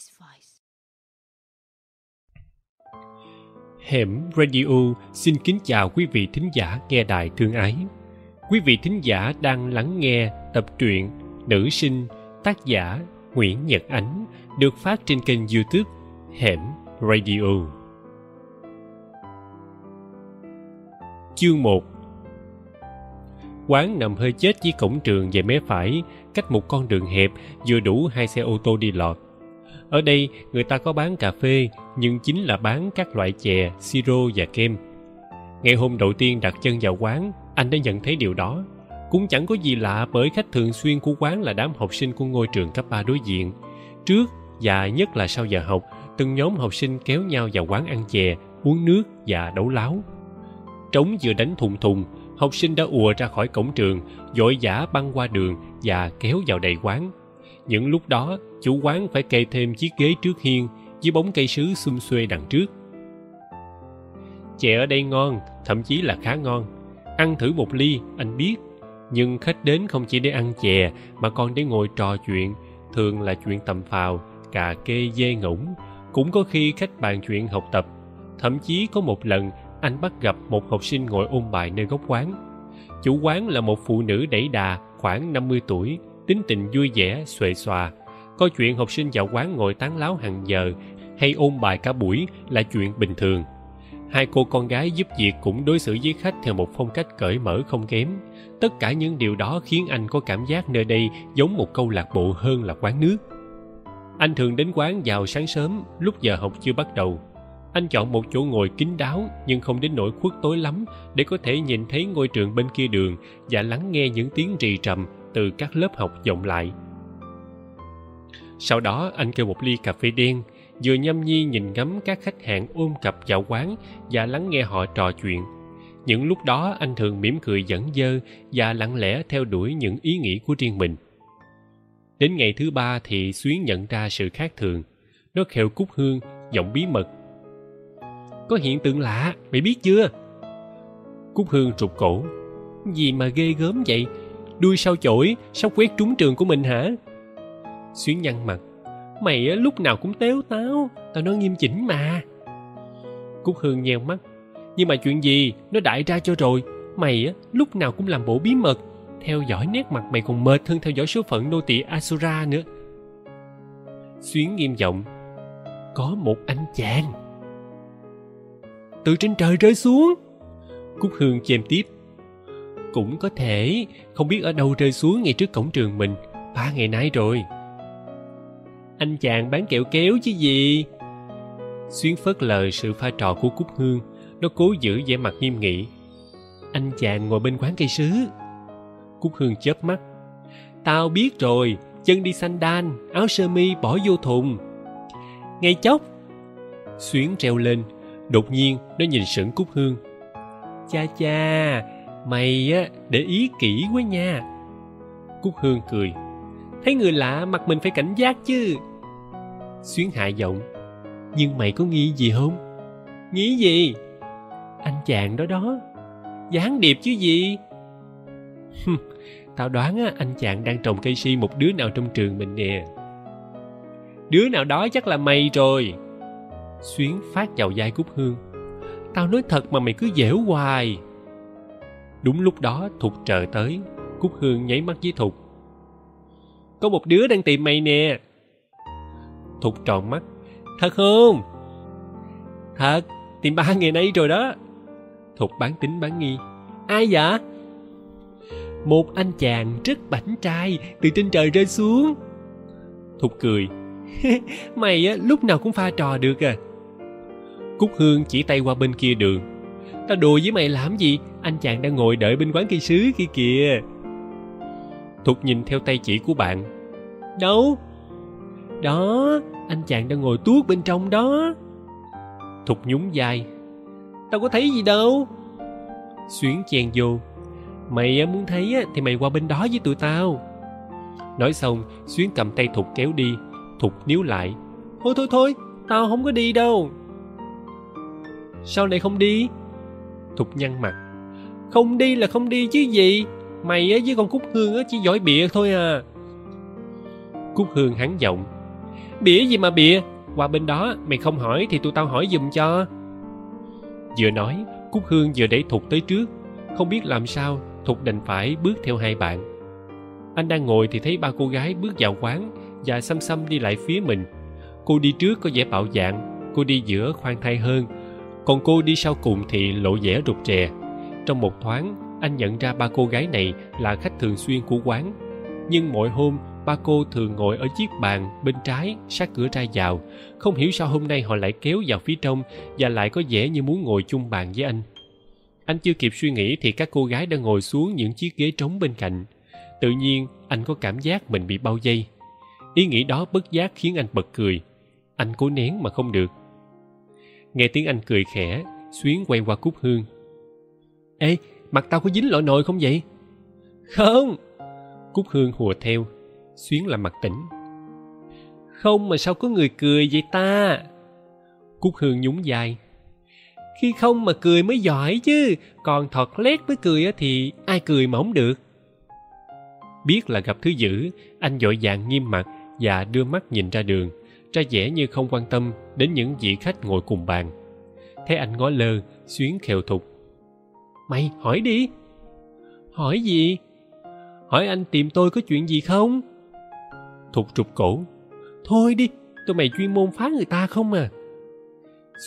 his voice. Hẻm Radio xin kính chào quý vị thính giả nghe đài thương ái. Quý vị thính giả đang lắng nghe tập truyện Nữ sinh tác giả Nguyễn Nhật Ánh được phát trên kênh youtube Hẻm Radio. Chương 1 Quán nằm hơi chết với cổng trường về mé phải, cách một con đường hẹp vừa đủ hai xe ô tô đi lọt. Ở đây, người ta có bán cà phê, nhưng chính là bán các loại chè, siro và kem. Ngày hôm đầu tiên đặt chân vào quán, anh đã nhận thấy điều đó. Cũng chẳng có gì lạ bởi khách thường xuyên của quán là đám học sinh của ngôi trường cấp 3 đối diện. Trước và nhất là sau giờ học, từng nhóm học sinh kéo nhau vào quán ăn chè, uống nước và đấu láo. Trống vừa đánh thùng thùng, học sinh đã ùa ra khỏi cổng trường, vội vã băng qua đường và kéo vào đầy quán. Những lúc đó, chủ quán phải kê thêm chiếc ghế trước hiên với bóng cây sứ xum xuê đằng trước. Chè ở đây ngon, thậm chí là khá ngon. Ăn thử một ly, anh biết. Nhưng khách đến không chỉ để ăn chè mà còn để ngồi trò chuyện, thường là chuyện tầm phào, cà kê dê ngỗng. Cũng có khi khách bàn chuyện học tập. Thậm chí có một lần anh bắt gặp một học sinh ngồi ôn bài nơi góc quán. Chủ quán là một phụ nữ đẩy đà khoảng 50 tuổi, tính tình vui vẻ, xuề xòa có chuyện học sinh vào quán ngồi tán láo hàng giờ hay ôn bài cả buổi là chuyện bình thường. Hai cô con gái giúp việc cũng đối xử với khách theo một phong cách cởi mở không kém. Tất cả những điều đó khiến anh có cảm giác nơi đây giống một câu lạc bộ hơn là quán nước. Anh thường đến quán vào sáng sớm, lúc giờ học chưa bắt đầu. Anh chọn một chỗ ngồi kín đáo nhưng không đến nỗi khuất tối lắm để có thể nhìn thấy ngôi trường bên kia đường và lắng nghe những tiếng rì trầm từ các lớp học vọng lại. Sau đó anh kêu một ly cà phê đen, vừa nhâm nhi nhìn ngắm các khách hàng ôm cặp vào quán và lắng nghe họ trò chuyện. Những lúc đó anh thường mỉm cười dẫn dơ và lặng lẽ theo đuổi những ý nghĩ của riêng mình. Đến ngày thứ ba thì Xuyến nhận ra sự khác thường. Nó khều cúc hương, giọng bí mật. Có hiện tượng lạ, mày biết chưa? Cúc hương trục cổ. Gì mà ghê gớm vậy? Đuôi sao chổi, sắp quét trúng trường của mình hả? Xuyến nhăn mặt. Mày á, lúc nào cũng téo táo, tao nói nghiêm chỉnh mà. Cúc Hương nheo mắt. Nhưng mà chuyện gì, nó đại ra cho rồi. Mày á, lúc nào cũng làm bộ bí mật. Theo dõi nét mặt mày còn mệt hơn theo dõi số phận nô tỳ Asura nữa. Xuyến nghiêm giọng. Có một anh chàng. Từ trên trời rơi xuống. Cúc Hương chêm tiếp. Cũng có thể, không biết ở đâu rơi xuống ngay trước cổng trường mình. Ba ngày nay rồi anh chàng bán kẹo kéo chứ gì? Xuyến phớt lờ sự pha trò của cúc hương. Nó cố giữ vẻ mặt nghiêm nghị. Anh chàng ngồi bên quán cây sứ. Cúc hương chớp mắt. Tao biết rồi, chân đi xanh đan, áo sơ mi bỏ vô thùng. Ngay chốc, xuyến treo lên. Đột nhiên, nó nhìn sững cúc hương. Cha cha, mày á, để ý kỹ quá nha. Cúc hương cười. Thấy người lạ, mặt mình phải cảnh giác chứ xuyến hạ giọng. Nhưng mày có nghi gì không? Nghĩ gì? Anh chàng đó đó. Gián điệp chứ gì? Tao đoán á, anh chàng đang trồng cây si một đứa nào trong trường mình nè. Đứa nào đó chắc là mày rồi. Xuyến phát vào vai cúc hương. Tao nói thật mà mày cứ dẻo hoài. Đúng lúc đó, thục trợ tới. Cúc hương nháy mắt với thục. Có một đứa đang tìm mày nè thục tròn mắt. Thật không? Thật, tìm ba ngày nay rồi đó. Thục bán tính bán nghi. Ai vậy? Một anh chàng rất bảnh trai từ trên trời rơi xuống. Thục cười. mày á, lúc nào cũng pha trò được à. Cúc hương chỉ tay qua bên kia đường. Tao đùa với mày làm gì? Anh chàng đang ngồi đợi bên quán cây sứ kia kìa. Thục nhìn theo tay chỉ của bạn. Đâu? Đó, anh chàng đang ngồi tuốt bên trong đó. Thục nhún vai. Tao có thấy gì đâu. Xuyến chen vô. Mày muốn thấy thì mày qua bên đó với tụi tao. Nói xong, xuyến cầm tay thục kéo đi. Thục níu lại. Thôi thôi thôi, tao không có đi đâu. Sao lại không đi? Thục nhăn mặt. Không đi là không đi chứ gì. Mày với con cúc hương chỉ giỏi bịa thôi à. Cúc hương hắn giọng bịa gì mà bịa qua bên đó, mày không hỏi thì tụi tao hỏi giùm cho. Vừa nói, cúc hương vừa đẩy thục tới trước. Không biết làm sao, thục đành phải bước theo hai bạn. Anh đang ngồi thì thấy ba cô gái bước vào quán và xăm xăm đi lại phía mình. Cô đi trước có vẻ bạo dạn cô đi giữa khoan thai hơn. Còn cô đi sau cùng thì lộ vẻ rụt rè. Trong một thoáng, anh nhận ra ba cô gái này là khách thường xuyên của quán. Nhưng mỗi hôm ba cô thường ngồi ở chiếc bàn bên trái, sát cửa ra vào. Không hiểu sao hôm nay họ lại kéo vào phía trong và lại có vẻ như muốn ngồi chung bàn với anh. Anh chưa kịp suy nghĩ thì các cô gái đã ngồi xuống những chiếc ghế trống bên cạnh. Tự nhiên, anh có cảm giác mình bị bao vây. Ý nghĩ đó bất giác khiến anh bật cười. Anh cố nén mà không được. Nghe tiếng anh cười khẽ, xuyến quay qua cúc hương. Ê, mặt tao có dính lọ nồi không vậy? Không. Cúc hương hùa theo xuyến làm mặt tỉnh. Không mà sao có người cười vậy ta? Cúc hương nhún vai. Khi không mà cười mới giỏi chứ, còn thọt lét với cười thì ai cười mà không được. Biết là gặp thứ dữ, anh vội vàng nghiêm mặt và đưa mắt nhìn ra đường, ra vẻ như không quan tâm đến những vị khách ngồi cùng bàn. Thấy anh ngó lơ, xuyến khều thục. Mày hỏi đi. Hỏi gì? Hỏi anh tìm tôi có chuyện gì không? Thục trục cổ. Thôi đi, tụi mày chuyên môn phá người ta không à?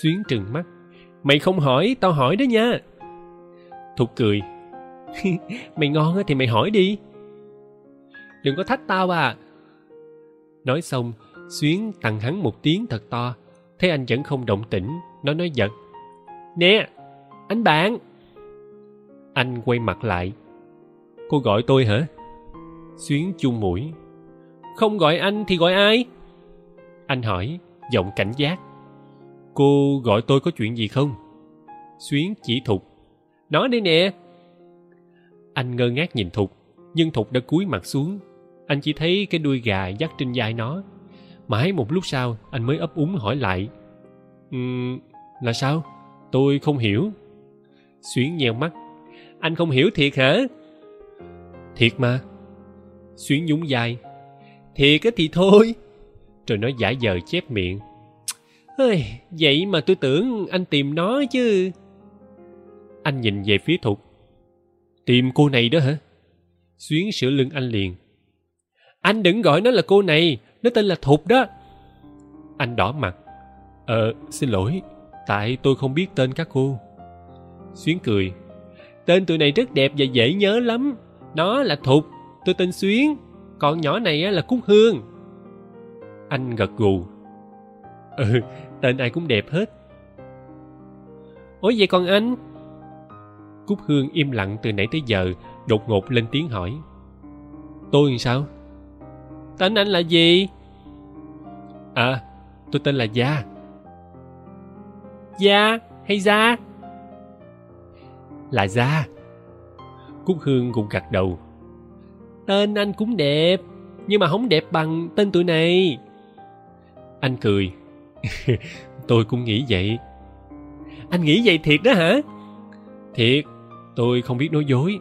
Xuyến trừng mắt. Mày không hỏi, tao hỏi đó nha. Thục cười. cười mày ngon thì mày hỏi đi. Đừng có thách tao à. Nói xong, xuyến tặng hắn một tiếng thật to. Thấy anh vẫn không động tĩnh, nó nói giật. Nè, anh bạn. Anh quay mặt lại. Cô gọi tôi hả? Xuyến chung mũi không gọi anh thì gọi ai? Anh hỏi giọng cảnh giác. Cô gọi tôi có chuyện gì không? Xuyến chỉ thục. Nói đi nè. Anh ngơ ngác nhìn thục nhưng thục đã cúi mặt xuống. Anh chỉ thấy cái đuôi gà dắt trên vai nó. Mãi một lúc sau anh mới ấp úng hỏi lại. Um, là sao? Tôi không hiểu. Xuyến nheo mắt. Anh không hiểu thiệt hả? Thiệt mà. Xuyến nhún vai thiệt á thì thôi. Rồi nó giả vờ chép miệng. Ơi, vậy mà tôi tưởng anh tìm nó chứ. Anh nhìn về phía thục. Tìm cô này đó hả? Xuyến sửa lưng anh liền. Anh đừng gọi nó là cô này nó tên là thục đó. Anh đỏ mặt. Ờ xin lỗi tại tôi không biết tên các cô. Xuyến cười. Tên tụi này rất đẹp và dễ nhớ lắm. Nó là thục tôi tên xuyến còn nhỏ này là cúc hương. Anh gật gù. Ừ tên ai cũng đẹp hết. Ủa vậy còn anh? Cúc hương im lặng từ nãy tới giờ, đột ngột lên tiếng hỏi. Tôi làm sao? Tên anh là gì? À tôi tên là gia. Gia hay gia? Là gia. Cúc hương cũng gật đầu tên anh cũng đẹp, nhưng mà không đẹp bằng tên tụi này. Anh cười. cười tôi cũng nghĩ vậy. Anh nghĩ vậy thiệt đó hả? Thiệt, tôi không biết nói dối.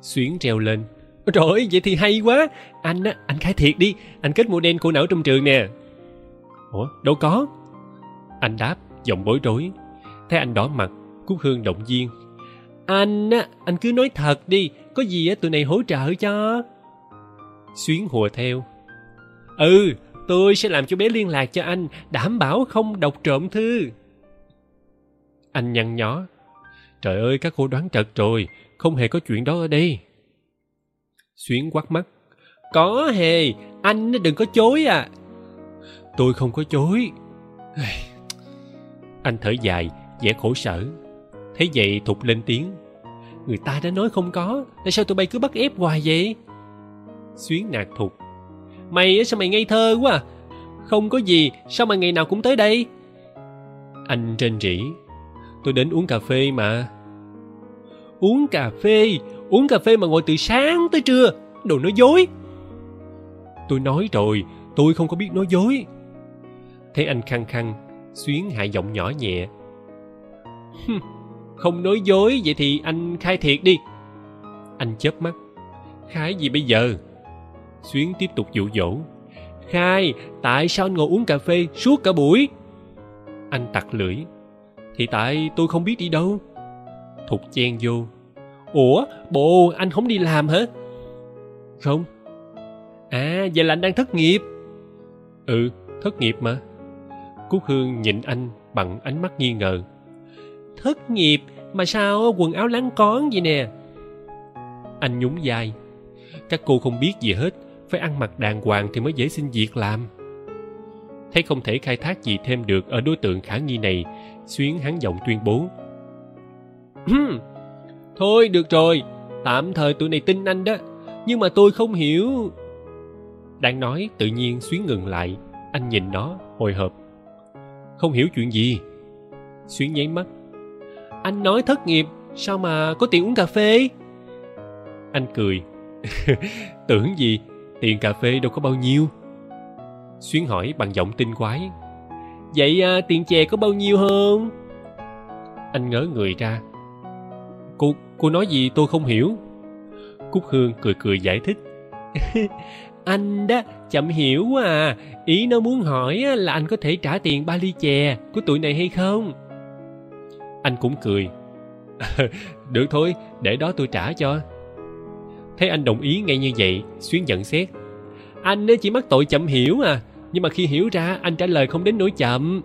Xuyến treo lên. Trời ơi, vậy thì hay quá. Anh á, anh khai thiệt đi. Anh kết model cô não trong trường nè. Ủa, đâu có. Anh đáp, giọng bối rối. Thấy anh đỏ mặt, cúc hương động viên anh á anh cứ nói thật đi có gì á tụi này hỗ trợ cho? Xuyến hùa theo. Ừ tôi sẽ làm cho bé liên lạc cho anh đảm bảo không đọc trộm thư. Anh nhăn nhó. Trời ơi các cô đoán trật rồi không hề có chuyện đó ở đây. Xuyến quắt mắt. Có hề anh đừng có chối à. Tôi không có chối. Anh thở dài vẻ khổ sở thấy vậy thục lên tiếng, người ta đã nói không có, tại sao tụi bay cứ bắt ép hoài vậy? Xuyến nạt thục, mày sao mày ngây thơ quá à? không có gì, sao mà ngày nào cũng tới đây? Anh trên rỉ, tôi đến uống cà phê mà. Uống cà phê? Uống cà phê mà ngồi từ sáng tới trưa? Đồ nói dối. Tôi nói rồi, tôi không có biết nói dối. Thấy anh khăng khăng, xuyến hạ giọng nhỏ nhẹ không nói dối, vậy thì anh khai thiệt đi. Anh chớp mắt. Khai gì bây giờ? Xuyến tiếp tục dụ dỗ. Khai, tại sao anh ngồi uống cà phê suốt cả buổi? Anh tặc lưỡi. Thì tại tôi không biết đi đâu. Thục chen vô. Ủa, bộ, anh không đi làm hả? Không. À vậy là anh đang thất nghiệp. Ừ thất nghiệp mà. Cúc hương nhìn anh bằng ánh mắt nghi ngờ. Thất nghiệp? Mà sao quần áo láng con vậy nè? Anh nhún vai. Các cô không biết gì hết phải ăn mặc đàng hoàng thì mới dễ xin việc làm. Thấy không thể khai thác gì thêm được ở đối tượng khả nghi này xuyến hắn giọng tuyên bố. Thôi được rồi tạm thời tụi này tin anh đó nhưng mà tôi không hiểu. Đang nói tự nhiên xuyến ngừng lại anh nhìn nó hồi hộp. Không hiểu chuyện gì. Xuyến nháy mắt anh nói thất nghiệp sao mà có tiền uống cà phê? Anh cười. tưởng gì tiền cà phê đâu có bao nhiêu? Xuyến hỏi bằng giọng tinh quái. Vậy à, tiền chè có bao nhiêu không anh ngớ người ra. Cô cô nói gì tôi không hiểu. Cúc hương cười cười giải thích. Anh đó chậm hiểu quá à. Ý nó muốn hỏi là anh có thể trả tiền ba ly chè của tụi này hay không? Anh cũng cười. Được thôi, để đó tôi trả cho. Thấy anh đồng ý ngay như vậy, xuyến giận xét. Anh chỉ mắc tội chậm hiểu à nhưng mà khi hiểu ra, anh trả lời không đến nỗi chậm.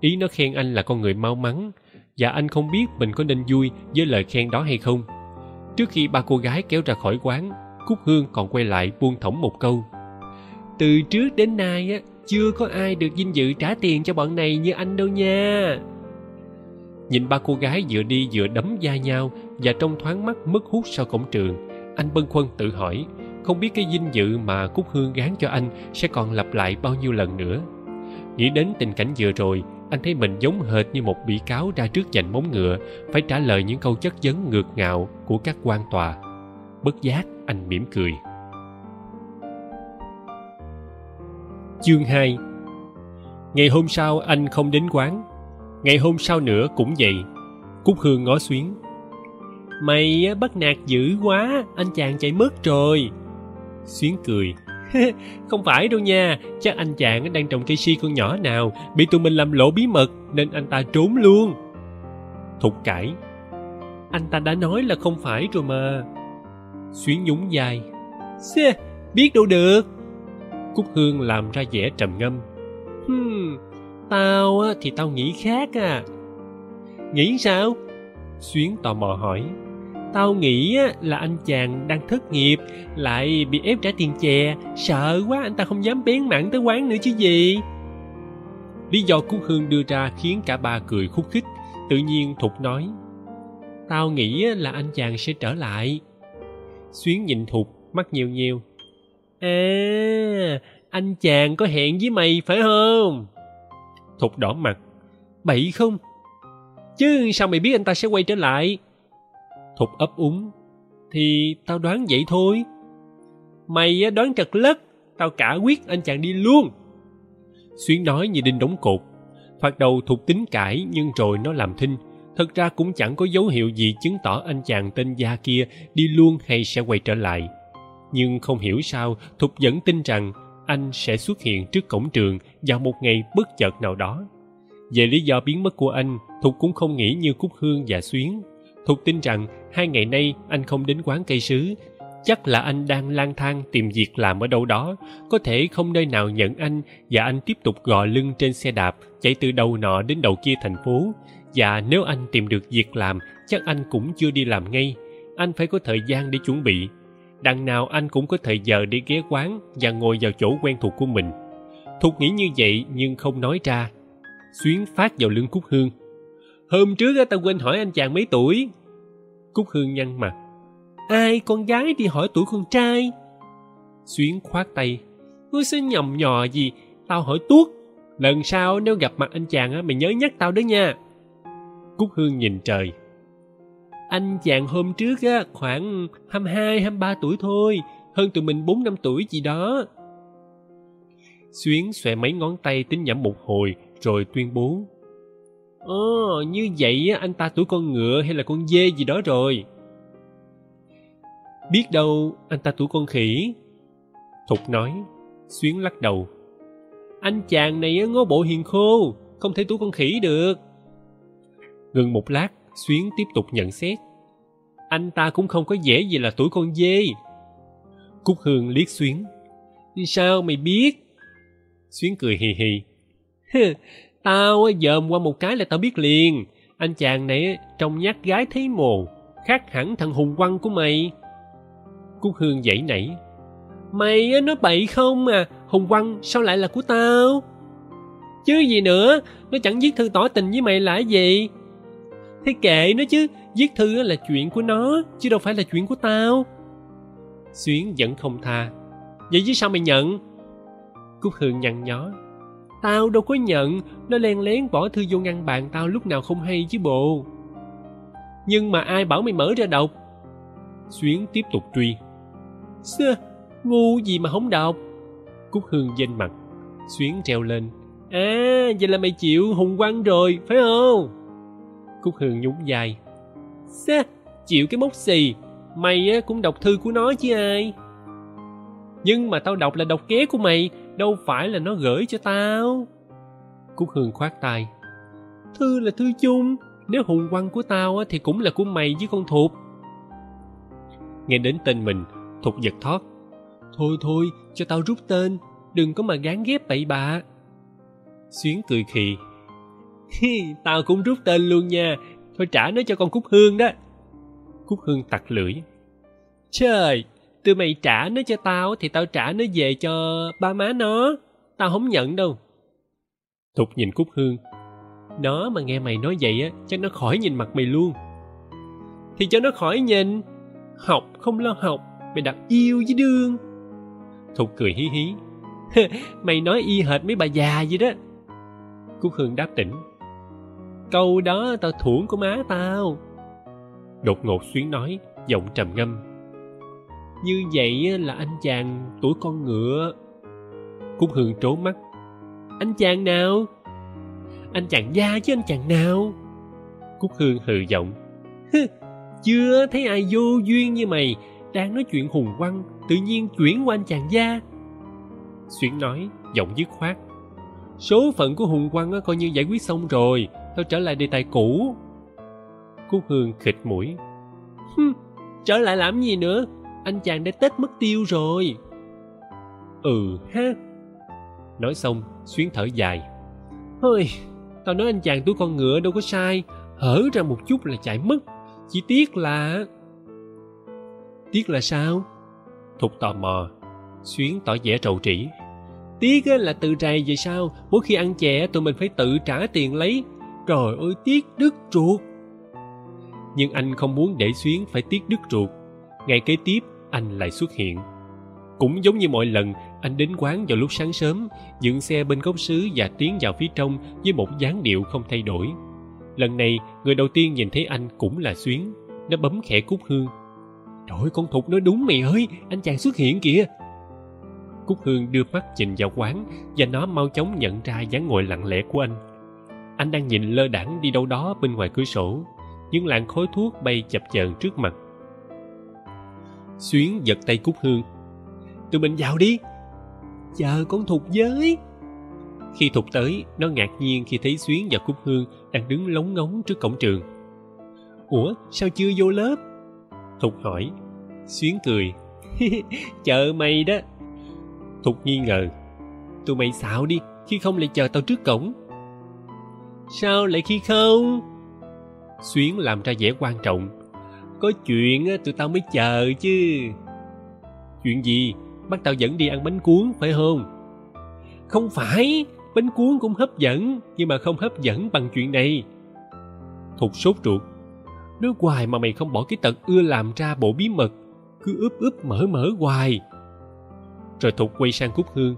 Ý nó khen anh là con người mau mắn, và anh không biết mình có nên vui với lời khen đó hay không. Trước khi ba cô gái kéo ra khỏi quán cúc hương còn quay lại buông thõng một câu. Từ trước đến nay á, chưa có ai được vinh dự trả tiền cho bọn này như anh đâu nha nhìn ba cô gái vừa đi vừa đấm da nhau và trong thoáng mắt mất hút sau cổng trường, anh bân khuân tự hỏi, không biết cái dinh dự mà cúc hương gán cho anh sẽ còn lặp lại bao nhiêu lần nữa. Nghĩ đến tình cảnh vừa rồi, anh thấy mình giống hệt như một bị cáo ra trước giành móng ngựa, phải trả lời những câu chất vấn ngược ngạo của các quan tòa. Bất giác, anh mỉm cười. Chương 2 ngày hôm sau, anh không đến quán ngày hôm sau nữa cũng vậy. Cúc hương ngó xuyến mày bắt nạt dữ quá anh chàng chạy mất rồi. Xuyến cười. không phải đâu nha chắc anh chàng đang trồng cây si con nhỏ nào bị tụi mình làm lộ bí mật nên anh ta trốn luôn. Thục cãi. anh ta đã nói là không phải rồi mà. Xuyến nhún dài. xê biết đâu được. Cúc hương làm ra vẻ trầm ngâm. Hmm, tao á, thì tao nghĩ khác à. Nghĩ sao? Xuyến tò mò hỏi. Tao nghĩ là anh chàng đang thất nghiệp, lại bị ép trả tiền chè. Sợ quá, anh ta không dám bén mảng tới quán nữa chứ gì. Lý do cúc hương đưa ra khiến cả ba cười khúc khích, tự nhiên thục nói. Tao nghĩ là anh chàng sẽ trở lại. Xuyến nhìn thục mắt nhiều nhiều à anh chàng có hẹn với mày phải không? Thục đỏ mặt. Bậy không? Chứ sao mày biết anh ta sẽ quay trở lại? Thục ấp úng. Thì tao đoán vậy thôi. Mày đoán trật lất. Tao cả quyết anh chàng đi luôn. Xuyến nói như đinh đóng cột. Thoạt đầu thục tính cãi, nhưng rồi nó làm thinh. Thật ra cũng chẳng có dấu hiệu gì chứng tỏ anh chàng tên gia kia đi luôn hay sẽ quay trở lại. Nhưng không hiểu sao thục vẫn tin rằng anh sẽ xuất hiện trước cổng trường vào một ngày bất chợt nào đó. Về lý do biến mất của anh, thục cũng không nghĩ như cúc hương và xuyến. Thục tin rằng hai ngày nay anh không đến quán cây sứ. Chắc là anh đang lang thang tìm việc làm ở đâu đó. Có thể không nơi nào nhận anh và anh tiếp tục gò lưng trên xe đạp chạy từ đầu nọ đến đầu kia thành phố. Và nếu anh tìm được việc làm, chắc anh cũng chưa đi làm ngay. Anh phải có thời gian để chuẩn bị đằng nào anh cũng có thời giờ để ghé quán và ngồi vào chỗ quen thuộc của mình. Thục nghĩ như vậy nhưng không nói ra. Xuyến phát vào lưng cúc hương. Hôm trước á, tao quên hỏi anh chàng mấy tuổi? Cúc hương nhăn mặt. Ai, con gái đi hỏi tuổi con trai? Xuyến khoát tay. Ngươi sẽ nhầm nhò gì? Tao hỏi tuốt. Lần sau nếu gặp mặt anh chàng á, mày nhớ nhắc tao đó nha. Cúc hương nhìn trời anh chàng hôm trước á, khoảng hai hai hai ba tuổi thôi, hơn tụi mình bốn năm tuổi gì đó. Xuyến xòe mấy ngón tay tính nhẩm một hồi, rồi tuyên bố ồ như vậy á, anh ta tuổi con ngựa hay là con dê gì đó rồi? Biết đâu, anh ta tuổi con khỉ. Thục nói. Xuyến lắc đầu. Anh chàng này ngó bộ hiền khô, không thể tuổi con khỉ được. Ngừng một lát xuyến tiếp tục nhận xét. Anh ta cũng không có dễ gì là tuổi con dê. Cúc hương liếc xuyến. Sao mày biết? Xuyến cười hì hì. Tao dòm qua một cái là tao biết liền. Anh chàng này trông nhát gái thấy mồ, khác hẳn thằng hùng quăng của mày. Cúc hương dậy nảy. Mày nói bậy không à? Hùng quăng, sao lại là của tao? Chứ gì nữa, nó chẳng viết thư tỏ tình với mày là gì? Thế kệ nó chứ, viết thư là chuyện của nó, chứ đâu phải là chuyện của tao. Xuyến vẫn không tha. Vậy chứ sao mày nhận? Cúc hương nhăn nhó. Tao đâu có nhận, nó len lén bỏ thư vô ngăn bàn tao lúc nào không hay chứ bộ. Nhưng mà ai bảo mày mở ra đọc? Xuyến tiếp tục truy. Xưa, ngu gì mà không đọc? Cúc hương dên mặt. Xuyến treo lên. À vậy là mày chịu hùng quăng rồi, phải không? Cúc hương nhún vai. Xa chịu cái mốc xì. Mày cũng đọc thư của nó chứ ai. Nhưng mà tao đọc là đọc ké của mày, đâu phải là nó gửi cho tao. Cúc hương khoát tay. Thư là thư chung, nếu hùng quăng của tao thì cũng là của mày với con thục nghe đến tên mình, thục giật thoát. thôi thôi, cho tao rút tên, đừng có mà gán ghép bậy bạ. Xuyến cười khì tao cũng rút tên luôn nha. Thôi trả nó cho con cúc hương đó. Cúc hương tặc lưỡi. Trời từ mày trả nó cho tao thì tao trả nó về cho ba má nó. Tao không nhận đâu. Thục nhìn cúc hương. Nó mà nghe mày nói vậy á, chắc nó khỏi nhìn mặt mày luôn. Thì cho nó khỏi nhìn. Học, không lo học. Mày đặt yêu với đương. Thục cười hí hí. Mày nói y hệt mấy bà già vậy đó. Cúc hương đáp tỉnh câu đó tao thủng của má tao. Đột ngột xuyến nói, giọng trầm ngâm. Như vậy là anh chàng tuổi con ngựa. Cúc hương trố mắt. Anh chàng nào? Anh chàng gia chứ anh chàng nào? Cúc hương hừ giọng. Chưa thấy ai vô duyên như mày. Đang nói chuyện hùng quăng, tự nhiên chuyển qua anh chàng gia xuyến nói, giọng dứt khoát. Số phận của hùng quăng coi như giải quyết xong rồi tao trở lại đề tài cũ. Cúc hương khịt mũi. Trở lại làm gì nữa? Anh chàng đã tết mất tiêu rồi. Ừ ha. Nói xong, xuyến thở dài. Hơi tao nói anh chàng túi con ngựa đâu có sai. Hở ra một chút là chạy mất. Chỉ tiếc là tiếc là sao? Thục tò mò. Xuyến tỏ vẻ trầu trĩ. Tiếc là tự rày về sao mỗi khi ăn chè tụi mình phải tự trả tiền lấy trời ơi, tiếc đứt ruột. Nhưng anh không muốn để xuyến phải tiếc đứt ruột. Ngày kế tiếp, anh lại xuất hiện. Cũng giống như mọi lần, anh đến quán vào lúc sáng sớm, dựng xe bên gốc xứ và tiến vào phía trong với một dáng điệu không thay đổi. Lần này, người đầu tiên nhìn thấy anh cũng là xuyến. Nó bấm khẽ cúc hương. Trời ơi, con thục nói đúng mày ơi, anh chàng xuất hiện kìa. Cúc hương đưa mắt nhìn vào quán và nó mau chóng nhận ra dáng ngồi lặng lẽ của anh anh đang nhìn lơ đãng đi đâu đó bên ngoài cửa sổ, những làn khói thuốc bay chập chờn trước mặt. Xuyến giật tay cúc hương. Tụi mình vào đi. Chờ con thục với. Khi thục tới, nó ngạc nhiên khi thấy xuyến và cúc hương đang đứng lóng ngóng trước cổng trường. Ủa, sao chưa vô lớp? Thục hỏi. Xuyến cười. cười. Chờ mày đó. Thục nghi ngờ. Tụi mày xạo đi, khi không lại chờ tao trước cổng sao lại khi không? Xuyến làm ra vẻ quan trọng. Có chuyện tụi tao mới chờ chứ. Chuyện gì? Bắt tao dẫn đi ăn bánh cuốn, phải không? Không phải, bánh cuốn cũng hấp dẫn, nhưng mà không hấp dẫn bằng chuyện này. Thục sốt ruột. Nói hoài mà mày không bỏ cái tật ưa làm ra bộ bí mật, cứ ướp ướp mở mở hoài. Rồi thục quay sang cúc hương.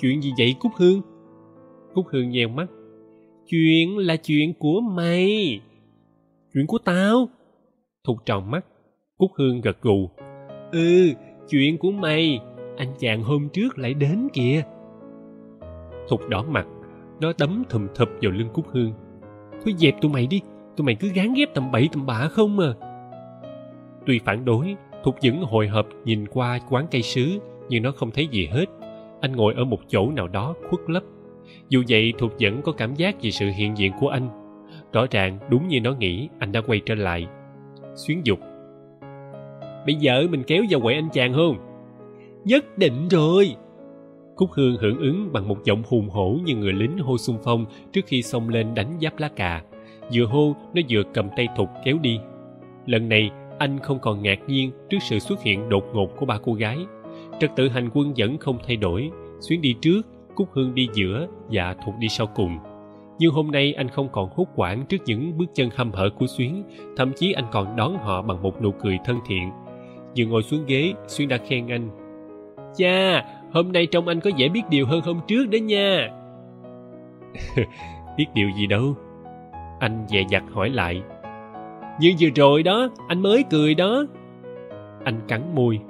Chuyện gì vậy, cúc hương? Cúc hương nheo mắt chuyện là chuyện của mày. Chuyện của tao. Thục tròn mắt, cúc hương gật gù. Ừ chuyện của mày. Anh chàng hôm trước lại đến kìa. Thục đỏ mặt, nó đấm thùm thụp vào lưng cúc hương. Thôi dẹp tụi mày đi, tụi mày cứ gán ghép tầm bậy tầm bạ không à. Tuy phản đối, thục vẫn hồi hộp nhìn qua quán cây sứ, nhưng nó không thấy gì hết. Anh ngồi ở một chỗ nào đó khuất lấp dù vậy thục vẫn có cảm giác về sự hiện diện của anh. Rõ ràng đúng như nó nghĩ anh đã quay trở lại. Xuyến dục. Bây giờ mình kéo vào quậy anh chàng không? Nhất định rồi. Cúc hương hưởng ứng bằng một giọng hùng hổ như người lính hô xung phong trước khi xông lên đánh giáp lá cà. Vừa hô nó vừa cầm tay thục kéo đi. Lần này anh không còn ngạc nhiên trước sự xuất hiện đột ngột của ba cô gái. Trật tự hành quân vẫn không thay đổi. Xuyến đi trước cúc hương đi giữa và thục đi sau cùng. Nhưng hôm nay anh không còn hốt quản trước những bước chân hăm hở của xuyến, thậm chí anh còn đón họ bằng một nụ cười thân thiện. Vừa ngồi xuống ghế, xuyến đã khen anh. Cha, hôm nay trông anh có vẻ biết điều hơn hôm trước đó nha. Biết điều gì đâu. Anh dè dặt hỏi lại. Như vừa rồi đó, anh mới cười đó. Anh cắn môi.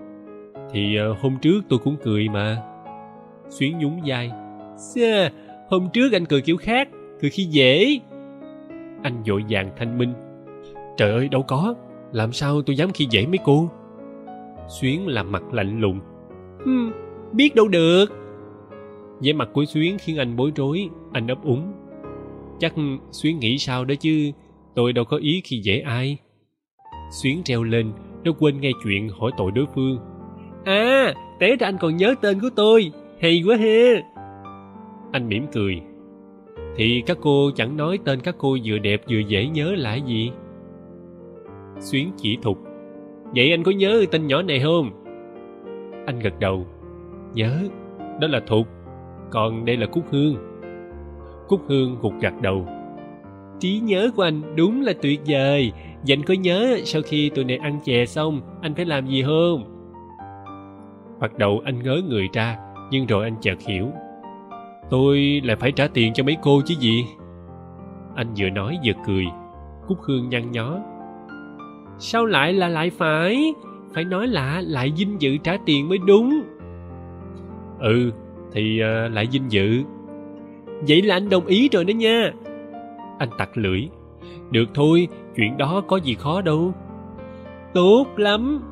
Thì ờ, hôm trước tôi cũng cười mà xuyến nhún vai. Xê, hôm trước anh cười kiểu khác cười khi dễ. Anh vội vàng thanh minh. Trời ơi đâu có. Làm sao tôi dám khi dễ mấy cô? Xuyến làm mặt lạnh lùng. Hmm, biết đâu được. Vẻ mặt của xuyến khiến anh bối rối anh ấp úng. Chắc xuyến nghĩ sao đó chứ? Tôi đâu có ý khi dễ ai. Xuyến treo lên nó quên nghe chuyện hỏi tội đối phương. À té ra anh còn nhớ tên của tôi hay quá ha anh mỉm cười. Thì các cô chẳng nói tên các cô vừa đẹp vừa dễ nhớ là gì? Xuyến chỉ thục. Vậy anh có nhớ tên nhỏ này không? Anh gật đầu. Nhớ. Đó là thục. Còn đây là cúc hương. Cúc hương gục gặt đầu. Trí nhớ của anh đúng là tuyệt vời. Vậy anh có nhớ sau khi tụi này ăn chè xong, anh phải làm gì không? Bắt đầu anh ngớ người ra nhưng rồi anh chợt hiểu. Tôi lại phải trả tiền cho mấy cô chứ gì? Anh vừa nói vừa cười. Cúc hương nhăn nhó. Sao lại là lại phải? Phải nói là lại dinh dự trả tiền mới đúng. Ừ thì uh, lại dinh dự. Vậy là anh đồng ý rồi đó nha. Anh tặc lưỡi. Được thôi chuyện đó có gì khó đâu. Tốt lắm.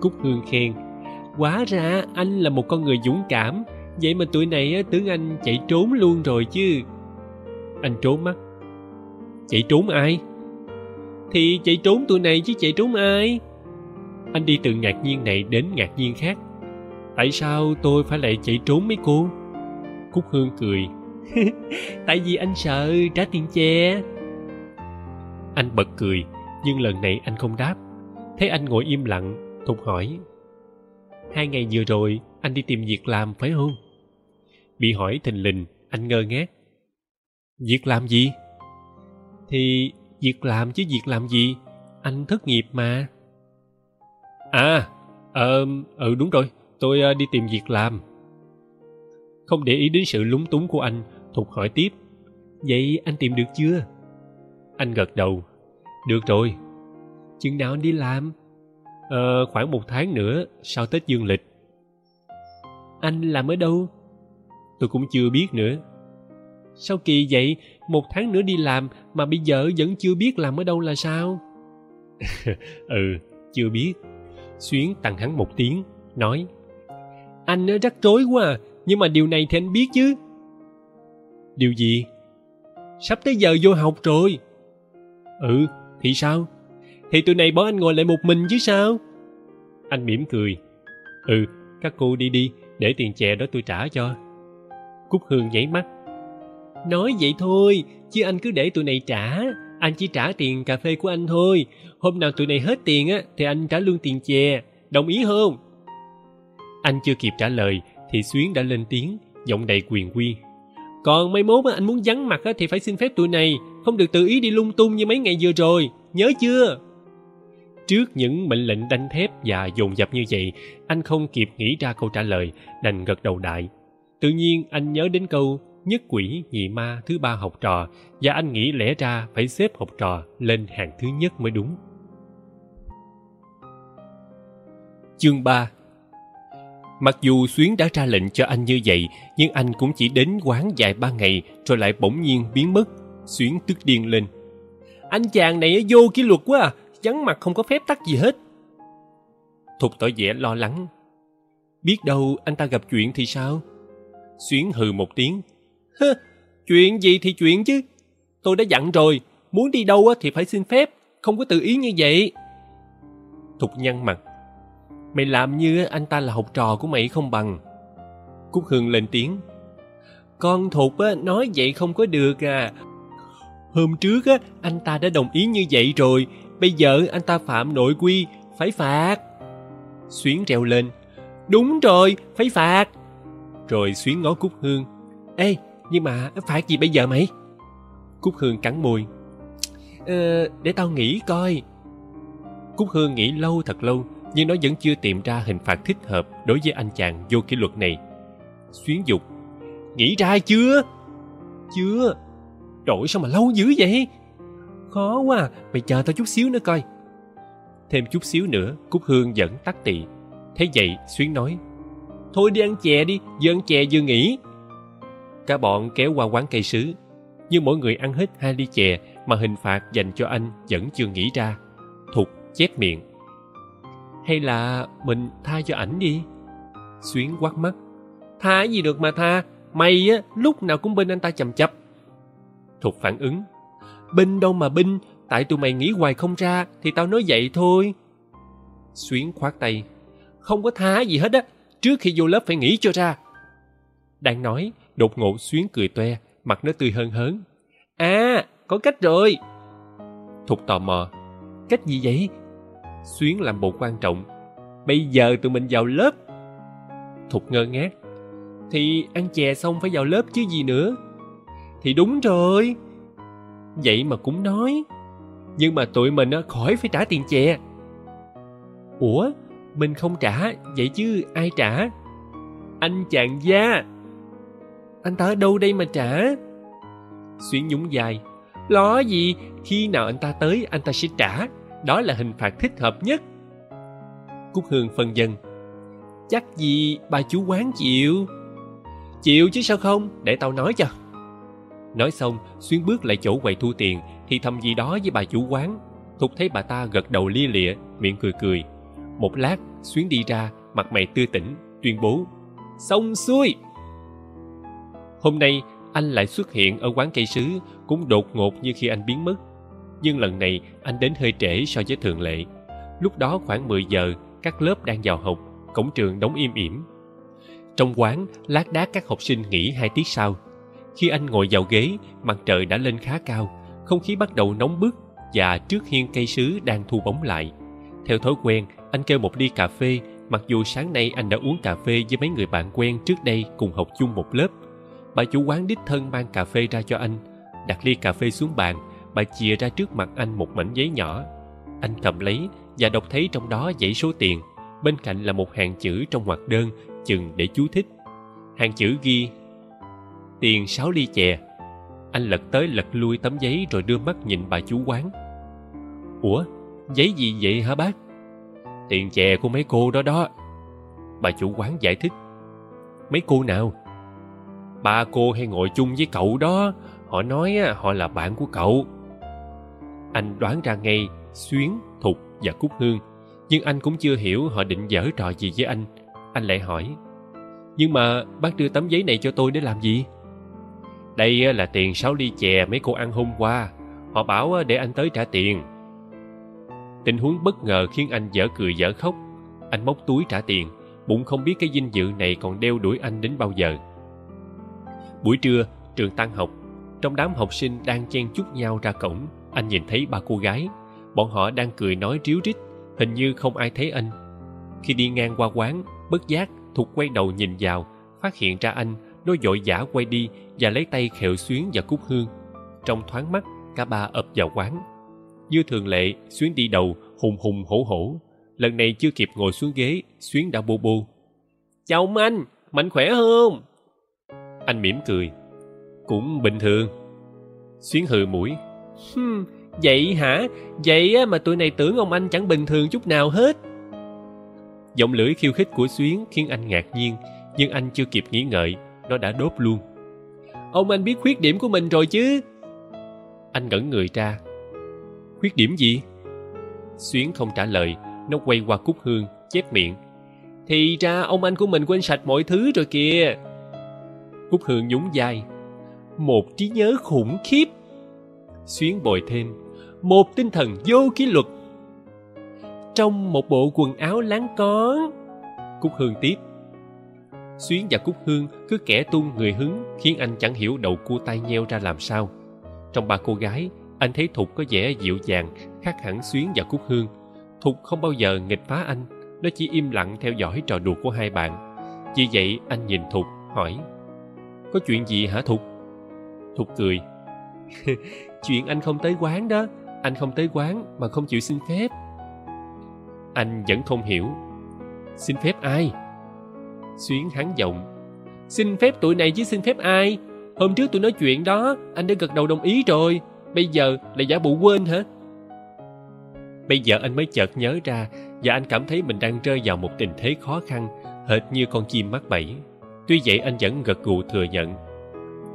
Cúc hương khen quá ra anh là một con người dũng cảm. Vậy mà tụi này tưởng anh chạy trốn luôn rồi chứ. Anh trốn mắt. Chạy trốn ai? Thì chạy trốn tụi này chứ chạy trốn ai? Anh đi từ ngạc nhiên này đến ngạc nhiên khác. Tại sao tôi phải lại chạy trốn mấy cô? Cúc hương cười. cười tại vì anh sợ trả tiền che anh bật cười, nhưng lần này anh không đáp. Thấy anh ngồi im lặng, thục hỏi hai ngày vừa rồi, anh đi tìm việc làm, phải không? Bị hỏi thình lình, anh ngơ ngác. Việc làm gì? Thì việc làm chứ việc làm gì? Anh thất nghiệp mà. À ờ ừ đúng rồi, tôi ờ, đi tìm việc làm. Không để ý đến sự lúng túng của anh, thục hỏi tiếp. Vậy anh tìm được chưa? Anh gật đầu. Được rồi. Chừng nào anh đi làm? Ờ khoảng một tháng nữa sau tết dương lịch. Anh làm ở đâu? Tôi cũng chưa biết nữa. Sao kỳ vậy một tháng nữa đi làm mà bây giờ vẫn chưa biết làm ở đâu là sao? Ừ chưa biết. Xuyến tăng hắn một tiếng nói anh rắc rối quá à, nhưng mà điều này thì anh biết chứ. Điều gì? Sắp tới giờ vô học rồi. Ừ thì sao thì tụi này bỏ anh ngồi lại một mình chứ sao? Anh mỉm cười. Ừ các cô đi đi, để tiền chè đó tôi trả cho. Cúc hương nhảy mắt. Nói vậy thôi, chứ anh cứ để tụi này trả. Anh chỉ trả tiền cà phê của anh thôi. Hôm nào tụi này hết tiền á, thì anh trả luôn tiền chè. Đồng ý không? Anh chưa kịp trả lời, thì xuyến đã lên tiếng, giọng đầy quyền quy. Còn mai mốt anh muốn vắng mặt thì phải xin phép tụi này. Không được tự ý đi lung tung như mấy ngày vừa rồi. Nhớ chưa? Trước những mệnh lệnh đanh thép và dồn dập như vậy anh không kịp nghĩ ra câu trả lời đành gật đầu đại tự nhiên anh nhớ đến câu nhất quỷ nhị ma thứ ba học trò và anh nghĩ lẽ ra phải xếp học trò lên hàng thứ nhất mới đúng chương 3 Mặc dù Xuyến đã ra lệnh cho anh như vậy, nhưng anh cũng chỉ đến quán vài ba ngày rồi lại bỗng nhiên biến mất. Xuyến tức điên lên. Anh chàng này vô kỷ luật quá à, vắng mặt không có phép tắc gì hết. Thục tỏ vẻ lo lắng. Biết đâu anh ta gặp chuyện thì sao? Xuyến hừ một tiếng. Hơ, chuyện gì thì chuyện chứ. Tôi đã dặn rồi, muốn đi đâu thì phải xin phép, không có tự ý như vậy. Thục nhăn mặt. Mày làm như anh ta là học trò của mày không bằng. Cúc Hương lên tiếng. Con Thục nói vậy không có được à. Hôm trước á, anh ta đã đồng ý như vậy rồi, bây giờ anh ta phạm nội quy, phải phạt. Xuyến treo lên. Đúng rồi, phải phạt. Rồi Xuyến ngó Cúc Hương. Ê, nhưng mà phạt gì bây giờ mày? Cúc Hương cắn môi. Ờ, để tao nghĩ coi. Cúc Hương nghĩ lâu thật lâu, nhưng nó vẫn chưa tìm ra hình phạt thích hợp đối với anh chàng vô kỷ luật này. Xuyến dục. Nghĩ ra chưa? Chưa. Đổi sao mà lâu dữ vậy? Khó quá à, mày chờ tao chút xíu nữa coi. Thêm chút xíu nữa, Cúc Hương vẫn tắt tị. Thế vậy, Xuyến nói. Thôi đi ăn chè đi, vừa ăn chè vừa nghỉ. Cả bọn kéo qua quán cây sứ. Nhưng mỗi người ăn hết hai ly chè mà hình phạt dành cho anh vẫn chưa nghĩ ra. Thục chép miệng. Hay là mình tha cho ảnh đi? Xuyến quát mắt. Tha gì được mà tha, mày á lúc nào cũng bên anh ta chầm chập. Thục phản ứng. Binh đâu mà binh, tại tụi mày nghĩ hoài không ra thì tao nói vậy thôi. Xuyến khoát tay. Không có thá gì hết á, trước khi vô lớp phải nghĩ cho ra. Đang nói, đột ngột Xuyến cười toe, mặt nó tươi hơn hớn. À, có cách rồi. Thục tò mò. Cách gì vậy? Xuyến làm bộ quan trọng. Bây giờ tụi mình vào lớp. Thục ngơ ngác. Thì ăn chè xong phải vào lớp chứ gì nữa. Thì đúng rồi. Vậy mà cũng nói. Nhưng mà tụi mình ờ, khỏi phải trả tiền chè. Ủa, mình không trả, vậy chứ ai trả? Anh chàng gia. Anh ta ở đâu đây mà trả? Xuyến nhún dài. Lo gì, khi nào anh ta tới anh ta sẽ trả. Đó là hình phạt thích hợp nhất. Cúc Hương phân dân. Chắc gì bà chú quán chịu. Chịu chứ sao không, để tao nói cho. Nói xong, Xuyến bước lại chỗ quầy thu tiền thì thầm gì đó với bà chủ quán. Thục thấy bà ta gật đầu lia lịa, miệng cười cười. Một lát, Xuyến đi ra, mặt mày tươi tỉnh, tuyên bố. Xong xuôi! Hôm nay, anh lại xuất hiện ở quán cây sứ, cũng đột ngột như khi anh biến mất. Nhưng lần này, anh đến hơi trễ so với thường lệ. Lúc đó khoảng 10 giờ, các lớp đang vào học, cổng trường đóng im ỉm. Trong quán, lác đác các học sinh nghỉ hai tiết sau. Khi anh ngồi vào ghế, mặt trời đã lên khá cao, không khí bắt đầu nóng bức và trước hiên cây sứ đang thu bóng lại. Theo thói quen, anh kêu một ly cà phê, mặc dù sáng nay anh đã uống cà phê với mấy người bạn quen trước đây cùng học chung một lớp. Bà chủ quán đích thân mang cà phê ra cho anh, đặt ly cà phê xuống bàn, bà chìa ra trước mặt anh một mảnh giấy nhỏ. Anh cầm lấy và đọc thấy trong đó dãy số tiền, bên cạnh là một hàng chữ trong ngoặc đơn chừng để chú thích. Hàng chữ ghi tiền sáu ly chè. Anh lật tới lật lui tấm giấy rồi đưa mắt nhìn bà chú quán. Ủa, giấy gì vậy hả bác? Tiền chè của mấy cô đó đó. Bà chủ quán giải thích. Mấy cô nào? Ba cô hay ngồi chung với cậu đó. Họ nói họ là bạn của cậu. Anh đoán ra ngay Xuyến, Thục và Cúc Hương. Nhưng anh cũng chưa hiểu họ định dở trò gì với anh. Anh lại hỏi. Nhưng mà bác đưa tấm giấy này cho tôi để làm gì? Đây là tiền sáu ly chè mấy cô ăn hôm qua. Họ bảo để anh tới trả tiền. Tình huống bất ngờ khiến anh dở cười dở khóc. Anh móc túi trả tiền, bụng không biết cái dinh dự này còn đeo đuổi anh đến bao giờ. Buổi trưa, trường tan học. Trong đám học sinh đang chen chúc nhau ra cổng, anh nhìn thấy ba cô gái. Bọn họ đang cười nói ríu rít, hình như không ai thấy anh. Khi đi ngang qua quán, bất giác, Thục quay đầu nhìn vào, phát hiện ra anh, nó vội vã quay đi và lấy tay khều xuyến và cúc hương. Trong thoáng mắt, cả ba ập vào quán. Như thường lệ, Xuyến đi đầu, hùng hùng hổ hổ. Lần này chưa kịp ngồi xuống ghế, Xuyến đã bô bô. Chào anh, mạnh khỏe không? Anh mỉm cười. Cũng bình thường. Xuyến hừ mũi. Hmm, vậy hả? Vậy mà tụi này tưởng ông anh chẳng bình thường chút nào hết. Giọng lưỡi khiêu khích của Xuyến khiến anh ngạc nhiên, nhưng anh chưa kịp nghĩ ngợi, nó đã đốt luôn. Ông anh biết khuyết điểm của mình rồi chứ? Anh ngẩn người ra, Khuyết điểm gì? Xuyến không trả lời, nó quay qua Cúc Hương, chép miệng. Thì ra ông anh của mình quên sạch mọi thứ rồi kìa. cúc hương nhún vai một trí nhớ khủng khiếp xuyến bồi thêm một tinh thần vô kỷ luật trong một bộ quần áo láng có cúc hương tiếp xuyến và cúc hương cứ kẻ tung người hứng khiến anh chẳng hiểu đầu cua tay nheo ra làm sao. Trong ba cô gái, anh thấy thục có vẻ dịu dàng, khác hẳn xuyến và cúc hương. Thục không bao giờ nghịch phá anh, nó chỉ im lặng theo dõi trò đùa của hai bạn. Vì vậy, anh nhìn thục, hỏi, có chuyện gì hả thục? Thục cười. cười, chuyện anh không tới quán đó, anh không tới quán mà không chịu xin phép. Anh vẫn không hiểu, xin phép ai? Xuyến hắn giọng. Xin phép tụi này chứ xin phép ai? Hôm trước tôi nói chuyện đó, anh đã gật đầu đồng ý rồi. Bây giờ lại giả bộ quên hả? Bây giờ anh mới chợt nhớ ra và anh cảm thấy mình đang rơi vào một tình thế khó khăn, hệt như con chim mắc bẫy. Tuy vậy anh vẫn gật gù thừa nhận.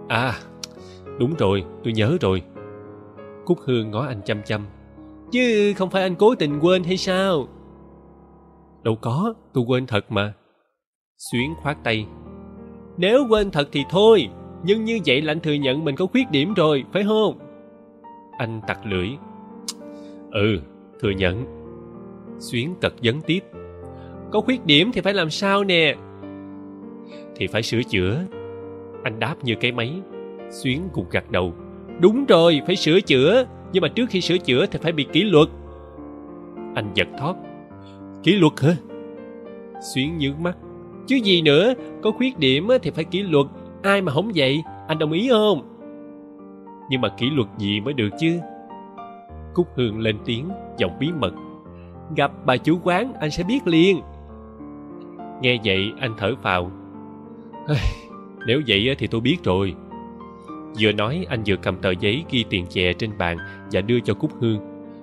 À đúng rồi, tôi nhớ rồi. Cúc hương ngó anh chăm chăm. Chứ không phải anh cố tình quên hay sao? Đâu có, tôi quên thật mà xuyến khoát tay. Nếu quên thật thì thôi nhưng như vậy là anh thừa nhận mình có khuyết điểm rồi phải không? Anh tặc lưỡi. Ừ thừa nhận. Xuyến cật vấn tiếp. Có khuyết điểm thì phải làm sao nè? Thì phải sửa chữa. Anh đáp như cái máy. Xuyến cùng gật đầu. Đúng rồi phải sửa chữa nhưng mà trước khi sửa chữa thì phải bị kỷ luật. Anh giật thót. Kỷ luật hả? Xuyến nhướng mắt chứ gì nữa, có khuyết điểm thì phải kỷ luật. Ai mà không vậy? Anh đồng ý không? Nhưng mà kỷ luật gì mới được chứ? Cúc hương lên tiếng, giọng bí mật. Gặp bà chủ quán, anh sẽ biết liền. Nghe vậy, anh thở phào. Nếu vậy thì tôi biết rồi. Vừa nói, anh vừa cầm tờ giấy ghi tiền chè trên bàn và đưa cho cúc hương.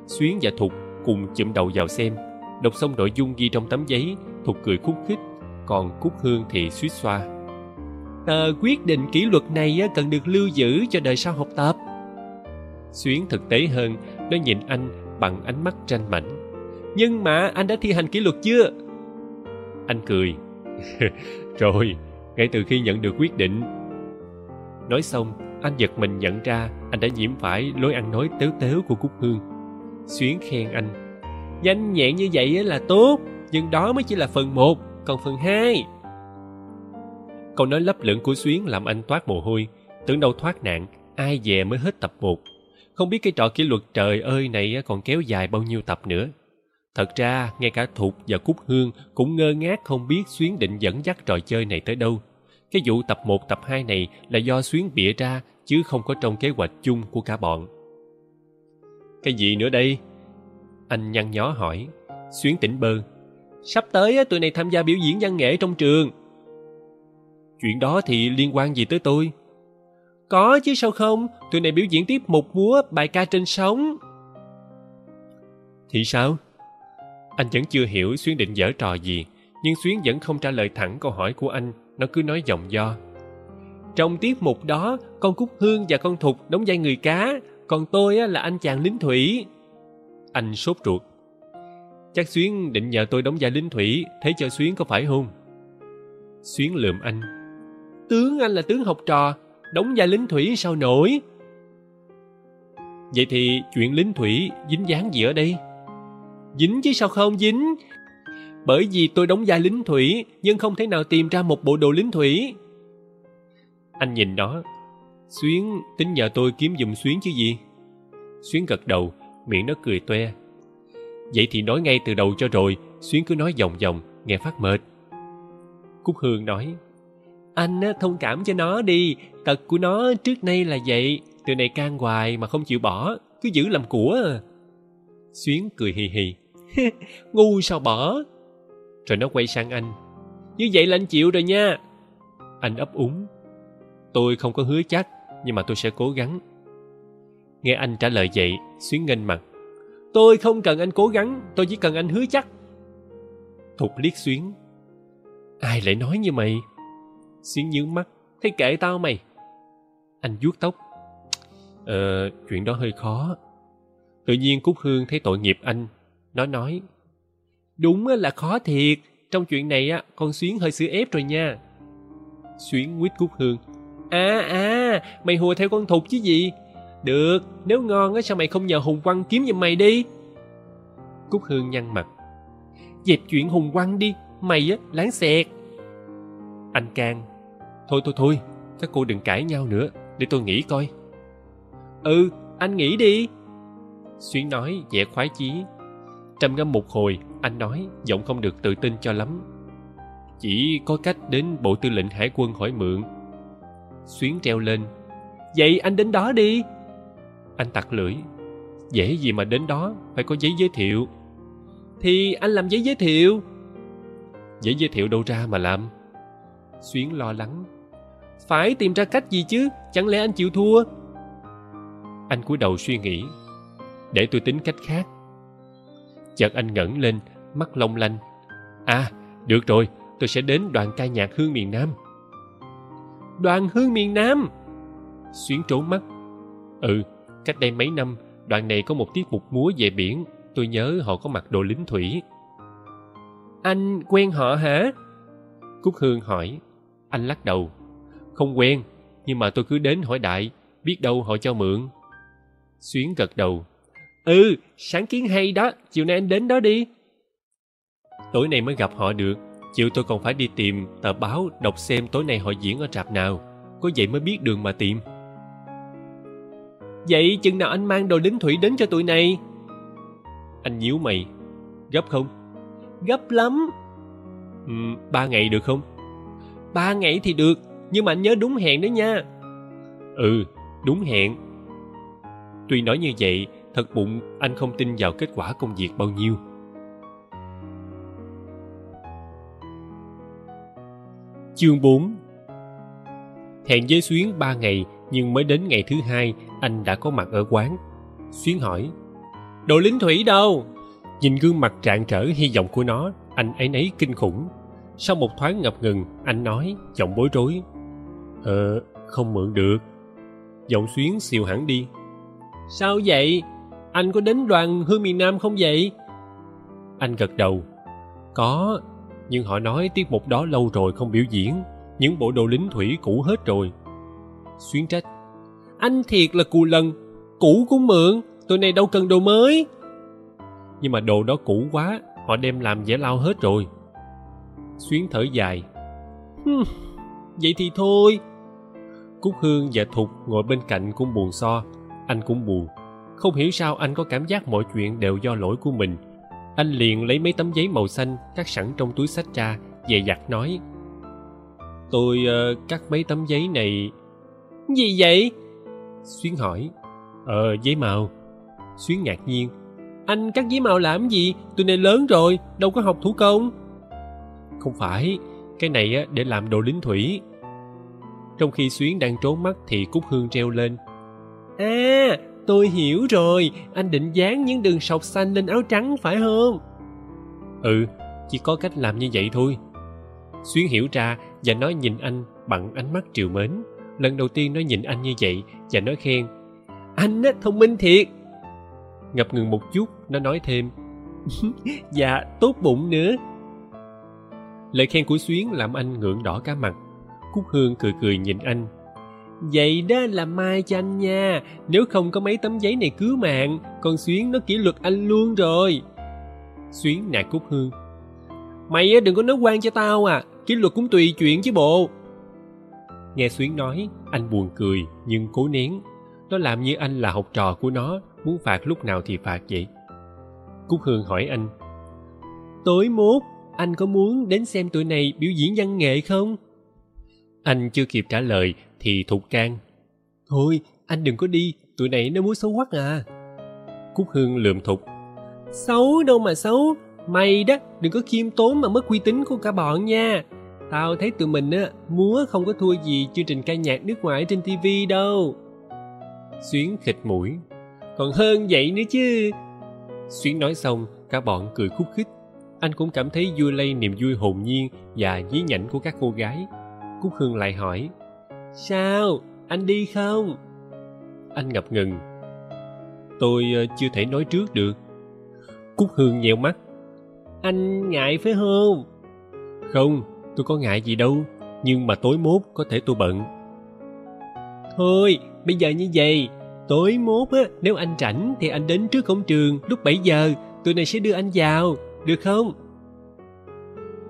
Xuyến và thục cùng chụm đầu vào xem. Đọc xong nội dung ghi trong tấm giấy, thục cười khúc khích còn cúc hương thì suýt xoa. Tờ quyết định kỷ luật này cần được lưu giữ cho đời sau học tập. Xuyến thực tế hơn nó nhìn anh bằng ánh mắt tranh mảnh. Nhưng mà anh đã thi hành kỷ luật chưa? Anh cười. rồi ngay từ khi nhận được quyết định. Nói xong anh giật mình nhận ra anh đã nhiễm phải lối ăn nói tếu tếu của cúc hương. Xuyến khen anh. Nhanh nhẹn như vậy là tốt nhưng đó mới chỉ là phần một còn phần hai câu nói lấp lửng của xuyến làm anh toát mồ hôi. Tưởng đâu thoát nạn, ai về mới hết tập một. Không biết cái trò kỷ luật trời ơi này còn kéo dài bao nhiêu tập nữa. Thật ra, ngay cả thục và cúc hương cũng ngơ ngác không biết xuyến định dẫn dắt trò chơi này tới đâu. Cái vụ tập một, tập hai này là do xuyến bịa ra, chứ không có trong kế hoạch chung của cả bọn. Cái gì nữa đây? Anh nhăn nhó hỏi. Xuyến tỉnh bơ sắp tới tụi này tham gia biểu diễn văn nghệ trong trường. Chuyện đó thì liên quan gì tới tôi? Có chứ sao không? Tụi này biểu diễn tiếp một múa, bài ca trên sóng. Thì sao? Anh vẫn chưa hiểu xuyến định dở trò gì, nhưng xuyến vẫn không trả lời thẳng câu hỏi của anh. Nó cứ nói giọng do. Trong tiết mục đó, con cúc hương và con thục đóng vai người cá, còn tôi là anh chàng lính thủy. Anh sốt ruột chắc xuyến định nhờ tôi đóng vai lính thủy thế cho xuyến có phải không? Xuyến lườm anh. Tướng anh là tướng học trò đóng vai lính thủy sao nổi? Vậy thì chuyện lính thủy dính dáng gì ở đây? Dính chứ sao không dính? Bởi vì tôi đóng vai lính thủy nhưng không thể nào tìm ra một bộ đồ lính thủy. Anh nhìn nó. Xuyến tính nhờ tôi kiếm giùm xuyến chứ gì? Xuyến gật đầu miệng nó cười toe vậy thì nói ngay từ đầu cho rồi, xuyến cứ nói vòng vòng, nghe phát mệt. Cúc hương nói, anh thông cảm cho nó đi, tật của nó trước nay là vậy, từ này can hoài mà không chịu bỏ, cứ giữ làm của. À xuyến cười hì hì ngu sao bỏ? Rồi nó quay sang anh, như vậy là anh chịu rồi nha. Anh ấp úng, tôi không có hứa chắc, nhưng mà tôi sẽ cố gắng. Nghe anh trả lời vậy, xuyến nghênh mặt tôi không cần anh cố gắng tôi chỉ cần anh hứa chắc. Thục liếc xuyến. Ai lại nói như mày? Xuyến nhướng mắt thấy kệ tao mày. Anh vuốt tóc. Ờ chuyện đó hơi khó. Tự nhiên cúc hương thấy tội nghiệp anh. Nó nói đúng là khó thiệt. Trong chuyện này á con xuyến hơi xử ép rồi nha. Xuyến quýt cúc hương À à, mày hùa theo con thục chứ gì? Được, nếu ngon á sao mày không nhờ Hùng Quăng kiếm giùm mày đi? Cúc Hương nhăn mặt. Dẹp chuyện Hùng Quăng đi, mày á, láng xẹt. Anh can. Thôi thôi thôi, các cô đừng cãi nhau nữa, để tôi nghĩ coi. Ừ, anh nghĩ đi. Xuyến nói vẻ khoái chí. Trầm ngâm một hồi, anh nói giọng không được tự tin cho lắm. Chỉ có cách đến bộ tư lệnh hải quân hỏi mượn. Xuyến treo lên. Vậy anh đến đó đi. Anh tặc lưỡi. Dễ gì mà đến đó, phải có giấy giới thiệu. Thì anh làm giấy giới thiệu. Giấy giới thiệu đâu ra mà làm? Xuyến lo lắng. Phải tìm ra cách gì chứ, chẳng lẽ anh chịu thua? Anh cúi đầu suy nghĩ. Để tôi tính cách khác. Chợt anh ngẩng lên, mắt long lanh. À, được rồi, tôi sẽ đến đoàn ca nhạc hương miền Nam. Đoàn hương miền Nam? Xuyến trốn mắt. Ừ, cách đây mấy năm, đoàn này có một tiết mục múa về biển. Tôi nhớ họ có mặc đồ lính thủy. Anh quen họ hả? Cúc Hương hỏi. Anh lắc đầu. Không quen, nhưng mà tôi cứ đến hỏi đại, biết đâu họ cho mượn. Xuyến gật đầu. Ừ, sáng kiến hay đó, chiều nay anh đến đó đi. Tối nay mới gặp họ được, chiều tôi còn phải đi tìm tờ báo đọc xem tối nay họ diễn ở rạp nào. Có vậy mới biết đường mà tìm. Vậy chừng nào anh mang đồ lính thủy đến cho tụi này? Anh nhíu mày. Gấp không? Gấp lắm. Ừ, ba ngày được không? Ba ngày thì được, nhưng mà anh nhớ đúng hẹn đó nha. Ừ, đúng hẹn. Tuy nói như vậy, thật bụng anh không tin vào kết quả công việc bao nhiêu. Chương 4 Hẹn với Xuyến ba ngày, nhưng mới đến ngày thứ hai, anh đã có mặt ở quán. Xuyến hỏi, Đồ lính thủy đâu? Nhìn gương mặt trạng trở hy vọng của nó, anh ấy nấy kinh khủng. Sau một thoáng ngập ngừng, anh nói, giọng bối rối. Ờ, không mượn được. Giọng Xuyến xìu hẳn đi. Sao vậy? Anh có đến đoàn Hương miền Nam không vậy? Anh gật đầu. Có, nhưng họ nói tiết mục đó lâu rồi không biểu diễn. Những bộ đồ lính thủy cũ hết rồi. Xuyến trách. Anh thiệt là cù lần. Cũ cũng mượn, tụi này đâu cần đồ mới. Nhưng mà đồ đó cũ quá, họ đem làm dễ lao hết rồi. Xuyến thở dài. Vậy thì thôi. Cúc Hương và Thục ngồi bên cạnh cũng buồn so. Anh cũng buồn. Không hiểu sao anh có cảm giác mọi chuyện đều do lỗi của mình. Anh liền lấy mấy tấm giấy màu xanh cắt sẵn trong túi sách ra, dè dặt nói. Tôi uh, cắt mấy tấm giấy này... Gì vậy? Xuyến hỏi. Ờ, giấy màu. Xuyến ngạc nhiên. Anh cắt giấy màu làm gì? Tụi này lớn rồi, đâu có học thủ công. Không phải, cái này á để làm đồ lính thủy. Trong khi Xuyến đang trốn mắt thì Cúc Hương treo lên. À, tôi hiểu rồi, anh định dán những đường sọc xanh lên áo trắng phải không? Ừ, chỉ có cách làm như vậy thôi. Xuyến hiểu ra và nói nhìn anh bằng ánh mắt triều mến. Lần đầu tiên nó nhìn anh như vậy và nói khen. Anh á, thông minh thiệt. Ngập ngừng một chút, nó nói thêm. dạ, tốt bụng nữa. Lời khen của Xuyến làm anh ngượng đỏ cả mặt. Cúc Hương cười cười nhìn anh. Vậy đó là mai cho anh nha, nếu không có mấy tấm giấy này cứu mạng, con Xuyến nó kỷ luật anh luôn rồi. Xuyến nạt Cúc Hương. Mày á đừng có nói quan cho tao à, kỷ luật cũng tùy chuyện chứ bộ. Nghe Xuyến nói, anh buồn cười nhưng cố nén. Nó làm như anh là học trò của nó, muốn phạt lúc nào thì phạt vậy. Cúc Hương hỏi anh. Tối mốt, anh có muốn đến xem tụi này biểu diễn văn nghệ không? Anh chưa kịp trả lời thì Thục can. Thôi, anh đừng có đi, tụi này nó muốn xấu quắc à. Cúc Hương lườm Thục. Xấu đâu mà xấu, mày đó, đừng có khiêm tốn mà mất uy tín của cả bọn nha. Tao thấy tụi mình á, múa không có thua gì chương trình ca nhạc nước ngoài trên tivi đâu. Xuyến khịt mũi. Còn hơn vậy nữa chứ. Xuyến nói xong, cả bọn cười khúc khích. Anh cũng cảm thấy vui lây niềm vui hồn nhiên và dí nhảnh của các cô gái. Cúc Hương lại hỏi. Sao? Anh đi không? Anh ngập ngừng. Tôi ờ, chưa thể nói trước được. Cúc Hương nheo mắt. Anh ngại phải không? Không, tôi có ngại gì đâu. Nhưng mà tối mốt có thể tôi bận. Thôi, bây giờ như vậy, tối mốt á, nếu anh rảnh thì anh đến trước cổng trường lúc bảy giờ, tụi này sẽ đưa anh vào, được không?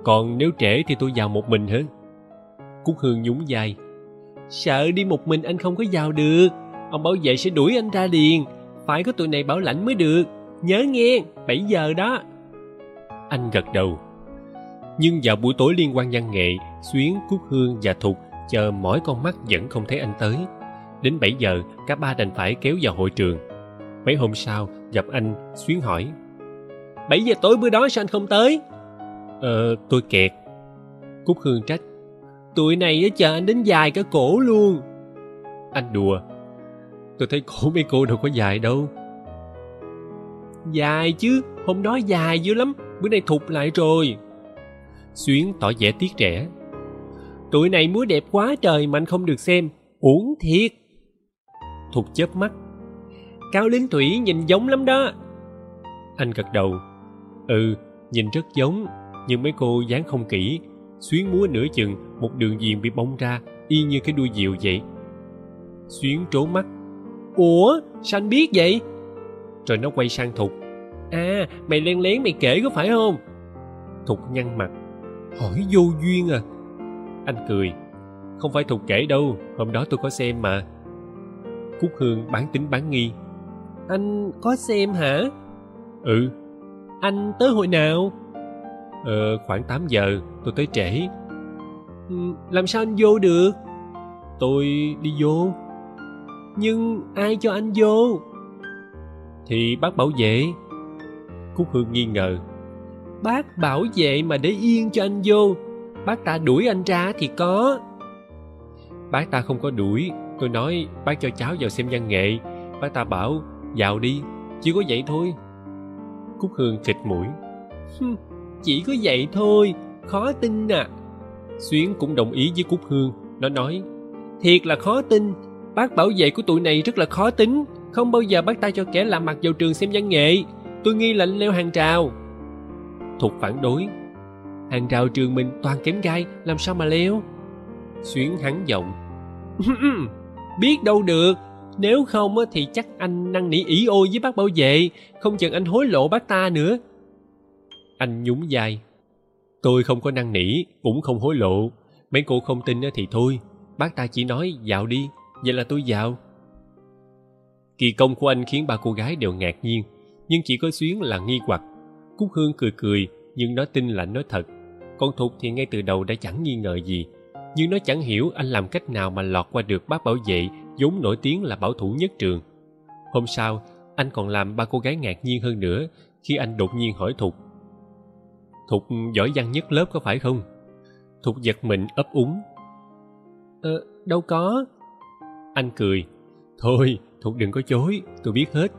Còn nếu trễ thì tôi vào một mình hả? Cúc Hương nhún vai. Sợ đi một mình anh không có vào được, ông bảo vệ sẽ đuổi anh ra liền, phải có tụi này bảo lãnh mới được, nhớ nghe, bảy giờ đó. Anh gật đầu. Nhưng vào buổi tối liên quan văn nghệ, Xuyến, Cúc Hương và Thục chờ mỏi con mắt vẫn không thấy anh tới. Đến 7 giờ, cả ba đành phải kéo vào hội trường. Mấy hôm sau, gặp anh, Xuyến hỏi. 7 giờ tối bữa đó sao anh không tới? Ờ, tôi kẹt. Cúc Hương trách. Tụi này chờ anh đến dài cả cổ luôn. Anh đùa. Tôi thấy cổ mấy cô đâu có dài đâu. Dài chứ, hôm đó dài dữ lắm, bữa nay thụt lại rồi. Xuyến tỏ vẻ tiếc trẻ. Tụi này múa đẹp quá trời mà anh không được xem, uổng thiệt. Thục chớp mắt. Cao Linh Thủy nhìn giống lắm đó. Anh gật đầu. Ừ, nhìn rất giống, nhưng mấy cô dáng không kỹ. Xuyến múa nửa chừng, một đường viền bị bong ra, y như cái đuôi diều vậy. Xuyến trốn mắt. Ủa, sao anh biết vậy? Rồi nó quay sang Thục. À, mày len lén mày kể có phải không? Thục nhăn mặt. Hỏi vô duyên à? Anh cười. Không phải Thục kể đâu, hôm đó tôi có xem mà. Cúc Hương bán tính bán nghi. Anh có xem hả? Ừ. Anh tới hồi nào? Ờ, khoảng 8 giờ, tôi tới trễ. Ừ, làm sao anh vô được? Tôi đi vô. Nhưng ai cho anh vô? Thì bác bảo vệ. Cúc Hương nghi ngờ. Bác bảo vệ mà để yên cho anh vô. Bác ta đuổi anh ra thì có. Bác ta không có đuổi, tôi nói bác cho cháu vào xem văn nghệ. Bác ta bảo vào đi chỉ có vậy thôi. Cúc hương khịt mũi chỉ có vậy thôi khó tin à. Xuyến cũng đồng ý với cúc hương. Nó nói thiệt là khó tin. Bác bảo vệ của tụi này rất là khó tính. Không bao giờ bác ta cho kẻ lạ mặt vào trường xem văn nghệ. Tôi nghi là leo hàng trào thục phản đối. Hàng rào trường mình toàn kém gai, làm sao mà leo? Xuyến hắn giọng. Biết đâu được. Nếu không thì chắc anh năn nỉ ỉ ôi với bác bảo vệ, không chừng anh hối lộ bác ta nữa. Anh nhún vai. Tôi không có năn nỉ, cũng không hối lộ. Mấy cô không tin thì thôi. Bác ta chỉ nói, dạo đi, vậy là tôi dạo. Kỳ công của anh khiến ba cô gái đều ngạc nhiên, nhưng chỉ có xuyến là nghi hoặc cúc hương cười cười, nhưng nó tin là nói thật. Còn thục thì ngay từ đầu đã chẳng nghi ngờ gì, nhưng nó chẳng hiểu anh làm cách nào mà lọt qua được bác bảo vệ vốn nổi tiếng là bảo thủ nhất trường. Hôm sau, anh còn làm ba cô gái ngạc nhiên hơn nữa khi anh đột nhiên hỏi thục. Thục giỏi văn nhất lớp có phải không? Thục giật mình ấp úng. Ờ đâu có. Anh cười. Thôi, thục đừng có chối, tôi biết hết.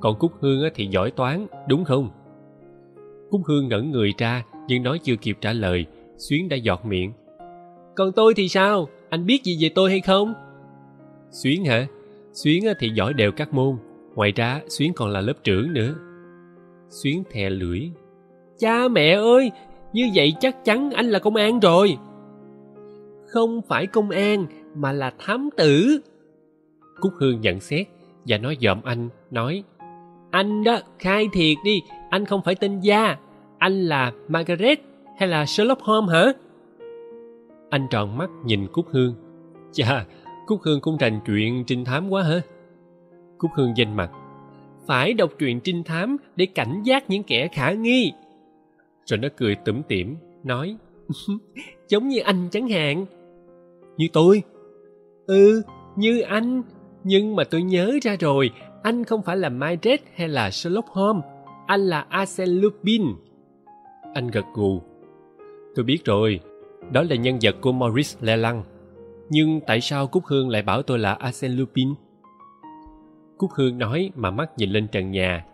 Còn cúc hương thì giỏi toán, đúng không? Cúc hương ngẩn người ra, nhưng nói chưa kịp trả lời, xuyến đã giọt miệng. Còn tôi thì sao? Anh biết gì về tôi hay không? Xuyến hả? Xuyến thì giỏi đều các môn. Ngoài ra, xuyến còn là lớp trưởng nữa. Xuyến thè lưỡi. Cha mẹ ơi, như vậy chắc chắn anh là công an rồi. Không phải công an, mà là thám tử. Cúc hương nhận xét và nói dòm anh, nói anh đó khai thiệt đi anh không phải tên gia anh là margaret hay là sherlock holmes hả anh tròn mắt nhìn Cúc Hương. Chà, Cúc Hương cũng rành chuyện trinh thám quá hả? Cúc Hương danh mặt. Phải đọc truyện trinh thám để cảnh giác những kẻ khả nghi. Rồi nó cười tủm tỉm, nói. Giống như anh chẳng hạn. Như tôi? Ừ, như anh. Nhưng mà tôi nhớ ra rồi, anh không phải là myred hay là Sherlock Holmes. Anh là Arsène Lupin. Anh gật gù. Tôi biết rồi, đó là nhân vật của Maurice leblanc Nhưng tại sao Cúc Hương lại bảo tôi là Arsène Lupin? Cúc Hương nói mà mắt nhìn lên trần nhà.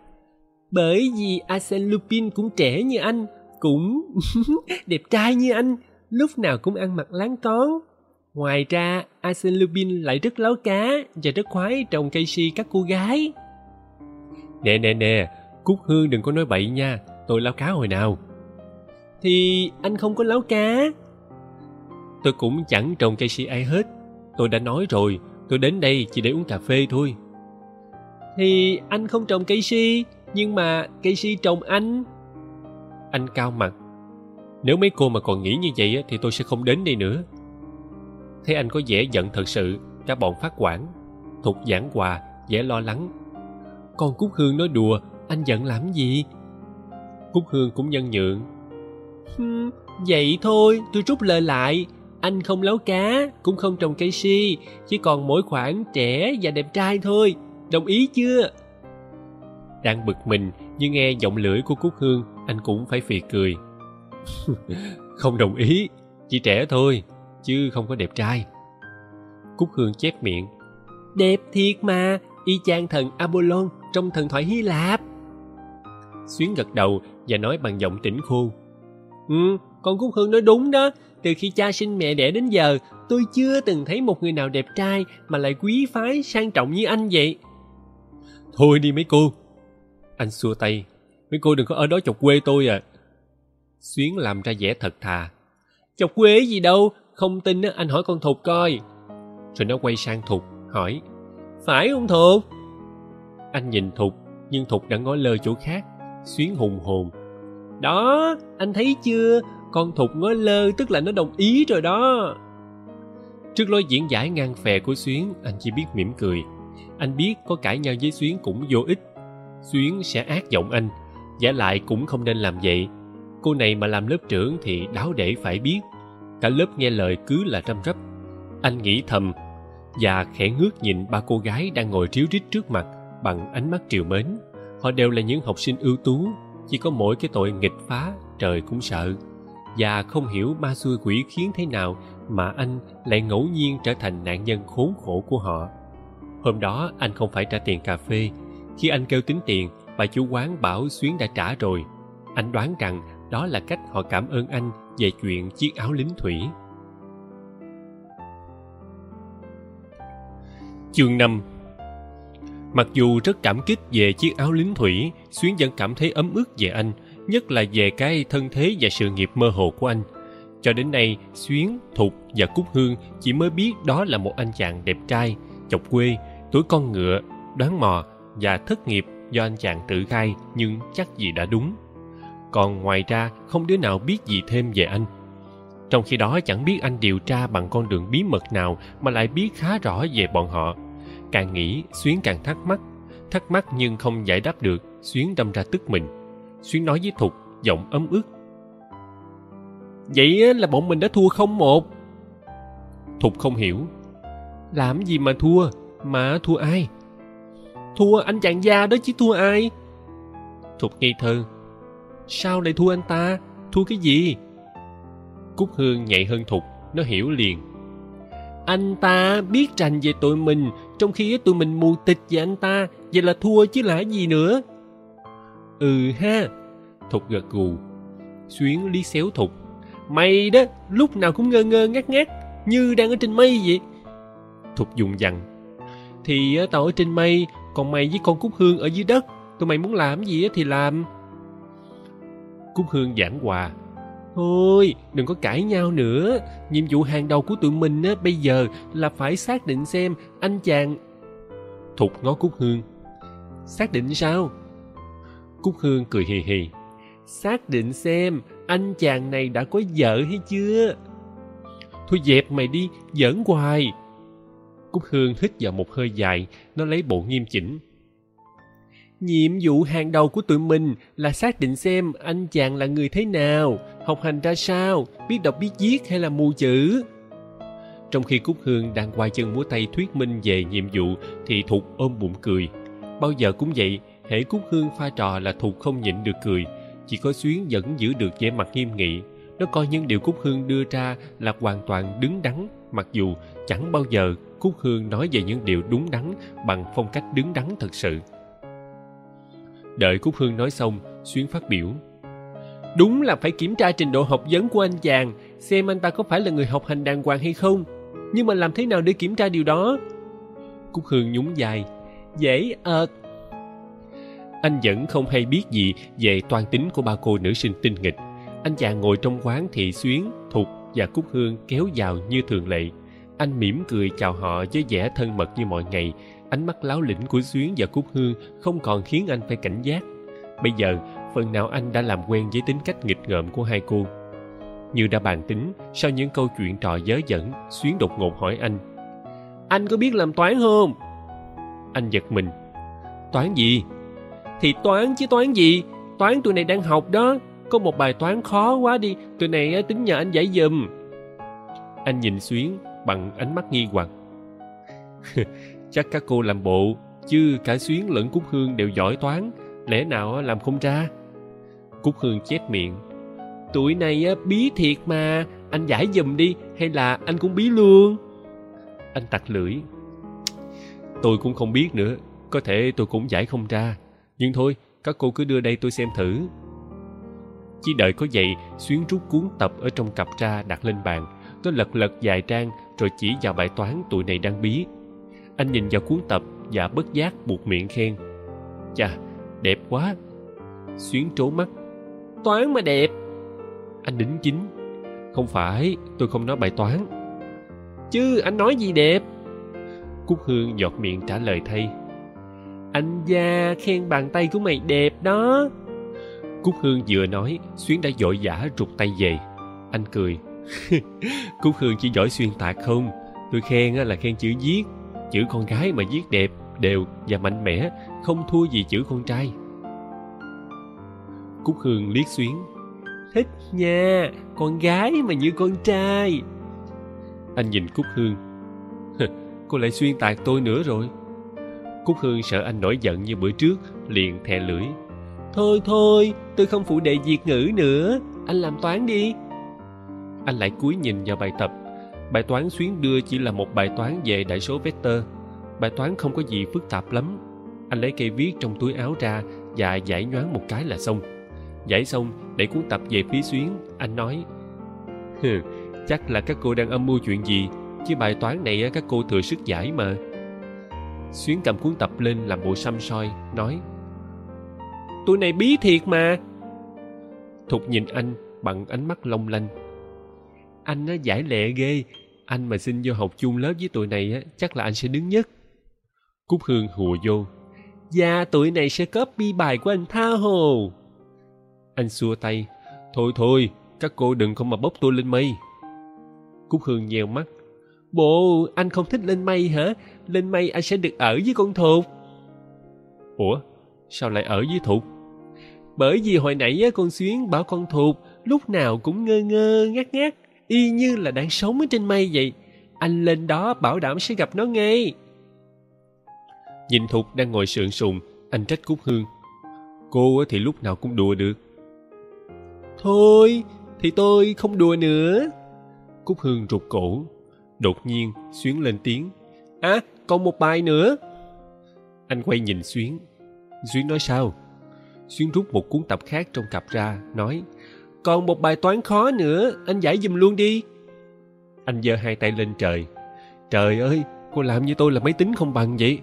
Bởi vì Arsène Lupin cũng trẻ như anh, cũng đẹp trai như anh, lúc nào cũng ăn mặc láng con. Ngoài ra, Arsène Lupin lại rất láo cá và rất khoái trồng cây si các cô gái. Nè nè nè, Cúc Hương đừng có nói bậy nha, tôi láo cá hồi nào. Thì anh không có láo cá, tôi cũng chẳng trồng cây si ai hết. Tôi đã nói rồi tôi đến đây chỉ để uống cà phê thôi. Thì anh không trồng cây si nhưng mà cây si trồng anh. Anh cao mặt. Nếu mấy cô mà còn nghĩ như vậy thì tôi sẽ không đến đây nữa thấy anh có vẻ giận thật sự? Cả bọn phát quản thục giảng hòa vẻ lo lắng. Còn cúc hương nói đùa anh giận làm gì? Cúc hương cũng nhân nhượng. Hmm, vậy thôi tôi rút lời lại. Anh không lấu cá cũng không trồng cây si chỉ còn mỗi khoản trẻ và đẹp trai thôi. Đồng ý chưa? Đang bực mình nhưng nghe giọng lưỡi của cúc hương anh cũng phải phì cười. không đồng ý chỉ trẻ thôi chứ không có đẹp trai. Cúc hương chép miệng. Đẹp thiệt mà y chang thần apollon trong thần thoại hy lạp. Xuyến gật đầu và nói bằng giọng tỉnh khô. Ừ con cúc hương nói đúng đó. Từ khi cha sinh mẹ đẻ đến giờ tôi chưa từng thấy một người nào đẹp trai mà lại quý phái sang trọng như anh vậy. Thôi đi mấy cô. Anh xua tay. Mấy cô đừng có ở đó chọc quê tôi à. Xuyến làm ra vẻ thật thà. Chọc quê gì đâu không tin anh hỏi con thục coi. Rồi nó quay sang thục, hỏi, phải không thục? Anh nhìn thục, nhưng thục đã ngó lơ chỗ khác, xuyến hùng hồn. Đó, anh thấy chưa? Con thục ngó lơ, tức là nó đồng ý rồi đó. Trước lối diễn giải ngang phè của xuyến, anh chỉ biết mỉm cười. Anh biết có cãi nhau với xuyến cũng vô ích. Xuyến sẽ ác giọng anh, giả lại cũng không nên làm vậy. Cô này mà làm lớp trưởng thì đáo để phải biết cả lớp nghe lời cứ là răm rắp. Anh nghĩ thầm và khẽ ngước nhìn ba cô gái đang ngồi ríu rít trước mặt bằng ánh mắt triều mến. Họ đều là những học sinh ưu tú, chỉ có mỗi cái tội nghịch phá, trời cũng sợ. Và không hiểu ma xui quỷ khiến thế nào mà anh lại ngẫu nhiên trở thành nạn nhân khốn khổ của họ. Hôm đó, anh không phải trả tiền cà phê. Khi anh kêu tính tiền, bà chủ quán bảo xuyến đã trả rồi. Anh đoán rằng đó là cách họ cảm ơn anh về chuyện chiếc áo lính thủy. Chương 5 mặc dù rất cảm kích về chiếc áo lính thủy, xuyến vẫn cảm thấy ấm ức về anh, nhất là về cái thân thế và sự nghiệp mơ hồ của anh. Cho đến nay, xuyến, thục và cúc hương chỉ mới biết đó là một anh chàng đẹp trai, chọc quê, tuổi con ngựa, đoán mò và thất nghiệp do anh chàng tự khai, nhưng chắc gì đã đúng còn ngoài ra, không đứa nào biết gì thêm về anh. Trong khi đó, chẳng biết anh điều tra bằng con đường bí mật nào mà lại biết khá rõ về bọn họ. Càng nghĩ, xuyến càng thắc mắc. Thắc mắc nhưng không giải đáp được, xuyến đâm ra tức mình. Xuyến nói với thục, giọng ấm ức. Vậy là bọn mình đã thua không một? Thục không hiểu. Làm gì mà thua? Mà thua ai? Thua anh chàng gia đó chứ thua ai? Thục nghi thơ sao lại thua anh ta? Thua cái gì? Cúc hương nhạy hơn thục, nó hiểu liền. Anh ta biết rành về tụi mình, trong khi tụi mình mù tịch về anh ta, vậy là thua chứ là gì nữa. Ừ ha, thục gật gù. Xuyến lý xéo thục. Mày đó, lúc nào cũng ngơ ngơ ngác ngác, như đang ở trên mây vậy. Thục dùng dằn. Thì tao ở trên mây, còn mày với con cúc hương ở dưới đất, tụi mày muốn làm gì thì làm cúc hương giảng hòa. Thôi, đừng có cãi nhau nữa. Nhiệm vụ hàng đầu của tụi mình á, bây giờ là phải xác định xem anh chàng thục ngó cúc hương. Xác định sao? Cúc hương cười hì hì. Xác định xem anh chàng này đã có vợ hay chưa? Thôi dẹp mày đi, giỡn hoài. Cúc hương hít vào một hơi dài, nó lấy bộ nghiêm chỉnh nhiệm vụ hàng đầu của tụi mình là xác định xem anh chàng là người thế nào, học hành ra sao, biết đọc biết viết hay là mù chữ. Trong khi cúc hương đang quay chân múa tay thuyết minh về nhiệm vụ thì thục ôm bụng cười. Bao giờ cũng vậy, hễ cúc hương pha trò là thục không nhịn được cười. Chỉ có xuyến vẫn giữ được vẻ mặt nghiêm nghị. Nó coi những điều cúc hương đưa ra là hoàn toàn đứng đắn, mặc dù chẳng bao giờ cúc hương nói về những điều đúng đắn bằng phong cách đứng đắn thật sự đợi cúc hương nói xong, xuyến phát biểu. Đúng là phải kiểm tra trình độ học vấn của anh chàng, xem anh ta có phải là người học hành đàng hoàng hay không. Nhưng mà làm thế nào để kiểm tra điều đó? Cúc hương nhún vai. Dễ ợt anh vẫn không hay biết gì về toàn tính của ba cô nữ sinh tinh nghịch. Anh chàng ngồi trong quán thị xuyến, thục và cúc hương kéo vào như thường lệ. Anh mỉm cười chào họ với vẻ thân mật như mọi ngày ánh mắt láo lĩnh của xuyến và cúc hương không còn khiến anh phải cảnh giác. Bây giờ, phần nào anh đã làm quen với tính cách nghịch ngợm của hai cô. Như đã bàn tính, sau những câu chuyện trò dớ dẫn xuyến đột ngột hỏi anh. Anh có biết làm toán không? Anh giật mình. Toán gì? Thì toán chứ toán gì? Toán tụi này đang học đó. Có một bài toán khó quá đi, tụi này tính nhờ anh giải giùm. Anh nhìn xuyến bằng ánh mắt nghi hoặc. chắc các cô làm bộ, chứ cả xuyến lẫn cúc hương đều giỏi toán, lẽ nào làm không ra? Cúc hương chép miệng. Tụi này bí thiệt mà, anh giải giùm đi, hay là anh cũng bí luôn? Anh tặc lưỡi. Tôi cũng không biết nữa, có thể tôi cũng giải không ra. Nhưng thôi, các cô cứ đưa đây tôi xem thử. Chỉ đợi có vậy xuyến rút cuốn tập ở trong cặp ra đặt lên bàn. Tôi lật lật vài trang, rồi chỉ vào bài toán tụi này đang bí anh nhìn vào cuốn tập và bất giác buộc miệng khen. Chà, đẹp quá. Xuyến trố mắt. Toán mà đẹp. Anh đính chính. Không phải, tôi không nói bài toán. Chứ anh nói gì đẹp? Cúc hương giọt miệng trả lời thay. Anh gia khen bàn tay của mày đẹp đó. Cúc hương vừa nói, xuyến đã vội vã rụt tay về. Anh cười. cười cúc hương chỉ giỏi xuyên tạc không? Tôi khen là khen chữ viết chữ con gái mà viết đẹp đều và mạnh mẽ không thua gì chữ con trai. Cúc hương liếc xuyến. Thích nha con gái mà như con trai. Anh nhìn cúc hương. Cô lại xuyên tạc tôi nữa rồi. Cúc hương sợ anh nổi giận như bữa trước liền thè lưỡi. Thôi thôi tôi không phụ đề việt ngữ nữa. Anh làm toán đi. Anh lại cúi nhìn vào bài tập bài toán xuyến đưa chỉ là một bài toán về đại số vector. Bài toán không có gì phức tạp lắm. Anh lấy cây viết trong túi áo ra và giải nhoáng một cái là xong. Giải xong, để cuốn tập về phía xuyến, anh nói, hừ, chắc là các cô đang âm mưu chuyện gì, chứ bài toán này các cô thừa sức giải mà. Xuyến cầm cuốn tập lên làm bộ xăm soi, nói, tụi này bí thiệt mà. Thục nhìn anh bằng ánh mắt long lanh. Anh nó giải lẹ ghê anh mà xin vô học chung lớp với tụi này á, chắc là anh sẽ đứng nhất. Cúc hương hùa vô. Dạ tụi này sẽ copy bài của anh tha hồ. Anh xua tay. Thôi thôi, các cô đừng không mà bốc tôi lên mây. Cúc hương nheo mắt. Bộ, anh không thích lên mây hả? Lên mây anh sẽ được ở với con thục. Ủa, sao lại ở với thục? Bởi vì hồi nãy con xuyến bảo con thục lúc nào cũng ngơ ngơ ngác ngác y như là đang sống ở trên mây vậy. Anh lên đó bảo đảm sẽ gặp nó ngay. Nhìn thục đang ngồi sượng sùng anh trách cúc hương. Cô thì lúc nào cũng đùa được. Thôi thì tôi không đùa nữa. Cúc hương rụt cổ đột nhiên xuyến lên tiếng. À còn một bài nữa. Anh quay nhìn xuyến. Xuyến nói sao? Xuyến rút một cuốn tập khác trong cặp ra nói còn một bài toán khó nữa anh giải giùm luôn đi. Anh giơ hai tay lên trời. Trời ơi cô làm như tôi là máy tính không bằng vậy.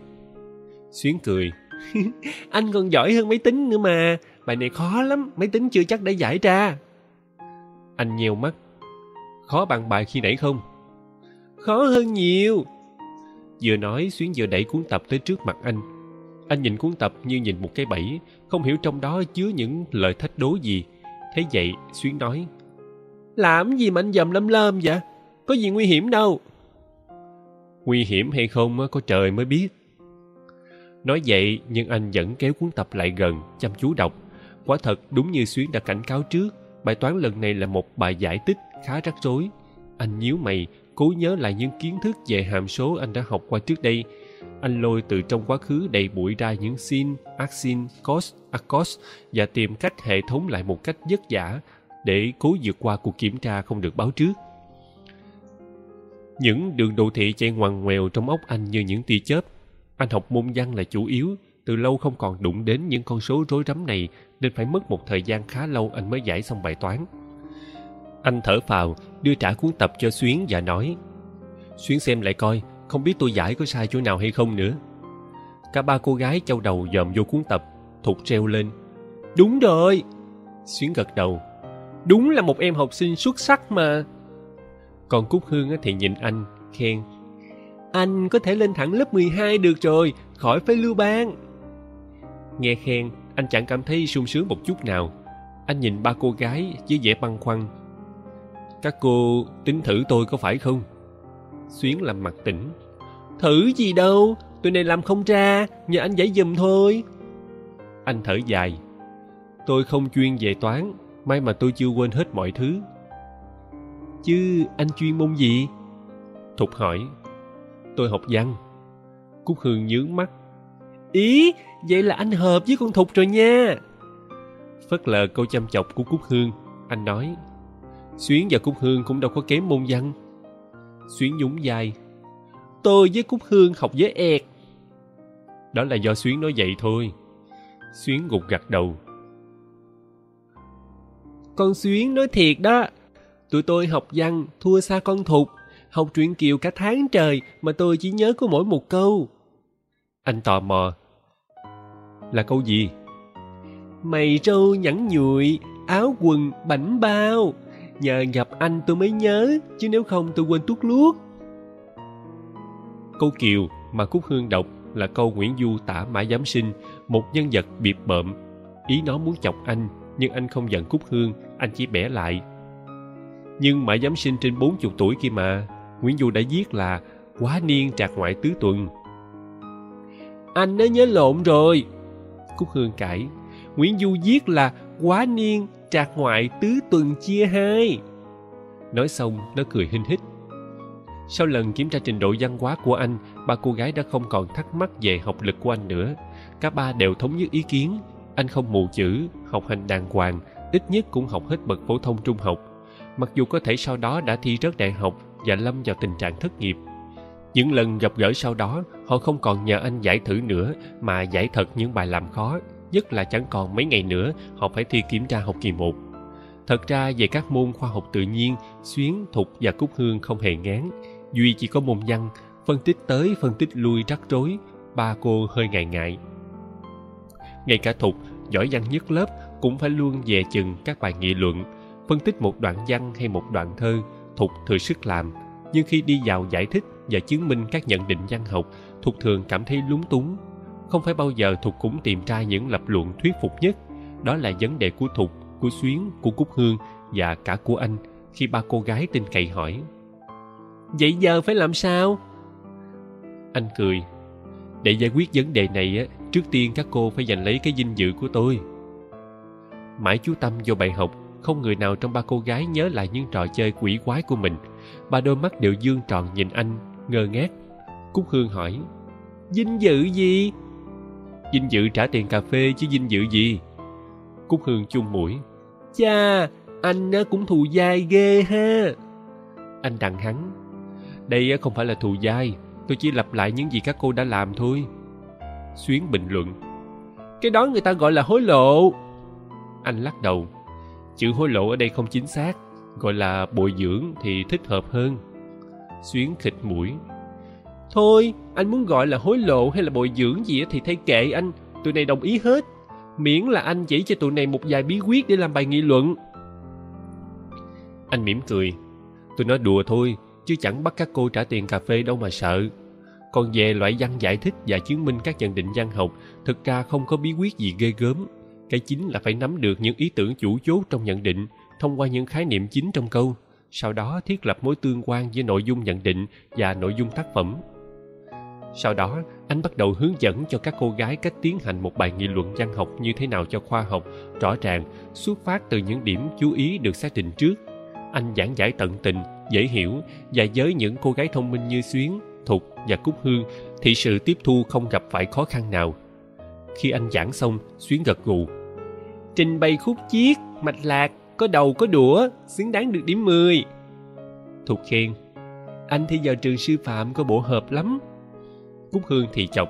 Xuyến cười. cười anh còn giỏi hơn máy tính nữa mà. Bài này khó lắm máy tính chưa chắc đã giải ra. Anh nheo mắt. Khó bằng bài khi nãy không? Khó hơn nhiều. Vừa nói xuyến vừa đẩy cuốn tập tới trước mặt anh. Anh nhìn cuốn tập như nhìn một cái bẫy không hiểu trong đó chứa những lời thách đố gì thế vậy xuyến nói làm gì mà anh dầm lâm lâm vậy? Có gì nguy hiểm đâu. Nguy hiểm hay không có trời mới biết. Nói vậy nhưng anh vẫn kéo cuốn tập lại gần chăm chú đọc. Quả thật đúng như xuyến đã cảnh cáo trước bài toán lần này là một bài giải tích khá rắc rối. Anh nhíu mày cố nhớ lại những kiến thức về hàm số anh đã học qua trước đây anh lôi từ trong quá khứ đầy bụi ra những sin, arcsin, cos, acos và tìm cách hệ thống lại một cách vất vả để cố vượt qua cuộc kiểm tra không được báo trước. Những đường đồ thị chạy ngoằn ngoèo trong óc anh như những tia chớp. Anh học môn văn là chủ yếu, từ lâu không còn đụng đến những con số rối rắm này nên phải mất một thời gian khá lâu anh mới giải xong bài toán. Anh thở phào, đưa trả cuốn tập cho Xuyến và nói Xuyến xem lại coi, không biết tôi giải có sai chỗ nào hay không nữa cả ba cô gái châu đầu dòm vô cuốn tập thục treo lên đúng rồi xuyến gật đầu đúng là một em học sinh xuất sắc mà còn cúc hương thì nhìn anh khen. Anh có thể lên thẳng lớp 12 được rồi, khỏi phải lưu ban. Nghe khen, anh chẳng cảm thấy sung sướng một chút nào. Anh nhìn ba cô gái với vẻ băn khoăn. Các cô tính thử tôi có phải không? Xuyến làm mặt tỉnh. Thử gì đâu, tụi này làm không ra, nhờ anh giải giùm thôi. Anh thở dài. Tôi không chuyên về toán, may mà tôi chưa quên hết mọi thứ. Chứ anh chuyên môn gì? Thục hỏi. Tôi học văn. Cúc Hương nhướng mắt. Ý, vậy là anh hợp với con Thục rồi nha. Phất lờ câu chăm chọc của Cúc Hương, anh nói. Xuyến và Cúc Hương cũng đâu có kém môn văn. Xuyến nhún dài, Tôi với Cúc Hương học với ẹt. Đó là do Xuyến nói vậy thôi. Xuyến gục gặt đầu. Con Xuyến nói thiệt đó. Tụi tôi học văn thua xa con Thục. Học truyện Kiều cả tháng trời mà tôi chỉ nhớ có mỗi một câu. Anh tò mò. Là câu gì? Mày trâu nhẵn nhụi, áo quần bảnh bao. Nhờ gặp anh tôi mới nhớ, chứ nếu không tôi quên tuốt luốt. Câu Kiều mà Cúc Hương đọc là câu Nguyễn Du tả Mã Giám Sinh, một nhân vật biệt bợm. Ý nó muốn chọc anh, nhưng anh không giận Cúc Hương, anh chỉ bẻ lại. Nhưng Mã Giám Sinh trên bốn chục tuổi kia mà, Nguyễn Du đã viết là quá niên trạc ngoại tứ tuần. Anh đã nhớ lộn rồi. Cúc Hương cãi, Nguyễn Du viết là quá niên trạc ngoại tứ tuần chia hai. Nói xong, nó cười hinh hít. Sau lần kiểm tra trình độ văn hóa của anh, ba cô gái đã không còn thắc mắc về học lực của anh nữa. Cả ba đều thống nhất ý kiến. Anh không mù chữ, học hành đàng hoàng, ít nhất cũng học hết bậc phổ thông trung học. Mặc dù có thể sau đó đã thi rớt đại học và lâm vào tình trạng thất nghiệp. Những lần gặp gỡ sau đó, họ không còn nhờ anh giải thử nữa mà giải thật những bài làm khó, nhất là chẳng còn mấy ngày nữa họ phải thi kiểm tra học kỳ 1. Thật ra về các môn khoa học tự nhiên, Xuyến, Thục và Cúc Hương không hề ngán. Duy chỉ có môn văn, phân tích tới phân tích lui rắc rối, ba cô hơi ngại ngại. Ngay cả Thục, giỏi văn nhất lớp cũng phải luôn về chừng các bài nghị luận, phân tích một đoạn văn hay một đoạn thơ, Thục thừa sức làm. Nhưng khi đi vào giải thích và chứng minh các nhận định văn học, Thục thường cảm thấy lúng túng. Không phải bao giờ Thục cũng tìm ra những lập luận thuyết phục nhất. Đó là vấn đề của Thục, của Xuyến, của Cúc Hương và cả của anh khi ba cô gái tin cậy hỏi. Vậy giờ phải làm sao? Anh cười. Để giải quyết vấn đề này, trước tiên các cô phải giành lấy cái dinh dự của tôi. Mãi chú tâm vô bài học, không người nào trong ba cô gái nhớ lại những trò chơi quỷ quái của mình. Ba đôi mắt đều dương tròn nhìn anh, ngơ ngác. Cúc Hương hỏi. Dinh dự gì? Dinh dự trả tiền cà phê chứ dinh dự gì? Cúc Hương chung mũi. Cha, anh cũng thù dai ghê ha. Anh đặng hắn. Đây không phải là thù dai, tôi chỉ lặp lại những gì các cô đã làm thôi. Xuyến bình luận. Cái đó người ta gọi là hối lộ. Anh lắc đầu. Chữ hối lộ ở đây không chính xác, gọi là bồi dưỡng thì thích hợp hơn. Xuyến khịt mũi. Thôi, anh muốn gọi là hối lộ hay là bồi dưỡng gì thì thay kệ anh, tụi này đồng ý hết. Miễn là anh chỉ cho tụi này một vài bí quyết để làm bài nghị luận. Anh mỉm cười. Tôi nói đùa thôi, chứ chẳng bắt các cô trả tiền cà phê đâu mà sợ. Còn về loại văn giải thích và chứng minh các nhận định văn học, thực ra không có bí quyết gì ghê gớm. Cái chính là phải nắm được những ý tưởng chủ chốt trong nhận định thông qua những khái niệm chính trong câu, sau đó thiết lập mối tương quan giữa nội dung nhận định và nội dung tác phẩm. Sau đó, anh bắt đầu hướng dẫn cho các cô gái cách tiến hành một bài nghị luận văn học như thế nào cho khoa học, rõ ràng, xuất phát từ những điểm chú ý được xác định trước. Anh giảng giải tận tình, dễ hiểu và với những cô gái thông minh như Xuyến, Thục và Cúc Hương thì sự tiếp thu không gặp phải khó khăn nào. Khi anh giảng xong, Xuyến gật gù. Trình bày khúc chiết, mạch lạc, có đầu có đũa, xứng đáng được điểm 10. Thục khen. Anh thi vào trường sư phạm có bộ hợp lắm. Cúc Hương thì chọc.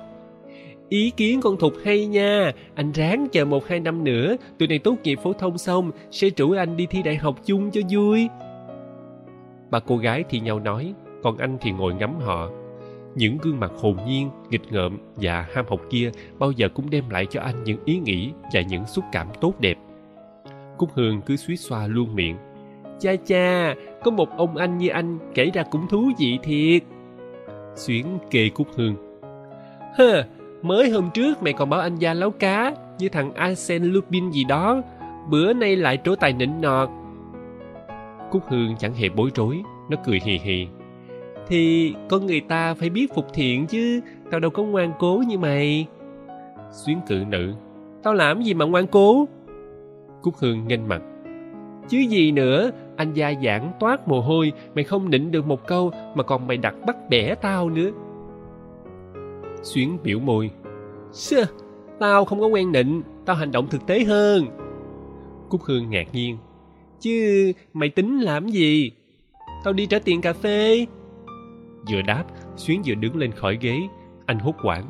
Ý kiến con Thục hay nha, anh ráng chờ một hai năm nữa, tụi này tốt nghiệp phổ thông xong, sẽ rủ anh đi thi đại học chung cho vui. Ba cô gái thì nhau nói, còn anh thì ngồi ngắm họ. Những gương mặt hồn nhiên, nghịch ngợm và ham học kia bao giờ cũng đem lại cho anh những ý nghĩ và những xúc cảm tốt đẹp. Cúc Hương cứ suýt xoa luôn miệng. Cha cha, có một ông anh như anh kể ra cũng thú vị thiệt. xuyến kê cúc hương hơ, mới hôm trước mày còn bảo anh gia lấu cá như thằng Arsene Lupin gì đó. Bữa nay lại trố tài nịnh nọt. Cúc hương chẳng hề bối rối, nó cười hì hì. Thì con người ta phải biết phục thiện chứ, tao đâu có ngoan cố như mày. Xuyến cự nữ, tao làm gì mà ngoan cố? Cúc hương nghênh mặt. Chứ gì nữa, anh gia giảng toát mồ hôi, mày không nịnh được một câu mà còn mày đặt bắt bẻ tao nữa xuyến biểu môi. Sơ, tao không có quen nịnh tao hành động thực tế hơn. Cúc hương ngạc nhiên. Chứ mày tính làm gì? Tao đi trả tiền cà phê. Vừa đáp xuyến vừa đứng lên khỏi ghế. Anh hốt quảng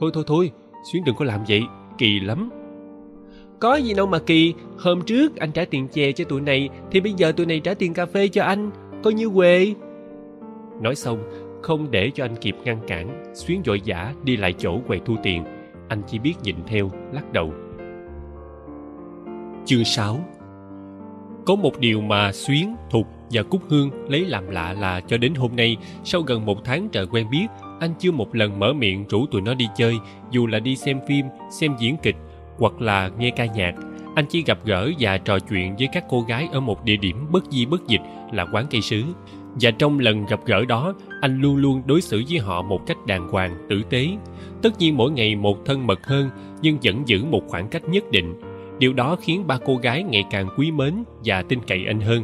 thôi thôi thôi xuyến đừng có làm vậy kỳ lắm. Có gì đâu mà kỳ. Hôm trước anh trả tiền chè cho tụi này thì bây giờ tụi này trả tiền cà phê cho anh. Coi như quê. Nói xong không để cho anh kịp ngăn cản, xuyến vội vã đi lại chỗ quầy thu tiền. Anh chỉ biết nhìn theo, lắc đầu. Chương 6 có một điều mà xuyến, thục và cúc hương lấy làm lạ là cho đến hôm nay, sau gần một tháng trời quen biết, anh chưa một lần mở miệng rủ tụi nó đi chơi, dù là đi xem phim, xem diễn kịch, hoặc là nghe ca nhạc. Anh chỉ gặp gỡ và trò chuyện với các cô gái ở một địa điểm bất di bất dịch là quán cây sứ và trong lần gặp gỡ đó, anh luôn luôn đối xử với họ một cách đàng hoàng, tử tế. Tất nhiên mỗi ngày một thân mật hơn, nhưng vẫn giữ một khoảng cách nhất định. Điều đó khiến ba cô gái ngày càng quý mến và tin cậy anh hơn.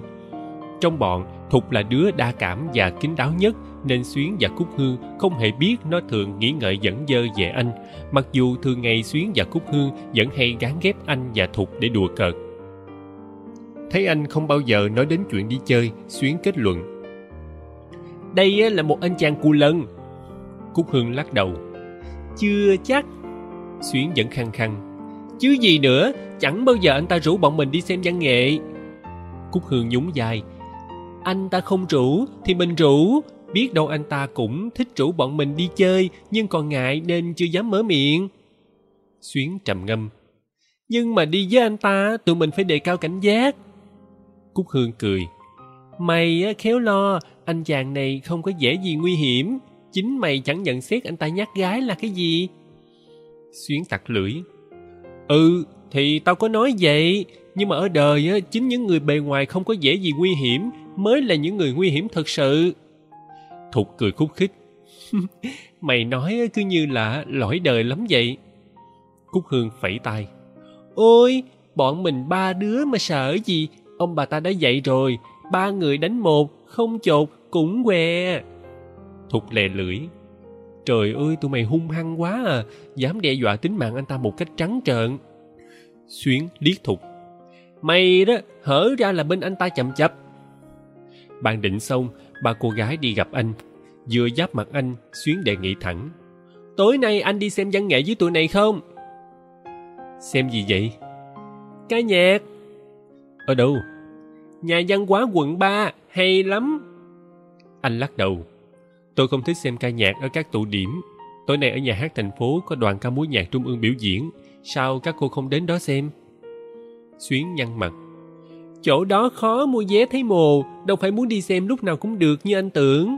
Trong bọn, thục là đứa đa cảm và kín đáo nhất, nên xuyến và cúc hương không hề biết nó thường nghĩ ngợi dẫn dơ về anh. Mặc dù thường ngày xuyến và cúc hương vẫn hay gán ghép anh và thục để đùa cợt. Thấy anh không bao giờ nói đến chuyện đi chơi, xuyến kết luận đây là một anh chàng cù lần. Cúc hương lắc đầu. Chưa chắc. Xuyến vẫn khăng khăng. Chứ gì nữa, chẳng bao giờ anh ta rủ bọn mình đi xem văn nghệ. Cúc hương nhún vai. Anh ta không rủ thì mình rủ. Biết đâu anh ta cũng thích rủ bọn mình đi chơi, nhưng còn ngại nên chưa dám mở miệng. Xuyến trầm ngâm. Nhưng mà đi với anh ta, tụi mình phải đề cao cảnh giác. Cúc hương cười mày khéo lo. Anh chàng này không có dễ gì nguy hiểm. Chính mày chẳng nhận xét anh ta nhát gái là cái gì. Xuyến tặc lưỡi. Ừ thì tao có nói vậy. Nhưng mà ở đời á, chính những người bề ngoài không có dễ gì nguy hiểm, mới là những người nguy hiểm thật sự. Thục cười khúc khích. Mày nói cứ như là lỗi đời lắm vậy. Cúc hương phẩy tay. Ôi, bọn mình ba đứa mà sợ gì? Ông bà ta đã dạy rồi ba người đánh một không chột cũng què. Thục lè lưỡi. Trời ơi tụi mày hung hăng quá à dám đe dọa tính mạng anh ta một cách trắng trợn. Xuyến liếc thục mày đó hở ra là bên anh ta chậm chập. Bàn định xong ba cô gái đi gặp anh. Vừa giáp mặt anh xuyến đề nghị thẳng. Tối nay anh đi xem văn nghệ với tụi này không? Xem gì vậy? Ca nhạc. Ở đâu nhà văn hóa quận ba hay lắm. Anh lắc đầu. Tôi không thích xem ca nhạc ở các tụ điểm. Tối nay ở nhà hát thành phố có đoàn ca múa nhạc trung ương biểu diễn. Sao các cô không đến đó xem? Xuyến nhăn mặt. Chỗ đó khó mua vé thấy mồ đâu phải muốn đi xem lúc nào cũng được như anh tưởng.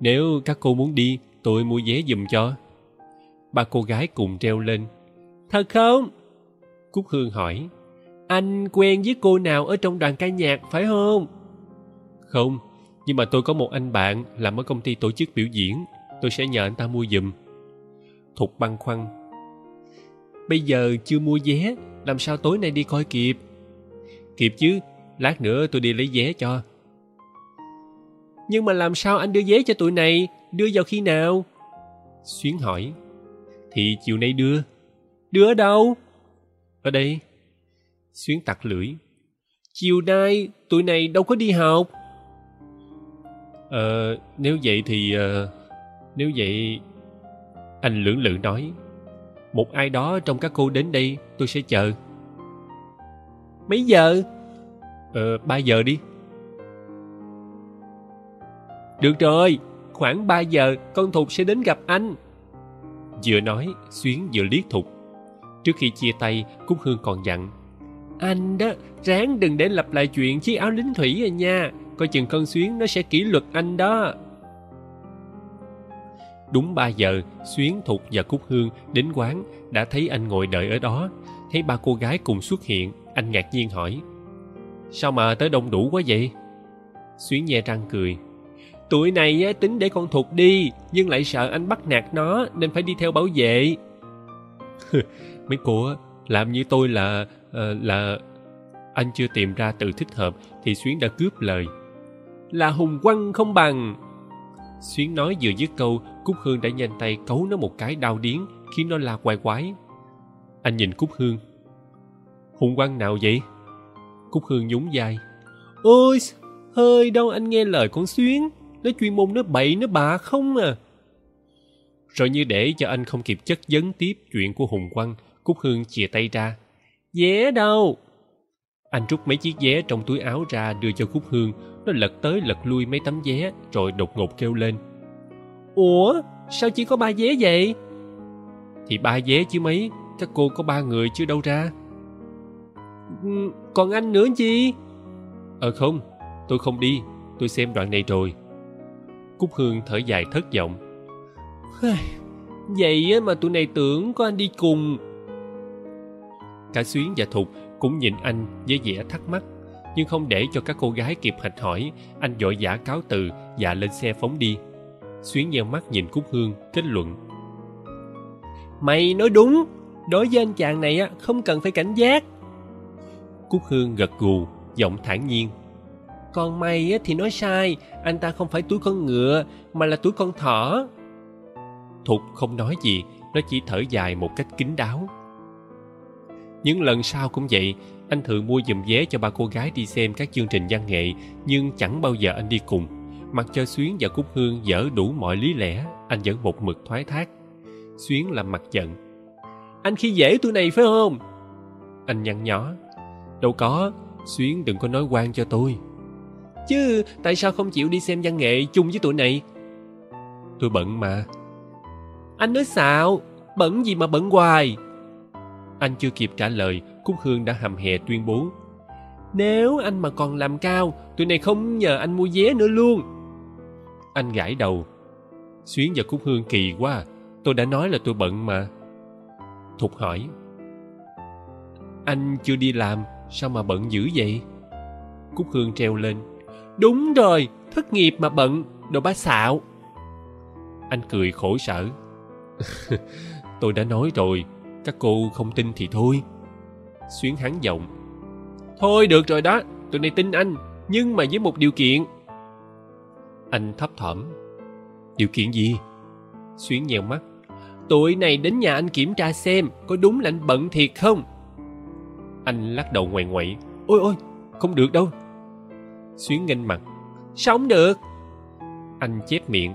Nếu các cô muốn đi tôi mua vé giùm cho. Ba cô gái cùng treo lên. Thật không? Cúc hương hỏi anh quen với cô nào ở trong đoàn ca nhạc phải không? Không nhưng mà tôi có một anh bạn làm ở công ty tổ chức biểu diễn. Tôi sẽ nhờ anh ta mua giùm. Thục băn khoăn. Bây giờ chưa mua vé làm sao tối nay đi coi kịp? Kịp chứ lát nữa tôi đi lấy vé cho. Nhưng mà làm sao anh đưa vé cho tụi này? Đưa vào khi nào? Xuyến hỏi. Thì chiều nay đưa. Đưa ở đâu? Ở đây xuyến tặc lưỡi. Chiều nay tụi này đâu có đi học. Ờ nếu vậy thì uh, nếu vậy anh lưỡng lự nói một ai đó trong các cô đến đây tôi sẽ chờ. Mấy giờ? Ờ ba giờ đi. Được rồi khoảng ba giờ con thục sẽ đến gặp anh. Vừa nói xuyến vừa liếc thục. Trước khi chia tay cúc hương còn dặn anh đó, ráng đừng để lặp lại chuyện chiếc áo lính thủy rồi nha. Coi chừng con xuyến nó sẽ kỷ luật anh đó. Đúng ba giờ, xuyến, thục và cúc hương đến quán, đã thấy anh ngồi đợi ở đó. Thấy ba cô gái cùng xuất hiện, anh ngạc nhiên hỏi, sao mà tới đông đủ quá vậy? Xuyến nhe răng cười tụi này tính để con thục đi, nhưng lại sợ anh bắt nạt nó, nên phải đi theo bảo vệ. Mấy cô làm như tôi là là anh chưa tìm ra từ thích hợp thì xuyến đã cướp lời. Là hùng quăng không bằng. Xuyến nói vừa dứt câu cúc hương đã nhanh tay cấu nó một cái đau điếng khiến nó la quay quái. Anh nhìn cúc hương. Hùng quăng nào vậy? Cúc hương nhún vai. Ôi hơi đâu anh nghe lời con xuyến. Nó chuyên môn nó bậy nó bạ không à. Rồi như để cho anh không kịp chất vấn tiếp chuyện của hùng quăng cúc hương chìa tay ra vé đâu? Anh rút mấy chiếc vé trong túi áo ra đưa cho cúc hương. Nó lật tới lật lui mấy tấm vé, rồi đột ngột kêu lên. Ủa, sao chỉ có ba vé vậy? Thì ba vé chứ mấy các cô có ba người chứ đâu ra. Ừ, còn anh nữa chi? Ờ không, tôi không đi. Tôi xem đoạn này rồi. Cúc hương thở dài thất vọng. Vậy mà tụi này tưởng có anh đi cùng cả xuyến và thục cũng nhìn anh với vẻ thắc mắc nhưng không để cho các cô gái kịp hạch hỏi anh vội vã cáo từ và lên xe phóng đi. Xuyến nheo mắt nhìn cúc hương kết luận. Mày nói đúng đối với anh chàng này á không cần phải cảnh giác. Cúc hương gật gù giọng thản nhiên. Còn mày á thì nói sai anh ta không phải túi con ngựa mà là túi con thỏ. Thục không nói gì nó chỉ thở dài một cách kín đáo những lần sau cũng vậy, anh thường mua giùm vé cho ba cô gái đi xem các chương trình văn nghệ, nhưng chẳng bao giờ anh đi cùng. Mặc cho xuyến và cúc hương dở đủ mọi lý lẽ, anh vẫn một mực thoái thác. Xuyến làm mặt giận. Anh khi dễ tụi này phải không? Anh nhăn nhó. Đâu có, xuyến đừng có nói quan cho tôi. Chứ tại sao không chịu đi xem văn nghệ chung với tụi này? Tôi bận mà. Anh nói xạo bận gì mà bận hoài anh chưa kịp trả lời cúc hương đã hầm hè tuyên bố. Nếu anh mà còn làm cao, tụi này không nhờ anh mua vé nữa luôn. Anh gãi đầu. Xuyến và cúc hương kỳ quá, tôi đã nói là tôi bận mà. Thục hỏi. Anh chưa đi làm, sao mà bận dữ vậy? Cúc hương treo lên. Đúng rồi, thất nghiệp mà bận, đồ bá xạo. Anh cười khổ sở. Tôi đã nói rồi các cô không tin thì thôi. Xuyến hắn giọng. Thôi được rồi đó, tụi này tin anh, nhưng mà với một điều kiện. Anh thấp thỏm. Điều kiện gì? Xuyến nhèo mắt. Tụi này đến nhà anh kiểm tra xem có đúng là anh bận thiệt không? Anh lắc đầu ngoằn ngoậy ôi ôi, không được đâu. Xuyến nghênh mặt. Sao không được? Anh chép miệng.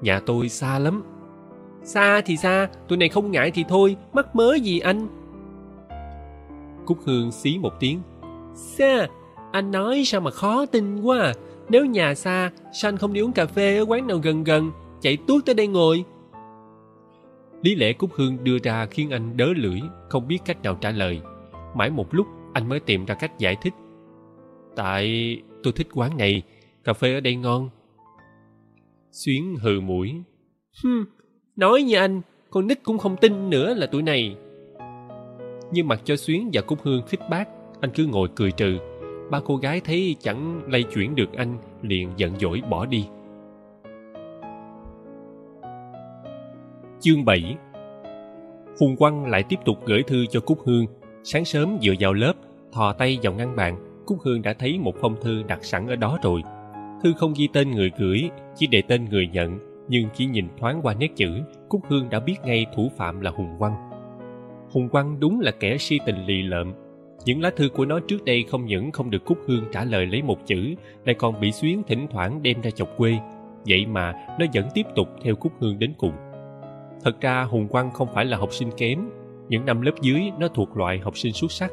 Nhà tôi xa lắm xa thì xa, tụi này không ngại thì thôi, mắc mớ gì anh? Cúc hương xí một tiếng. Xa, anh nói sao mà khó tin quá à? Nếu nhà xa, sao anh không đi uống cà phê ở quán nào gần gần, chạy tuốt tới đây ngồi? Lý lẽ cúc hương đưa ra khiến anh đớ lưỡi, không biết cách nào trả lời. Mãi một lúc, anh mới tìm ra cách giải thích. Tại tôi thích quán này, cà phê ở đây ngon. Xuyến hừ mũi. Hừm nói như anh con nít cũng không tin nữa là tụi này. Nhưng mặt cho xuyến và cúc hương khích bác anh cứ ngồi cười trừ. Ba cô gái thấy chẳng lay chuyển được anh liền giận dỗi bỏ đi. Chương 7 Hùng Quang lại tiếp tục gửi thư cho Cúc Hương. Sáng sớm vừa vào lớp, thò tay vào ngăn bàn, Cúc Hương đã thấy một phong thư đặt sẵn ở đó rồi. Thư không ghi tên người gửi, chỉ để tên người nhận, nhưng chỉ nhìn thoáng qua nét chữ, Cúc Hương đã biết ngay thủ phạm là Hùng Quang. Hùng Quang đúng là kẻ si tình lì lợm. Những lá thư của nó trước đây không những không được Cúc Hương trả lời lấy một chữ, lại còn bị Xuyến thỉnh thoảng đem ra chọc quê. Vậy mà nó vẫn tiếp tục theo Cúc Hương đến cùng. Thật ra Hùng Quang không phải là học sinh kém. Những năm lớp dưới nó thuộc loại học sinh xuất sắc.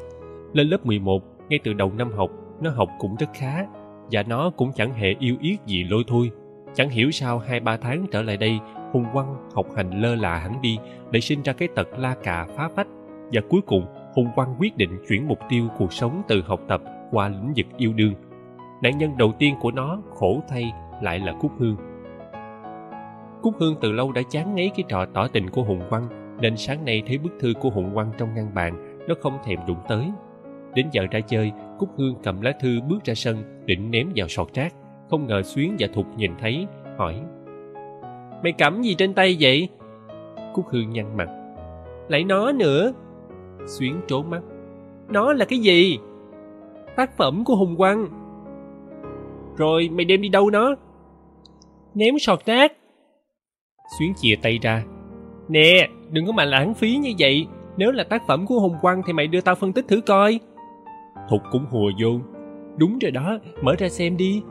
Lên lớp 11, ngay từ đầu năm học, nó học cũng rất khá. Và nó cũng chẳng hề yêu yết gì lôi thôi. Chẳng hiểu sao hai ba tháng trở lại đây, Hùng Quang học hành lơ là hẳn đi để sinh ra cái tật la cà phá phách. Và cuối cùng, Hùng Quang quyết định chuyển mục tiêu cuộc sống từ học tập qua lĩnh vực yêu đương. Nạn nhân đầu tiên của nó khổ thay lại là Cúc Hương cúc hương từ lâu đã chán ngấy cái trò tỏ tình của hùng quang nên sáng nay thấy bức thư của hùng quang trong ngăn bàn nó không thèm đụng tới đến giờ ra chơi cúc hương cầm lá thư bước ra sân định ném vào sọt rác không ngờ xuyến và thục nhìn thấy, hỏi, mày cắm gì trên tay vậy? Cúc hương nhăn mặt, lại nó nữa. Xuyến trốn mắt, nó là cái gì? Tác phẩm của hùng quang. Rồi mày đem đi đâu nó? Ném sọt rác xuyến chìa tay ra, nè, đừng có mà lãng phí như vậy. Nếu là tác phẩm của hùng quang thì mày đưa tao phân tích thử coi. Thục cũng hùa vô, đúng rồi đó, mở ra xem đi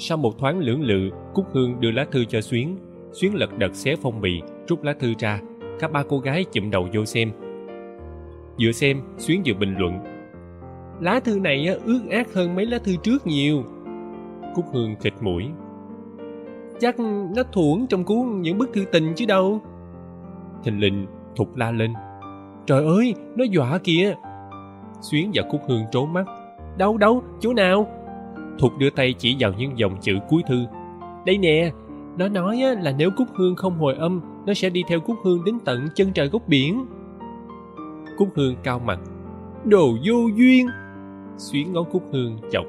sau một thoáng lưỡng lự, cúc hương đưa lá thư cho xuyến. Xuyến lật đật xé phong bì, rút lá thư ra. Cả ba cô gái chụm đầu vô xem. Vừa xem, xuyến vừa bình luận. Lá thư này ướt át hơn mấy lá thư trước nhiều. Cúc hương khịt mũi. Chắc nó thuẫn trong cuốn những bức thư tình chứ đâu. Thình lình thục la lên. Trời ơi, nó dọa kìa. Xuyến và cúc hương trốn mắt. Đâu đâu, chỗ nào? Thục đưa tay chỉ vào những dòng chữ cuối thư. Đây nè, nó nói là nếu cúc hương không hồi âm, nó sẽ đi theo cúc hương đến tận chân trời góc biển. Cúc hương cao mặt. Đồ vô duyên. Xuyến ngón cúc hương chọc.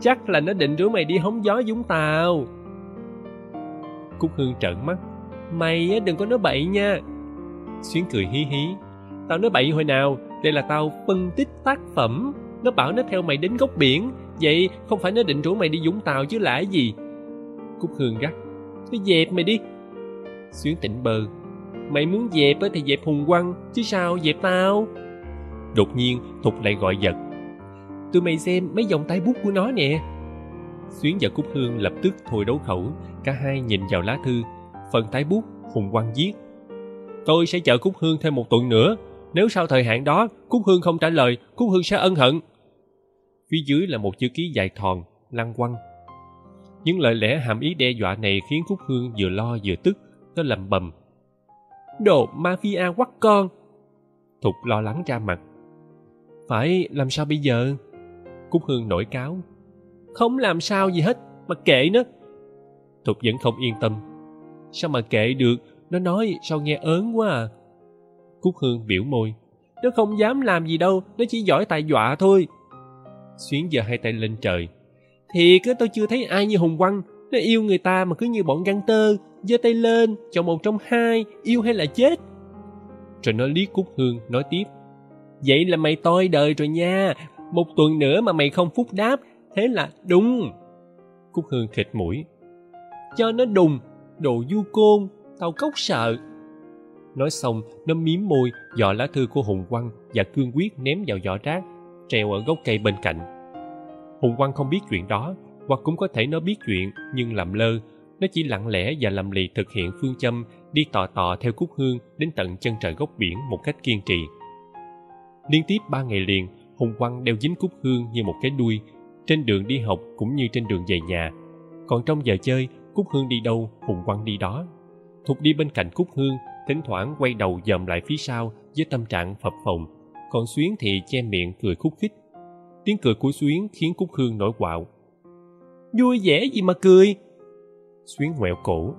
Chắc là nó định rủ mày đi hóng gió dũng tàu. Cúc hương trợn mắt. Mày đừng có nói bậy nha. Xuyến cười hí hí. Tao nói bậy hồi nào, đây là tao phân tích tác phẩm. Nó bảo nó theo mày đến góc biển vậy không phải nó định rủ mày đi dũng tàu chứ lạ gì? Cúc hương gắt. Nó dẹp mày đi. Xuyến tỉnh bờ, mày muốn dẹp thì dẹp hùng quăng chứ sao dẹp tao? Đột nhiên thục lại gọi giật. Tụi mày xem mấy dòng tay bút của nó nè. Xuyến và cúc hương lập tức thôi đấu khẩu. Cả hai nhìn vào lá thư. Phần tái bút hùng quang viết. Tôi sẽ chờ cúc hương thêm một tuần nữa. Nếu sau thời hạn đó cúc hương không trả lời cúc hương sẽ ân hận phía dưới là một chữ ký dài thòn, lăng quăng. Những lời lẽ hàm ý đe dọa này khiến cúc hương vừa lo vừa tức, nó lầm bầm. Đồ mafia quắt con! Thục lo lắng ra mặt. Phải làm sao bây giờ? Cúc hương nổi cáo. Không làm sao gì hết, mà kệ nó. Thục vẫn không yên tâm. Sao mà kệ được? Nó nói sao nghe ớn quá à. Cúc hương biểu môi. Nó không dám làm gì đâu, nó chỉ giỏi tài dọa thôi xuyến giờ hai tay lên trời. Thì cứ tôi chưa thấy ai như hùng quăng nó yêu người ta mà cứ như bọn găng tơ, giơ tay lên, chọn một trong hai, yêu hay là chết? Rồi nó liếc cúc hương, nói tiếp. Vậy là mày toi đời rồi nha. Một tuần nữa mà mày không phúc đáp, thế là đúng cúc hương khịt mũi. Cho nó đùng, đồ du côn, tao cốc sợ. Nói xong, nó miếm môi dọ lá thư của hùng quăng và cương quyết ném vào giỏ rác treo ở gốc cây bên cạnh. Hùng Quang không biết chuyện đó, hoặc cũng có thể nó biết chuyện, nhưng làm lơ, nó chỉ lặng lẽ và lầm lì thực hiện phương châm đi tò tò theo cúc hương đến tận chân trời góc biển một cách kiên trì. Liên tiếp ba ngày liền, hùng Quang đeo dính cúc hương như một cái đuôi, trên đường đi học cũng như trên đường về nhà. Còn trong giờ chơi cúc hương đi đâu, hùng Quang đi đó. Thục đi bên cạnh cúc hương, thỉnh thoảng quay đầu dòm lại phía sau với tâm trạng phập phồng còn xuyến thì che miệng cười khúc khích. Tiếng cười của xuyến khiến cúc hương nổi quạo. Vui vẻ gì mà cười? Xuyến ngoẹo cổ.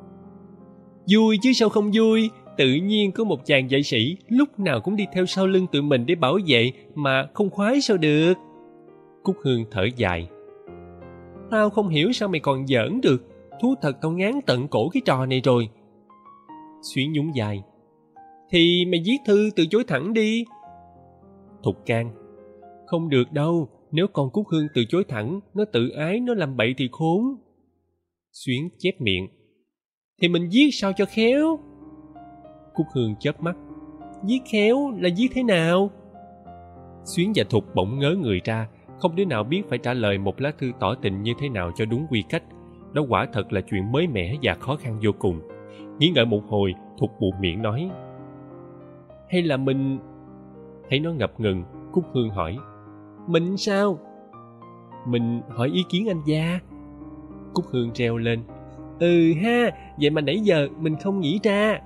Vui chứ sao không vui? Tự nhiên có một chàng vệ sĩ lúc nào cũng đi theo sau lưng tụi mình để bảo vệ mà không khoái sao được. Cúc hương thở dài. Tao không hiểu sao mày còn giỡn được. Thú thật tao ngán tận cổ cái trò này rồi. Xuyến nhún dài thì mày viết thư từ chối thẳng đi thục can. Không được đâu, nếu con cúc hương từ chối thẳng, nó tự ái, nó làm bậy thì khốn. Xuyến chép miệng. Thì mình viết sao cho khéo? Cúc hương chớp mắt. Viết khéo là viết thế nào? Xuyến và thục bỗng ngớ người ra, không đứa nào biết phải trả lời một lá thư tỏ tình như thế nào cho đúng quy cách. Đó quả thật là chuyện mới mẻ và khó khăn vô cùng. Nghĩ ngợi một hồi, thục buộc miệng nói. Hay là mình thấy nó ngập ngừng, cúc hương hỏi, mình sao? Mình hỏi ý kiến anh gia. Cúc hương treo lên ừ ha, vậy mà nãy giờ mình không nghĩ ra.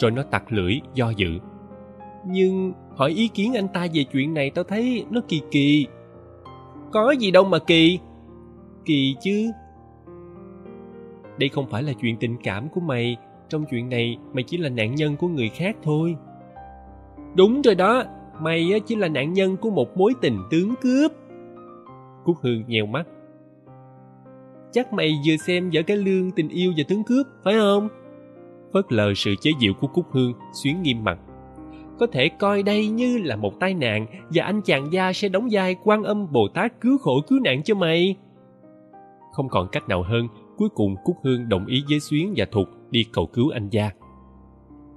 Rồi nó tặc lưỡi, do dự, nhưng hỏi ý kiến anh ta về chuyện này tao thấy nó kỳ kỳ. Có gì đâu mà kỳ. Kỳ chứ. Đây không phải là chuyện tình cảm của mày, trong chuyện này mày chỉ là nạn nhân của người khác thôi đúng rồi đó mày chỉ là nạn nhân của một mối tình tướng cướp. Cúc hương nhèo mắt. Chắc mày vừa xem vở cái lương tình yêu và tướng cướp, phải không? Phớt lờ sự chế giễu của cúc hương, xuyến nghiêm mặt. Có thể coi đây như là một tai nạn và anh chàng gia sẽ đóng vai quan âm bồ tát cứu khổ, cứu nạn cho mày. Không còn cách nào hơn, cuối cùng cúc hương đồng ý với xuyến và thục đi cầu cứu anh gia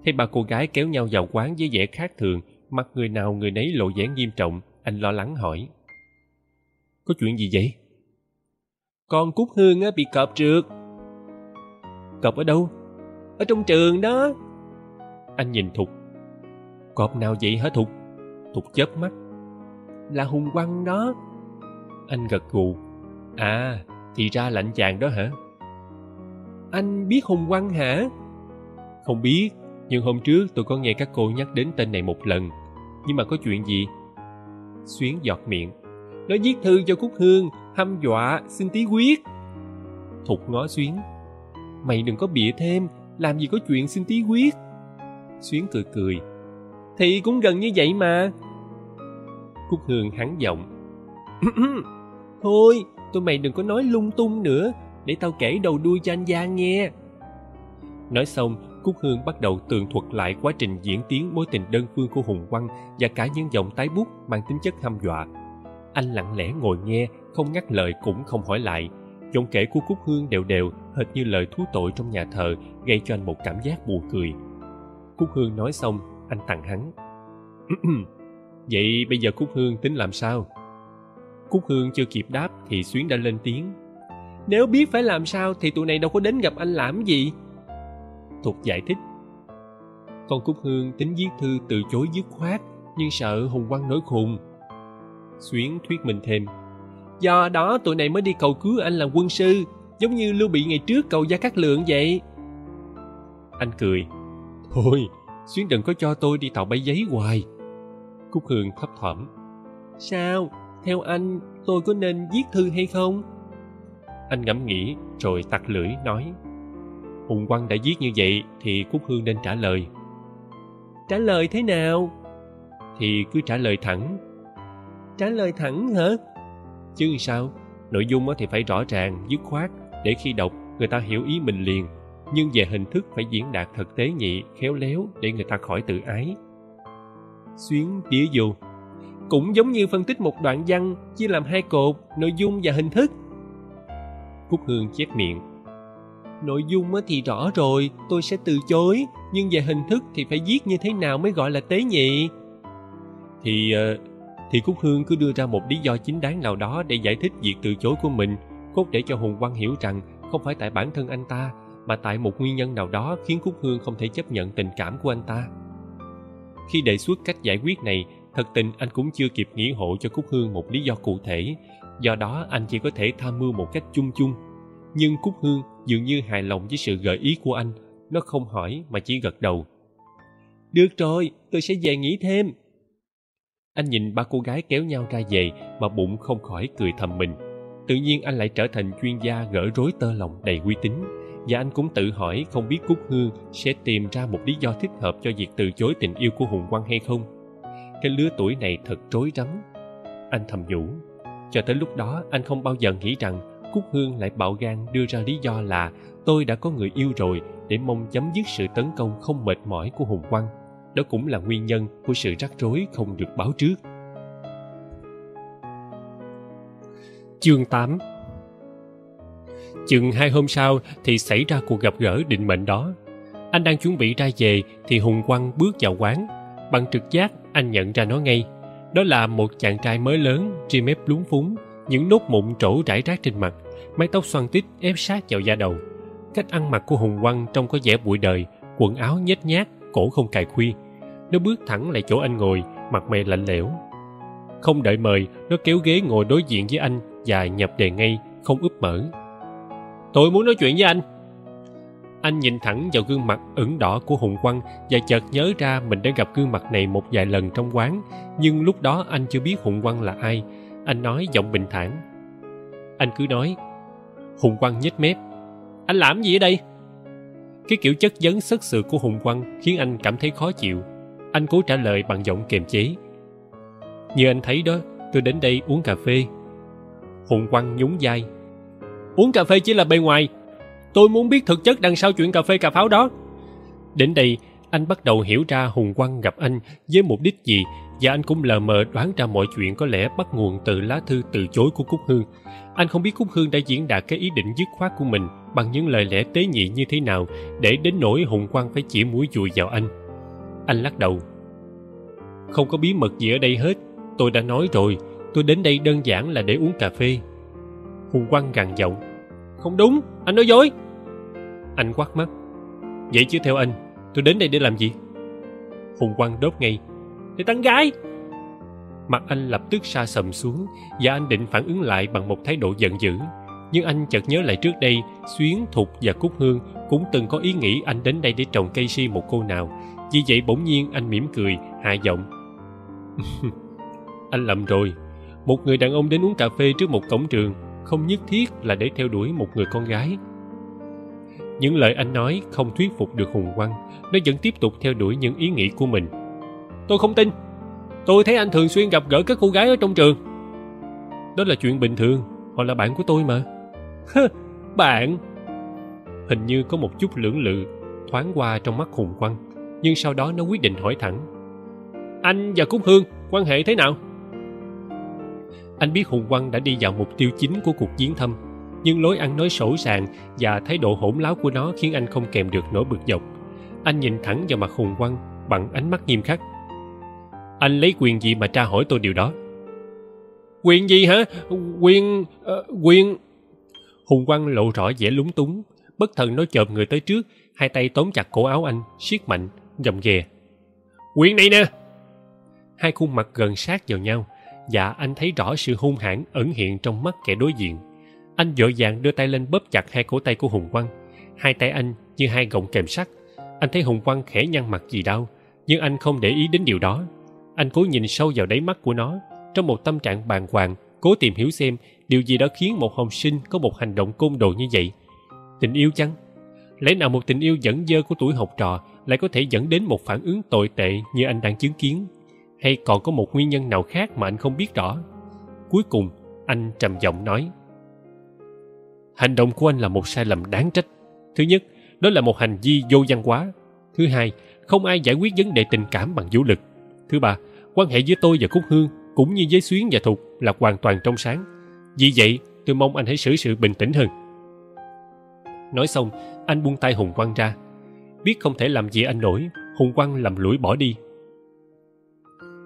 thấy ba cô gái kéo nhau vào quán với vẻ khác thường, mặt người nào người nấy lộ vẻ nghiêm trọng, anh lo lắng hỏi. Có chuyện gì vậy? Con cúc hương á, bị cọp trượt. Cọp ở đâu? Ở trong trường đó. Anh nhìn thục. Cọp nào vậy hả thục? Thục chớp mắt. Là hùng quăng đó. Anh gật gù. À thì ra lạnh chàng đó hả? Anh biết hùng quăng hả? Không biết nhưng hôm trước tôi có nghe các cô nhắc đến tên này một lần. Nhưng mà có chuyện gì? Xuyến giọt miệng. Nó viết thư cho cúc hương, hăm dọa, xin tí quyết. Thục ngó xuyến. Mày đừng có bịa thêm, làm gì có chuyện xin tí quyết. Xuyến cười cười. Thì cũng gần như vậy mà. Cúc hương hắn giọng. Thôi, tụi mày đừng có nói lung tung nữa, để tao kể đầu đuôi cho anh giang nghe. Nói xong cúc hương bắt đầu tường thuật lại quá trình diễn tiến mối tình đơn phương của hùng Quang và cả những dòng tái bút mang tính chất hăm dọa. Anh lặng lẽ ngồi nghe, không ngắt lời cũng không hỏi lại. Giọng kể của cúc hương đều đều, hệt như lời thú tội trong nhà thờ, gây cho anh một cảm giác buồn cười. Cúc hương nói xong, anh tặng hắn. Vậy bây giờ cúc hương tính làm sao? Cúc hương chưa kịp đáp thì xuyến đã lên tiếng. Nếu biết phải làm sao thì tụi này đâu có đến gặp anh làm gì thuộc giải thích. Con cúc hương tính viết thư từ chối dứt khoát, nhưng sợ hùng quang nổi khùng. Xuyến thuyết mình thêm. Do đó tụi này mới đi cầu cứu anh làm quân sư, giống như lưu bị ngày trước cầu gia cát lượng vậy. Anh cười. Thôi, xuyến đừng có cho tôi đi tàu bay giấy hoài. Cúc hương thấp thỏm. Sao? Theo anh, tôi có nên viết thư hay không? Anh ngẫm nghĩ, rồi tặc lưỡi nói hùng quang đã viết như vậy thì cúc hương nên trả lời. Trả lời thế nào? Thì cứ trả lời thẳng. Trả lời thẳng hả? Chứ sao? Nội dung thì phải rõ ràng dứt khoát. Để khi đọc người ta hiểu ý mình liền. Nhưng về hình thức phải diễn đạt thật tế nhị khéo léo để người ta khỏi tự ái. Xuyến tía vô. Cũng giống như phân tích một đoạn văn chia làm hai cột nội dung và hình thức. Cúc hương chép miệng nội dung thì rõ rồi, tôi sẽ từ chối, nhưng về hình thức thì phải viết như thế nào mới gọi là tế nhị? Thì ờ, thì cúc hương cứ đưa ra một lý do chính đáng nào đó để giải thích việc từ chối của mình, cốt để cho hùng quang hiểu rằng không phải tại bản thân anh ta, mà tại một nguyên nhân nào đó khiến cúc hương không thể chấp nhận tình cảm của anh ta. Khi đề xuất cách giải quyết này, thật tình anh cũng chưa kịp nghĩ hộ cho cúc hương một lý do cụ thể, do đó anh chỉ có thể tham mưu một cách chung chung. Nhưng cúc hương dường như hài lòng với sự gợi ý của anh. Nó không hỏi mà chỉ gật đầu. Được rồi, tôi sẽ về nghỉ thêm. Anh nhìn ba cô gái kéo nhau ra về mà bụng không khỏi cười thầm mình. Tự nhiên anh lại trở thành chuyên gia gỡ rối tơ lòng đầy uy tín. Và anh cũng tự hỏi không biết cúc hương sẽ tìm ra một lý do thích hợp cho việc từ chối tình yêu của hùng quang hay không. Cái lứa tuổi này thật rối rắm. Anh thầm nhủ. Cho tới lúc đó, anh không bao giờ nghĩ rằng cúc hương lại bạo gan đưa ra lý do là tôi đã có người yêu rồi để mong chấm dứt sự tấn công không mệt mỏi của hùng quang đó cũng là nguyên nhân của sự rắc rối không được báo trước chương 8 Chừng hai hôm sau thì xảy ra cuộc gặp gỡ định mệnh đó. Anh đang chuẩn bị ra về thì Hùng Quang bước vào quán. Bằng trực giác, anh nhận ra nó ngay. Đó là một chàng trai mới lớn, ri mép lúng phúng, những nốt mụn trổ rải rác trên mặt, mái tóc xoăn tít ép sát vào da đầu. Cách ăn mặc của Hùng Quang trông có vẻ bụi đời, quần áo nhếch nhác, cổ không cài khuy. Nó bước thẳng lại chỗ anh ngồi, mặt mày lạnh lẽo. Không đợi mời, nó kéo ghế ngồi đối diện với anh và nhập đề ngay, không úp mở. Tôi muốn nói chuyện với anh. Anh nhìn thẳng vào gương mặt ửng đỏ của Hùng Quang và chợt nhớ ra mình đã gặp gương mặt này một vài lần trong quán, nhưng lúc đó anh chưa biết Hùng Quang là ai. Anh nói giọng bình thản. Anh cứ nói. Hùng Quang nhếch mép. anh làm gì ở đây? Cái kiểu chất vấn sất sự của hùng quang khiến anh cảm thấy khó chịu. Anh cố trả lời bằng giọng kiềm chế. Như anh thấy đó, tôi đến đây uống cà phê. Hùng quang nhún vai. Uống cà phê chỉ là bề ngoài. Tôi muốn biết thực chất đằng sau chuyện cà phê cà pháo đó. Đến đây, anh bắt đầu hiểu ra hùng quang gặp anh với mục đích gì và anh cũng lờ mờ đoán ra mọi chuyện. Có lẽ bắt nguồn từ lá thư từ chối của cúc hương. Anh không biết cúc hương đã diễn đạt cái ý định dứt khoát của mình bằng những lời lẽ tế nhị như thế nào để đến nỗi hùng quang phải chỉ mũi dùi vào anh. Anh lắc đầu. Không có bí mật gì ở đây hết. Tôi đã nói rồi. Tôi đến đây đơn giản là để uống cà phê. Hùng quang gằn giọng. Không đúng. Anh nói dối. Anh quát mắt. Vậy chứ theo anh, tôi đến đây để làm gì? Hùng quang đốt ngay thì tán gái. Mặt anh lập tức sa sầm xuống và anh định phản ứng lại bằng một thái độ giận dữ. Nhưng anh chợt nhớ lại trước đây, xuyến, thục và cúc hương cũng từng có ý nghĩ anh đến đây để trồng cây si một cô nào. Vì vậy bỗng nhiên anh mỉm cười, hạ giọng. Anh lầm rồi. Một người đàn ông đến uống cà phê trước một cổng trường, không nhất thiết là để theo đuổi một người con gái. Những lời anh nói không thuyết phục được hùng quang, nó vẫn tiếp tục theo đuổi những ý nghĩ của mình tôi không tin. Tôi thấy anh thường xuyên gặp gỡ các cô gái ở trong trường. Đó là chuyện bình thường, họ là bạn của tôi mà. Bạn. Hình như có một chút lưỡng lự, thoáng qua trong mắt hùng quang, nhưng sau đó nó quyết định hỏi thẳng. Anh và cúc hương, quan hệ thế nào? Anh biết hùng quang đã đi vào mục tiêu chính của cuộc chiến thăm, nhưng lối ăn nói sổ sàng và thái độ hỗn láo của nó khiến anh không kèm được nỗi bực dọc. Anh nhìn thẳng vào mặt hùng quang bằng ánh mắt nghiêm khắc anh lấy quyền gì mà tra hỏi tôi điều đó? Quyền gì hả? Quyền uh, quyền. Hùng quang lộ rõ vẻ lúng túng bất thần nó chộp người tới trước hai tay tóm chặt cổ áo anh siết mạnh gầm ghè. Quyền này nè! Hai khuôn mặt gần sát vào nhau và anh thấy rõ sự hung hãn ẩn hiện trong mắt kẻ đối diện. Anh vội vàng đưa tay lên bóp chặt hai cổ tay của hùng quang. Hai tay anh như hai gọng kềm sắt. Anh thấy hùng quang khẽ nhăn mặt vì đau nhưng anh không để ý đến điều đó anh cố nhìn sâu vào đáy mắt của nó. Trong một tâm trạng bàng hoàng, cố tìm hiểu xem điều gì đã khiến một học sinh có một hành động côn đồ như vậy. Tình yêu chăng? Lẽ nào một tình yêu dẫn dơ của tuổi học trò lại có thể dẫn đến một phản ứng tồi tệ như anh đang chứng kiến? Hay còn có một nguyên nhân nào khác mà anh không biết rõ? Cuối cùng, anh trầm giọng nói. Hành động của anh là một sai lầm đáng trách. Thứ nhất, đó là một hành vi vô văn hóa. Thứ hai, không ai giải quyết vấn đề tình cảm bằng vũ lực. Thứ ba quan hệ giữa tôi và cúc hương cũng như với xuyến và thục là hoàn toàn trong sáng. Vì vậy, tôi mong anh hãy xử sự bình tĩnh hơn. Nói xong, anh buông tay hùng quang ra. Biết không thể làm gì anh nổi, hùng quang lầm lũi bỏ đi.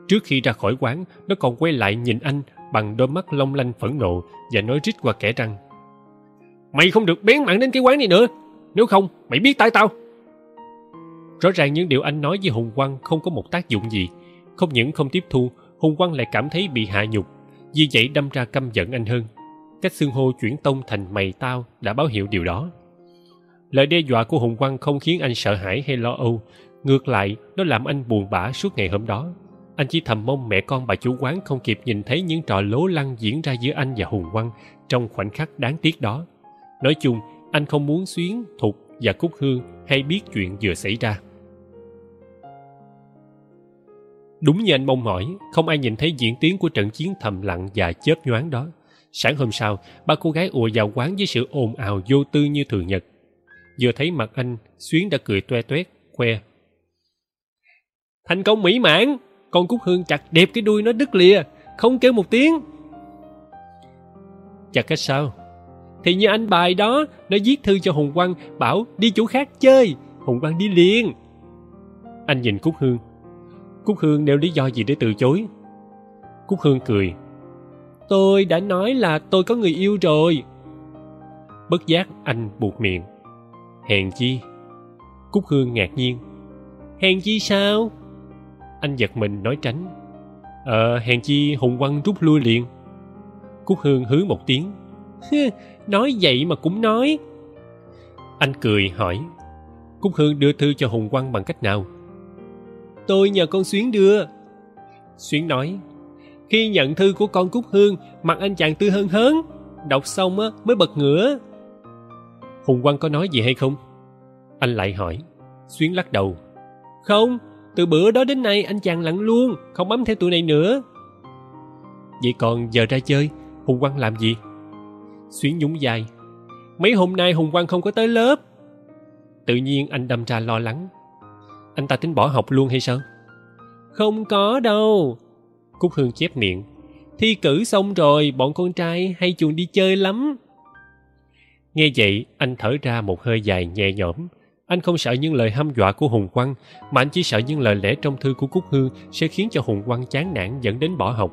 Trước khi ra khỏi quán, nó còn quay lại nhìn anh bằng đôi mắt long lanh phẫn nộ và nói rít qua kẻ răng mày không được bén mảng đến cái quán này nữa. Nếu không, mày biết tại tao. Rõ ràng những điều anh nói với hùng quang không có một tác dụng gì không những không tiếp thu, hùng quang lại cảm thấy bị hạ nhục. Vì vậy đâm ra căm giận anh hơn. Cách xưng hô chuyển tông thành mày tao đã báo hiệu điều đó. Lời đe dọa của hùng quang không khiến anh sợ hãi hay lo âu. Ngược lại, nó làm anh buồn bã suốt ngày hôm đó. Anh chỉ thầm mong mẹ con bà chủ quán không kịp nhìn thấy những trò lố lăng diễn ra giữa anh và hùng quang trong khoảnh khắc đáng tiếc đó. Nói chung, anh không muốn xuyến thục và cúc hương hay biết chuyện vừa xảy ra. Đúng như anh mong mỏi, không ai nhìn thấy diễn tiến của trận chiến thầm lặng và chớp nhoáng đó. Sáng hôm sau, ba cô gái ùa vào quán với sự ồn ào vô tư như thường nhật. Vừa thấy mặt anh, xuyến đã cười toe toét, khoe. Thành công mỹ mãn, con cúc hương chặt đẹp cái đuôi nó đứt lìa, không kêu một tiếng. Chặt cách sao? Thì như anh bài đó, nó viết thư cho hùng quang, bảo đi chỗ khác chơi hùng quang đi liền. Anh nhìn cúc hương cúc hương nêu lý do gì để từ chối. Cúc hương cười. Tôi đã nói là tôi có người yêu rồi. Bất giác anh buộc miệng. Hèn chi? Cúc hương ngạc nhiên. Hèn chi sao? Anh giật mình nói tránh. Ờ hèn chi hùng quang rút lui liền. Cúc hương hứ một tiếng. Nói vậy mà cũng nói. Anh cười hỏi. Cúc hương đưa thư cho hùng quang bằng cách nào? Tôi nhờ con xuyến đưa. Xuyến nói, khi nhận thư của con cúc hương, mặt anh chàng tươi hơn hớn. Đọc xong á, mới bật ngửa. Hùng quang có nói gì hay không? Anh lại hỏi. Xuyến lắc đầu. Không, từ bữa đó đến nay anh chàng lặng luôn, không bấm theo tụi này nữa. Vậy còn giờ ra chơi, hùng quang làm gì? Xuyến nhún vai. Mấy hôm nay hùng quang không có tới lớp. Tự nhiên anh đâm ra lo lắng anh ta tính bỏ học luôn hay sao? Không có đâu. Cúc hương chép miệng. Thi cử xong rồi, bọn con trai hay chuồn đi chơi lắm. Nghe vậy, anh thở ra một hơi dài nhẹ nhõm. Anh không sợ những lời hăm dọa của hùng quang, mà anh chỉ sợ những lời lẽ trong thư của cúc hương sẽ khiến cho hùng quang chán nản dẫn đến bỏ học.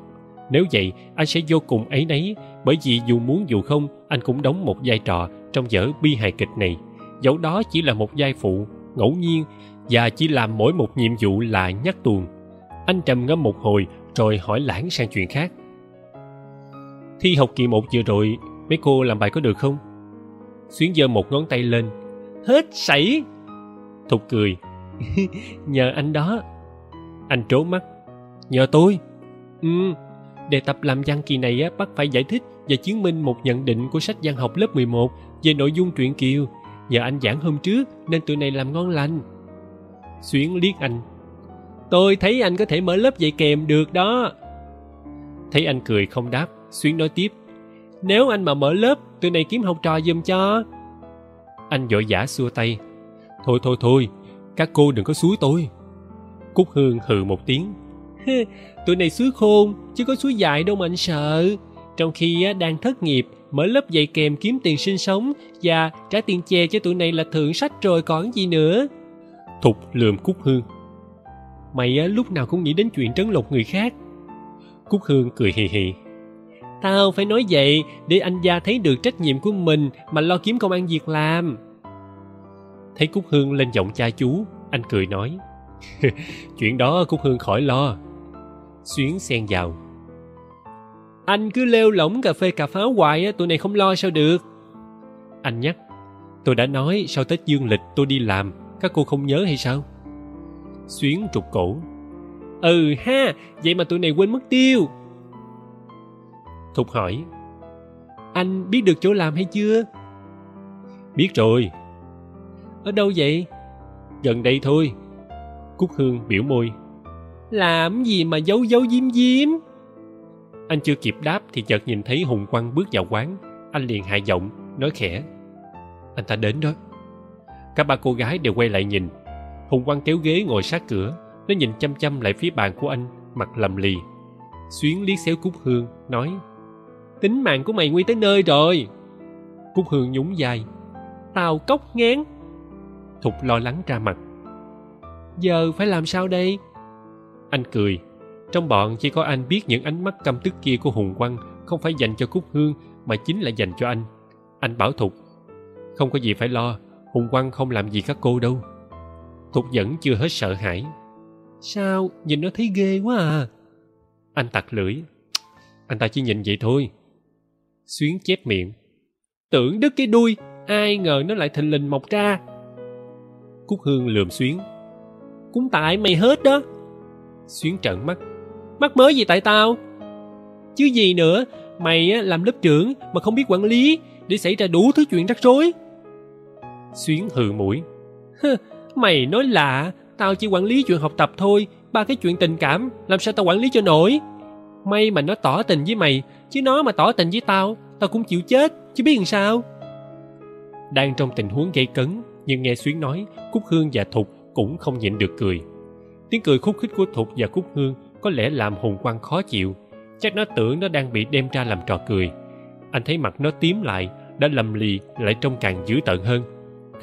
Nếu vậy, anh sẽ vô cùng ấy nấy, bởi vì dù muốn dù không, anh cũng đóng một vai trò trong vở bi hài kịch này. Dẫu đó chỉ là một vai phụ, ngẫu nhiên và chỉ làm mỗi một nhiệm vụ là nhắc tuồng. Anh trầm ngâm một hồi rồi hỏi lãng sang chuyện khác. Thi học kỳ một vừa rồi, mấy cô làm bài có được không? Xuyến giơ một ngón tay lên. Hết sảy. Thục cười. nhờ anh đó. Anh trố mắt. Nhờ tôi? Ừ. Đề tập làm văn kỳ này á, bắt phải giải thích và chứng minh một nhận định của sách văn học lớp 11 về nội dung truyện kiều. Nhờ anh giảng hôm trước, nên tụi này làm ngon lành xuyến liếc anh. Tôi thấy anh có thể mở lớp dạy kèm được đó. Thấy anh cười không đáp, xuyến nói tiếp. Nếu anh mà mở lớp, tụi này kiếm học trò giùm cho. Anh vội vã xua tay. Thôi thôi thôi, các cô đừng có suối tôi. Cúc hương hừ một tiếng. Tụi này suối khôn, chứ có suối dại đâu mà anh sợ. Trong khi đang thất nghiệp, mở lớp dạy kèm kiếm tiền sinh sống và trả tiền chè cho tụi này là thượng sách rồi còn gì nữa thục lườm cúc hương. Mày á, lúc nào cũng nghĩ đến chuyện trấn lột người khác. Cúc hương cười hì hì. Tao phải nói vậy để anh gia thấy được trách nhiệm của mình mà lo kiếm công ăn việc làm. Thấy cúc hương lên giọng cha chú, anh cười nói. Chuyện đó cúc hương khỏi lo. Xuyến xen vào. Anh cứ leo lỏng cà phê cà pháo hoài á, tụi này không lo sao được. Anh nhắc. Tôi đã nói sau tết dương lịch tôi đi làm các cô không nhớ hay sao? Xuyến trục cổ. Ừ ha, vậy mà tụi này quên mất tiêu. Thục hỏi. Anh biết được chỗ làm hay chưa? Biết rồi. Ở đâu vậy? Gần đây thôi. Cúc hương biểu môi. Làm gì mà giấu giấu diếm diếm anh chưa kịp đáp thì chợt nhìn thấy hùng quang bước vào quán. Anh liền hạ giọng, nói khẽ. Anh ta đến đó cả ba cô gái đều quay lại nhìn. Hùng quang kéo ghế ngồi sát cửa, nó nhìn chăm chăm lại phía bàn của anh, mặt lầm lì. Xuyến liếc xéo cúc hương, nói, tính mạng của mày nguy tới nơi rồi. Cúc hương nhún vai, tao cốc ngán. Thục lo lắng ra mặt, giờ phải làm sao đây? Anh cười, trong bọn chỉ có anh biết những ánh mắt căm tức kia của hùng quang không phải dành cho cúc hương mà chính là dành cho anh. Anh bảo thục, không có gì phải lo hùng quang không làm gì các cô đâu. Thục vẫn chưa hết sợ hãi. Sao? Nhìn nó thấy ghê quá à. Anh tặc lưỡi. Anh ta chỉ nhìn vậy thôi. Xuyến chép miệng. Tưởng đứt cái đuôi, ai ngờ nó lại thình lình mọc ra. Cúc hương lườm xuyến. Cũng tại mày hết đó. Xuyến trợn mắt. Mắc mới gì tại tao? Chứ gì nữa, mày làm lớp trưởng mà không biết quản lý để xảy ra đủ thứ chuyện rắc rối xuyến hừ mũi. Mày nói lạ. Tao chỉ quản lý chuyện học tập thôi. Ba cái chuyện tình cảm làm sao tao quản lý cho nổi? May mà nó tỏ tình với mày chứ nó mà tỏ tình với tao tao cũng chịu chết. Chứ biết làm sao? Đang trong tình huống gây cấn nhưng nghe xuyến nói cúc hương và thục cũng không nhịn được cười. Tiếng cười khúc khích của thục và cúc hương có lẽ làm hùng quang khó chịu. Chắc nó tưởng nó đang bị đem ra làm trò cười. Anh thấy mặt nó tím lại đã lầm lì lại trông càng dữ tợn hơn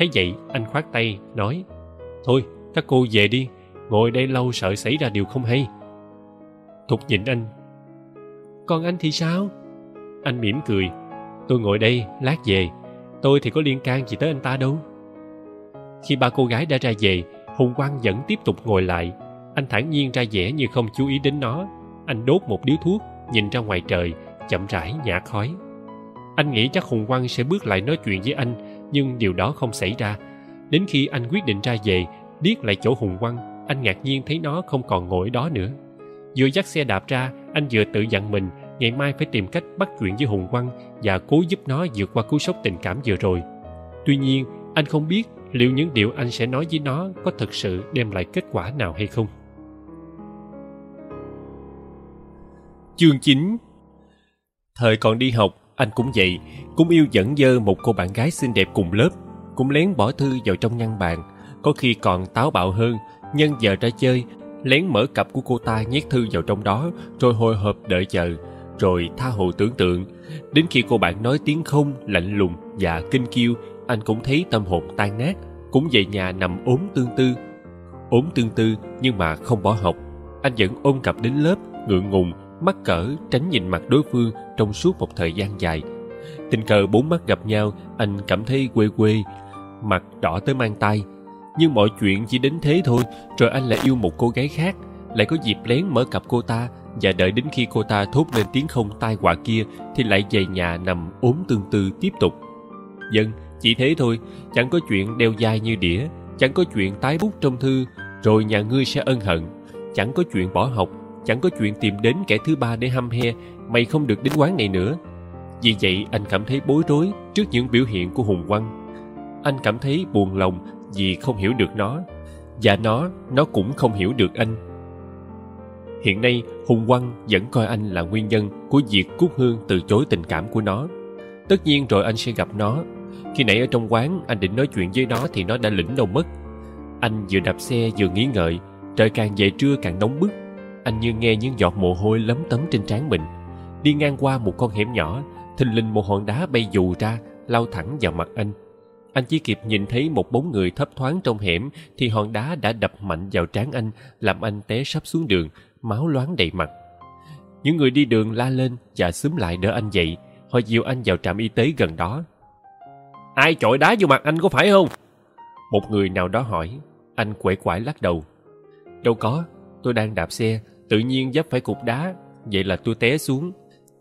thấy vậy, anh khoát tay, nói, thôi, các cô về đi, ngồi đây lâu sợ xảy ra điều không hay. Thục nhìn anh, còn anh thì sao? Anh mỉm cười, tôi ngồi đây, lát về, tôi thì có liên can gì tới anh ta đâu. Khi ba cô gái đã ra về, hùng quang vẫn tiếp tục ngồi lại. Anh thản nhiên ra vẻ như không chú ý đến nó. Anh đốt một điếu thuốc, nhìn ra ngoài trời, chậm rãi nhả khói. Anh nghĩ chắc hùng quang sẽ bước lại nói chuyện với anh nhưng điều đó không xảy ra. Đến khi anh quyết định ra về, điếc lại chỗ hùng quang anh ngạc nhiên thấy nó không còn ngồi đó nữa. Vừa dắt xe đạp ra, anh vừa tự dặn mình ngày mai phải tìm cách bắt chuyện với hùng quang và cố giúp nó vượt qua cú sốc tình cảm vừa rồi. Tuy nhiên, anh không biết liệu những điều anh sẽ nói với nó có thực sự đem lại kết quả nào hay không. Chương 9 thời còn đi học anh cũng vậy, cũng yêu dẫn dơ một cô bạn gái xinh đẹp cùng lớp, cũng lén bỏ thư vào trong ngăn bàn. Có khi còn táo bạo hơn, nhân giờ ra chơi, lén mở cặp của cô ta nhét thư vào trong đó, rồi hồi hộp đợi chờ, rồi tha hồ tưởng tượng. Đến khi cô bạn nói tiếng không, lạnh lùng và kinh kiêu, anh cũng thấy tâm hồn tan nát, cũng về nhà nằm ốm tương tư. Ốm tương tư nhưng mà không bỏ học. Anh vẫn ôm cặp đến lớp, ngượng ngùng, mắc cỡ, tránh nhìn mặt đối phương trong suốt một thời gian dài. Tình cờ bốn mắt gặp nhau, anh cảm thấy quê quê, mặt đỏ tới mang tay nhưng mọi chuyện chỉ đến thế thôi, rồi anh lại yêu một cô gái khác. Lại có dịp lén mở cặp cô ta, và đợi đến khi cô ta thốt lên tiếng không tai họa kia, thì lại về nhà nằm ốm tương tư tiếp tục. Dân chỉ thế thôi, chẳng có chuyện đeo dai như đĩa, chẳng có chuyện tái bút trong thư, rồi nhà ngươi sẽ ân hận. Chẳng có chuyện bỏ học chẳng có chuyện tìm đến kẻ thứ ba để hăm he, mày không được đến quán này nữa. Vì vậy, anh cảm thấy bối rối trước những biểu hiện của hùng quăng. Anh cảm thấy buồn lòng vì không hiểu được nó. Và nó nó cũng không hiểu được anh. Hiện nay, hùng quăng vẫn coi anh là nguyên nhân của việc cúc hương từ chối tình cảm của nó. Tất nhiên rồi anh sẽ gặp nó. Khi nãy ở trong quán, anh định nói chuyện với nó thì nó đã lĩnh đâu mất. Anh vừa đạp xe vừa nghĩ ngợi, trời càng về trưa càng nóng bức anh như nghe những giọt mồ hôi lấm tấm trên trán mình. Đi ngang qua một con hẻm nhỏ, thình lình một hòn đá bay dù ra, lao thẳng vào mặt anh. Anh chỉ kịp nhìn thấy một bóng người thấp thoáng trong hẻm, thì hòn đá đã đập mạnh vào trán anh, làm anh té sắp xuống đường, máu loáng đầy mặt. Những người đi đường la lên và xúm lại đỡ anh dậy. Họ dìu anh vào trạm y tế gần đó. Ai chọi đá vô mặt anh có phải không? Một người nào đó hỏi. Anh quể quải lắc đầu. Đâu có, tôi đang đạp xe tự nhiên dấp phải cục đá. Vậy là tôi té xuống.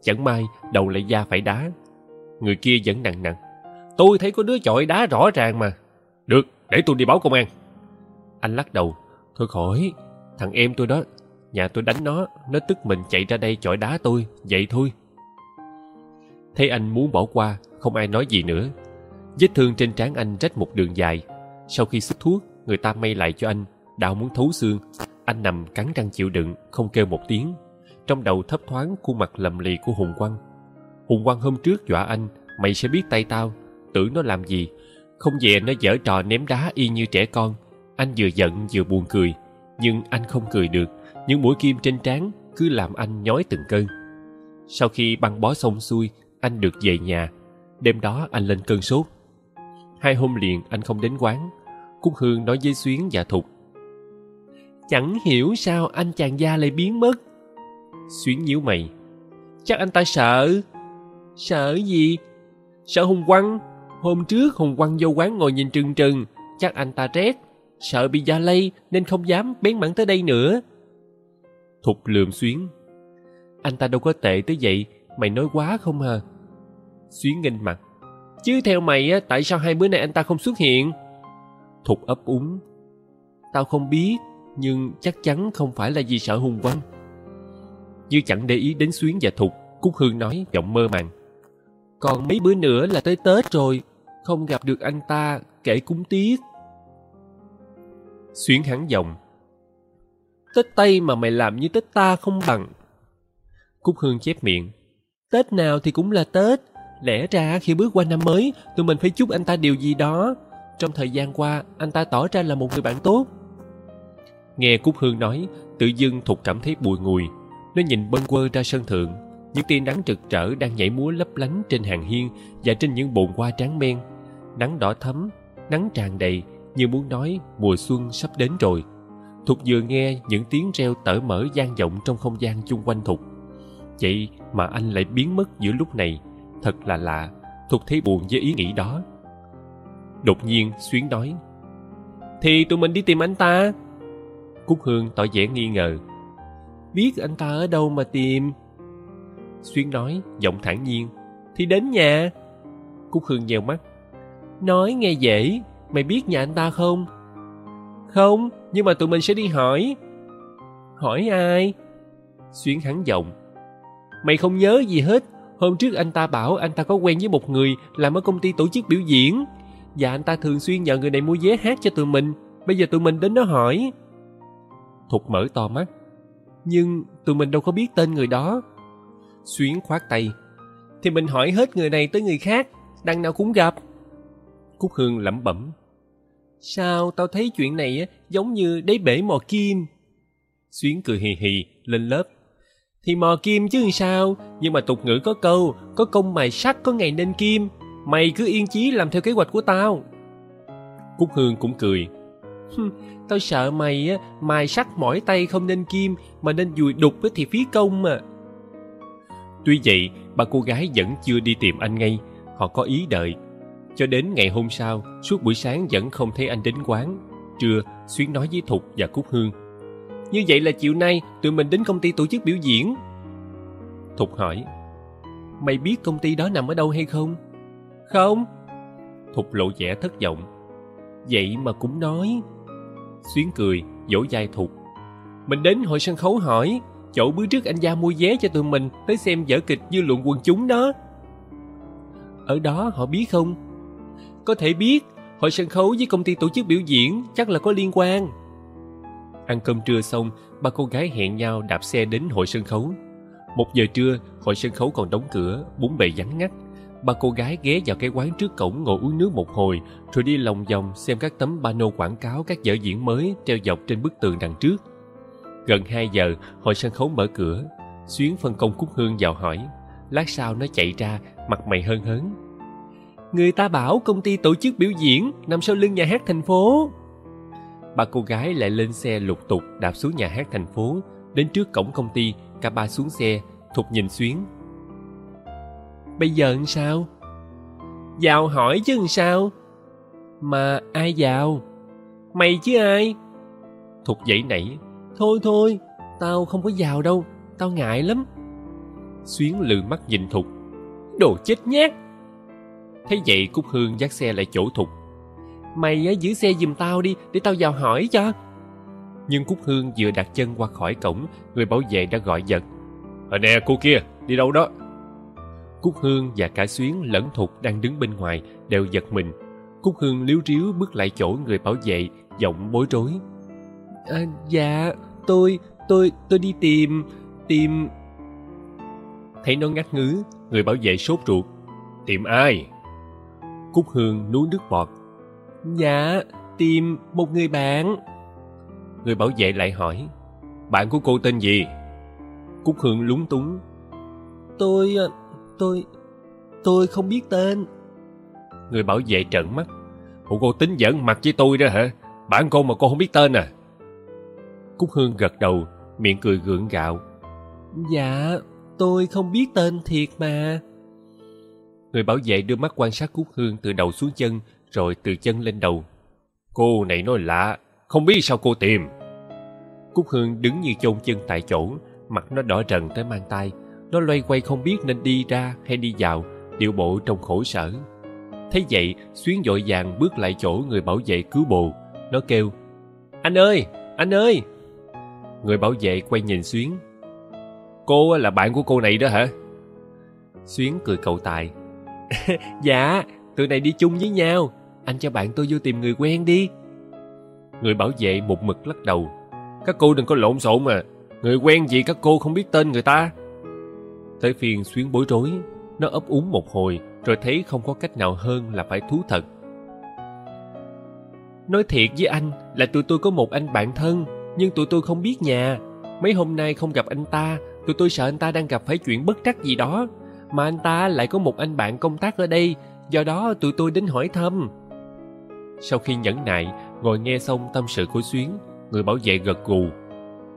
Chẳng may, đầu lại da phải đá. Người kia vẫn nặng nặng. Tôi thấy có đứa chọi đá rõ ràng mà. Được, để tôi đi báo công an. Anh lắc đầu. Thôi khỏi, thằng em tôi đó. Nhà tôi đánh nó nó tức mình chạy ra đây chọi đá tôi. Vậy thôi. Thấy anh muốn bỏ qua, không ai nói gì nữa. Vết thương trên trán anh rách một đường dài. Sau khi xức thuốc, người ta may lại cho anh. Đau muốn thấu xương anh nằm cắn răng chịu đựng, không kêu một tiếng. Trong đầu thấp thoáng khuôn mặt lầm lì của hùng quang. Hùng quang hôm trước dọa anh, mày sẽ biết tay tao tưởng nó làm gì? Không về nó dở trò ném đá y như trẻ con. Anh vừa giận vừa buồn cười, nhưng anh không cười được. Những mũi kim trên trán cứ làm anh nhói từng cơn. Sau khi băng bó xong xuôi, anh được về nhà. Đêm đó anh lên cơn sốt. Hai hôm liền anh không đến quán. Cúc hương nói với xuyến và thục chẳng hiểu sao anh chàng gia lại biến mất. Xuyến nhíu mày. Chắc anh ta sợ. Sợ gì? Sợ hùng quăng. Hôm trước hùng quăng vô quán ngồi nhìn trừng trừng. Chắc anh ta rét sợ bị da lây nên không dám bén mảng tới đây nữa. Thục lườm xuyến. Anh ta đâu có tệ tới vậy. Mày nói quá không hả xuyến nghênh mặt. Chứ theo mày á, tại sao hai bữa nay anh ta không xuất hiện? Thục ấp úng. Tao không biết nhưng chắc chắn không phải là vì sợ hùng quăng như chẳng để ý đến xuyến và thục, cúc hương nói giọng mơ màng. Còn mấy bữa nữa là tới tết rồi, không gặp được anh ta, kể cúng tiếc xuyến hắn giọng. Tết tây mà mày làm như tết ta không bằng. Cúc hương chép miệng. Tết nào thì cũng là tết. Lẽ ra khi bước qua năm mới, tụi mình phải chúc anh ta điều gì đó. Trong thời gian qua, anh ta tỏ ra là một người bạn tốt nghe cúc hương nói tự dưng thục cảm thấy bùi ngùi. Nó nhìn bâng quơ ra sân thượng. Những tia nắng trực trở đang nhảy múa lấp lánh trên hàng hiên và trên những bồn hoa tráng men. Nắng đỏ thấm nắng tràn đầy, như muốn nói mùa xuân sắp đến rồi. Thục vừa nghe những tiếng reo tở mở gian vọng trong không gian chung quanh thục. Vậy mà anh lại biến mất giữa lúc này. Thật là lạ, thục thấy buồn với ý nghĩ đó. Đột nhiên xuyến nói, thì tụi mình đi tìm anh ta cúc hương tỏ vẻ nghi ngờ. Biết anh ta ở đâu mà tìm? Xuyến nói giọng thản nhiên. Thì đến nhà. Cúc hương nheo mắt. Nói nghe dễ. Mày biết nhà anh ta không? Không nhưng mà tụi mình sẽ đi hỏi. Hỏi ai? Xuyến hắn giọng. Mày không nhớ gì hết. Hôm trước anh ta bảo anh ta có quen với một người làm ở công ty tổ chức biểu diễn. Và anh ta thường xuyên nhờ người này mua vé hát cho tụi mình. Bây giờ tụi mình đến đó hỏi Thục mở to mắt. Nhưng tụi mình đâu có biết tên người đó. Xuyến khoát tay. Thì mình hỏi hết người này tới người khác, Đằng nào cũng gặp. Cúc Hương lẩm bẩm. Sao tao thấy chuyện này giống như đáy bể mò kim? Xuyến cười hì hì, lên lớp. Thì mò kim chứ sao? Nhưng mà tục ngữ có câu, Có công mài sắt có ngày nên kim. Mày cứ yên chí làm theo kế hoạch của tao. Cúc Hương cũng cười. Tao sợ mày á, mài sắt mỏi tay không nên kim, Mà nên dùi đục thì phí công mà. Tuy vậy ba cô gái vẫn chưa đi tìm anh ngay, Họ có ý đợi. Cho đến ngày hôm sau, suốt buổi sáng vẫn không thấy anh đến quán, trưa xuyến nói với thục và cúc hương. Như vậy là chiều nay tụi mình đến công ty tổ chức biểu diễn. Thục hỏi. Mày biết công ty đó nằm ở đâu hay không? Không. Thục lộ vẻ thất vọng. Vậy mà cũng nói xuyến cười dỗ dai thục. Mình đến hội sân khấu hỏi, chỗ bữa trước anh gia mua vé cho tụi mình tới xem vở kịch dư luận quần chúng đó. Ở đó họ biết không? Có thể biết, hội sân khấu với công ty tổ chức biểu diễn chắc là có liên quan. Ăn cơm trưa xong, ba cô gái hẹn nhau đạp xe đến hội sân khấu. Một giờ trưa, hội sân khấu còn đóng cửa, bốn bề vắng ngắt ba cô gái ghé vào cái quán trước cổng ngồi uống nước một hồi, rồi đi lòng vòng xem các tấm pano quảng cáo các vở diễn mới treo dọc trên bức tường đằng trước. Gần hai giờ hội sân khấu mở cửa. Xuyến phân công cúc hương vào hỏi, lát sau nó chạy ra, mặt mày hân hớn. Người ta bảo công ty tổ chức biểu diễn, nằm sau lưng nhà hát thành phố. Ba cô gái lại lên xe lục tục đạp xuống nhà hát thành phố. Đến trước cổng công ty, cả ba xuống xe thục nhìn xuyến bây giờ làm sao? Vào hỏi chứ làm sao? Mà ai vào mày chứ ai? Thục dãy nảy. Thôi thôi tao không có vào đâu tao ngại lắm. Xuyến lừ mắt nhìn thục. Đồ chết nhát. Thấy vậy cúc hương dắt xe lại chỗ thục. Mày á giữ xe giùm tao đi để tao vào hỏi cho. Nhưng cúc hương vừa đặt chân qua khỏi cổng người bảo vệ đã gọi giật. Ở nè cô kia đi đâu đó cúc hương và cả xuyến lẫn thục đang đứng bên ngoài đều giật mình cúc hương liếu riếu bước lại chỗ người bảo vệ giọng bối rối à, dạ tôi tôi tôi đi tìm tìm thấy nó ngắt ngứ người bảo vệ sốt ruột tìm ai Cúc Hương nuốt nước bọt. Dạ, tìm một người bạn. Người bảo vệ lại hỏi, bạn của cô tên gì? Cúc Hương lúng túng. Tôi, tôi, tôi không biết tên. Người bảo vệ trợn mắt. Ủa cô tính giỡn mặt với tôi đó hả? Bạn cô mà cô không biết tên à? Cúc Hương gật đầu, miệng cười gượng gạo. Dạ, tôi không biết tên thiệt mà. Người bảo vệ đưa mắt quan sát Cúc Hương từ đầu xuống chân, rồi từ chân lên đầu. Cô này nói lạ, không biết sao cô tìm. Cúc Hương đứng như chôn chân tại chỗ, mặt nó đỏ rần tới mang tay. Nó loay quay không biết nên đi ra hay đi vào, điệu bộ trong khổ sở. Thấy vậy, Xuyến dội vàng bước lại chỗ người bảo vệ cứu bồ. Nó kêu, Anh ơi, anh ơi! Người bảo vệ quay nhìn Xuyến. Cô là bạn của cô này đó hả? Xuyến cười cầu tài. dạ, tụi này đi chung với nhau. Anh cho bạn tôi vô tìm người quen đi. Người bảo vệ một mực lắc đầu. Các cô đừng có lộn xộn mà. Người quen gì các cô không biết tên người ta. Tới phiên xuyến bối rối. Nó ấp úng một hồi rồi thấy không có cách nào hơn là phải thú thật. Nói thiệt với anh là tụi tôi có một anh bạn thân nhưng tụi tôi không biết nhà. Mấy hôm nay không gặp anh ta, tụi tôi sợ anh ta đang gặp phải chuyện bất trắc gì đó mà anh ta lại có một anh bạn công tác ở đây do đó tụi tôi đến hỏi thăm sau khi nhẫn nại ngồi nghe xong tâm sự của xuyến người bảo vệ gật gù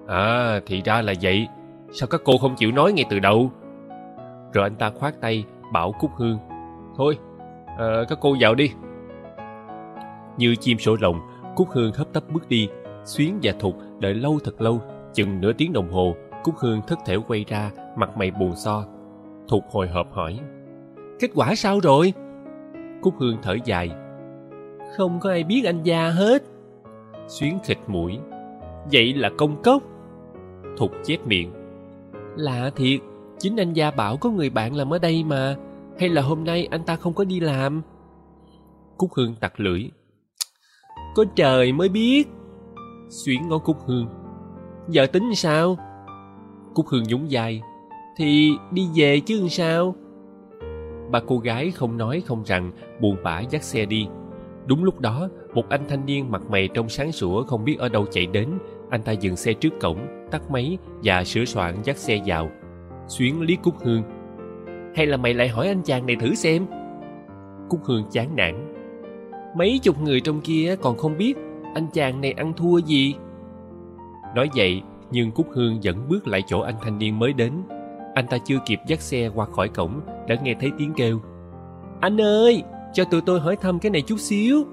à thì ra là vậy sao các cô không chịu nói ngay từ đầu rồi anh ta khoát tay bảo cúc hương thôi à, các cô vào đi. Như chim sổ lồng cúc hương hấp tấp bước đi xuyến và thục đợi lâu thật lâu chừng nửa tiếng đồng hồ cúc hương thất thểu quay ra mặt mày buồn so. Thục hồi hộp hỏi Kết quả sao rồi? Cúc Hương thở dài Không có ai biết anh gia hết. Xuyến khịt mũi Vậy là công cốc. Thục chép miệng Lạ thiệt Chính anh gia bảo có người bạn làm ở đây mà Hay là hôm nay anh ta không có đi làm Cúc Hương tặc lưỡi. Có trời mới biết. Xuyến ngó Cúc Hương. Giờ tính sao? Cúc Hương nhún dài Thì đi về chứ sao? Ba cô gái không nói không rằng buồn bã dắt xe đi. Đúng lúc đó, một anh thanh niên mặt mày trong sáng sủa không biết ở đâu chạy đến. Anh ta dừng xe trước cổng, tắt máy và sửa soạn dắt xe vào. Xuyến liếc Cúc Hương. Hay là mày lại hỏi anh chàng này thử xem? Cúc Hương chán nản. Mấy chục người trong kia còn không biết anh chàng này ăn thua gì. Nói vậy, nhưng Cúc Hương vẫn bước lại chỗ anh thanh niên mới đến. Anh ta chưa kịp dắt xe qua khỏi cổng đã nghe thấy tiếng kêu. Anh ơi, cho tụi tôi hỏi thăm cái này chút xíu.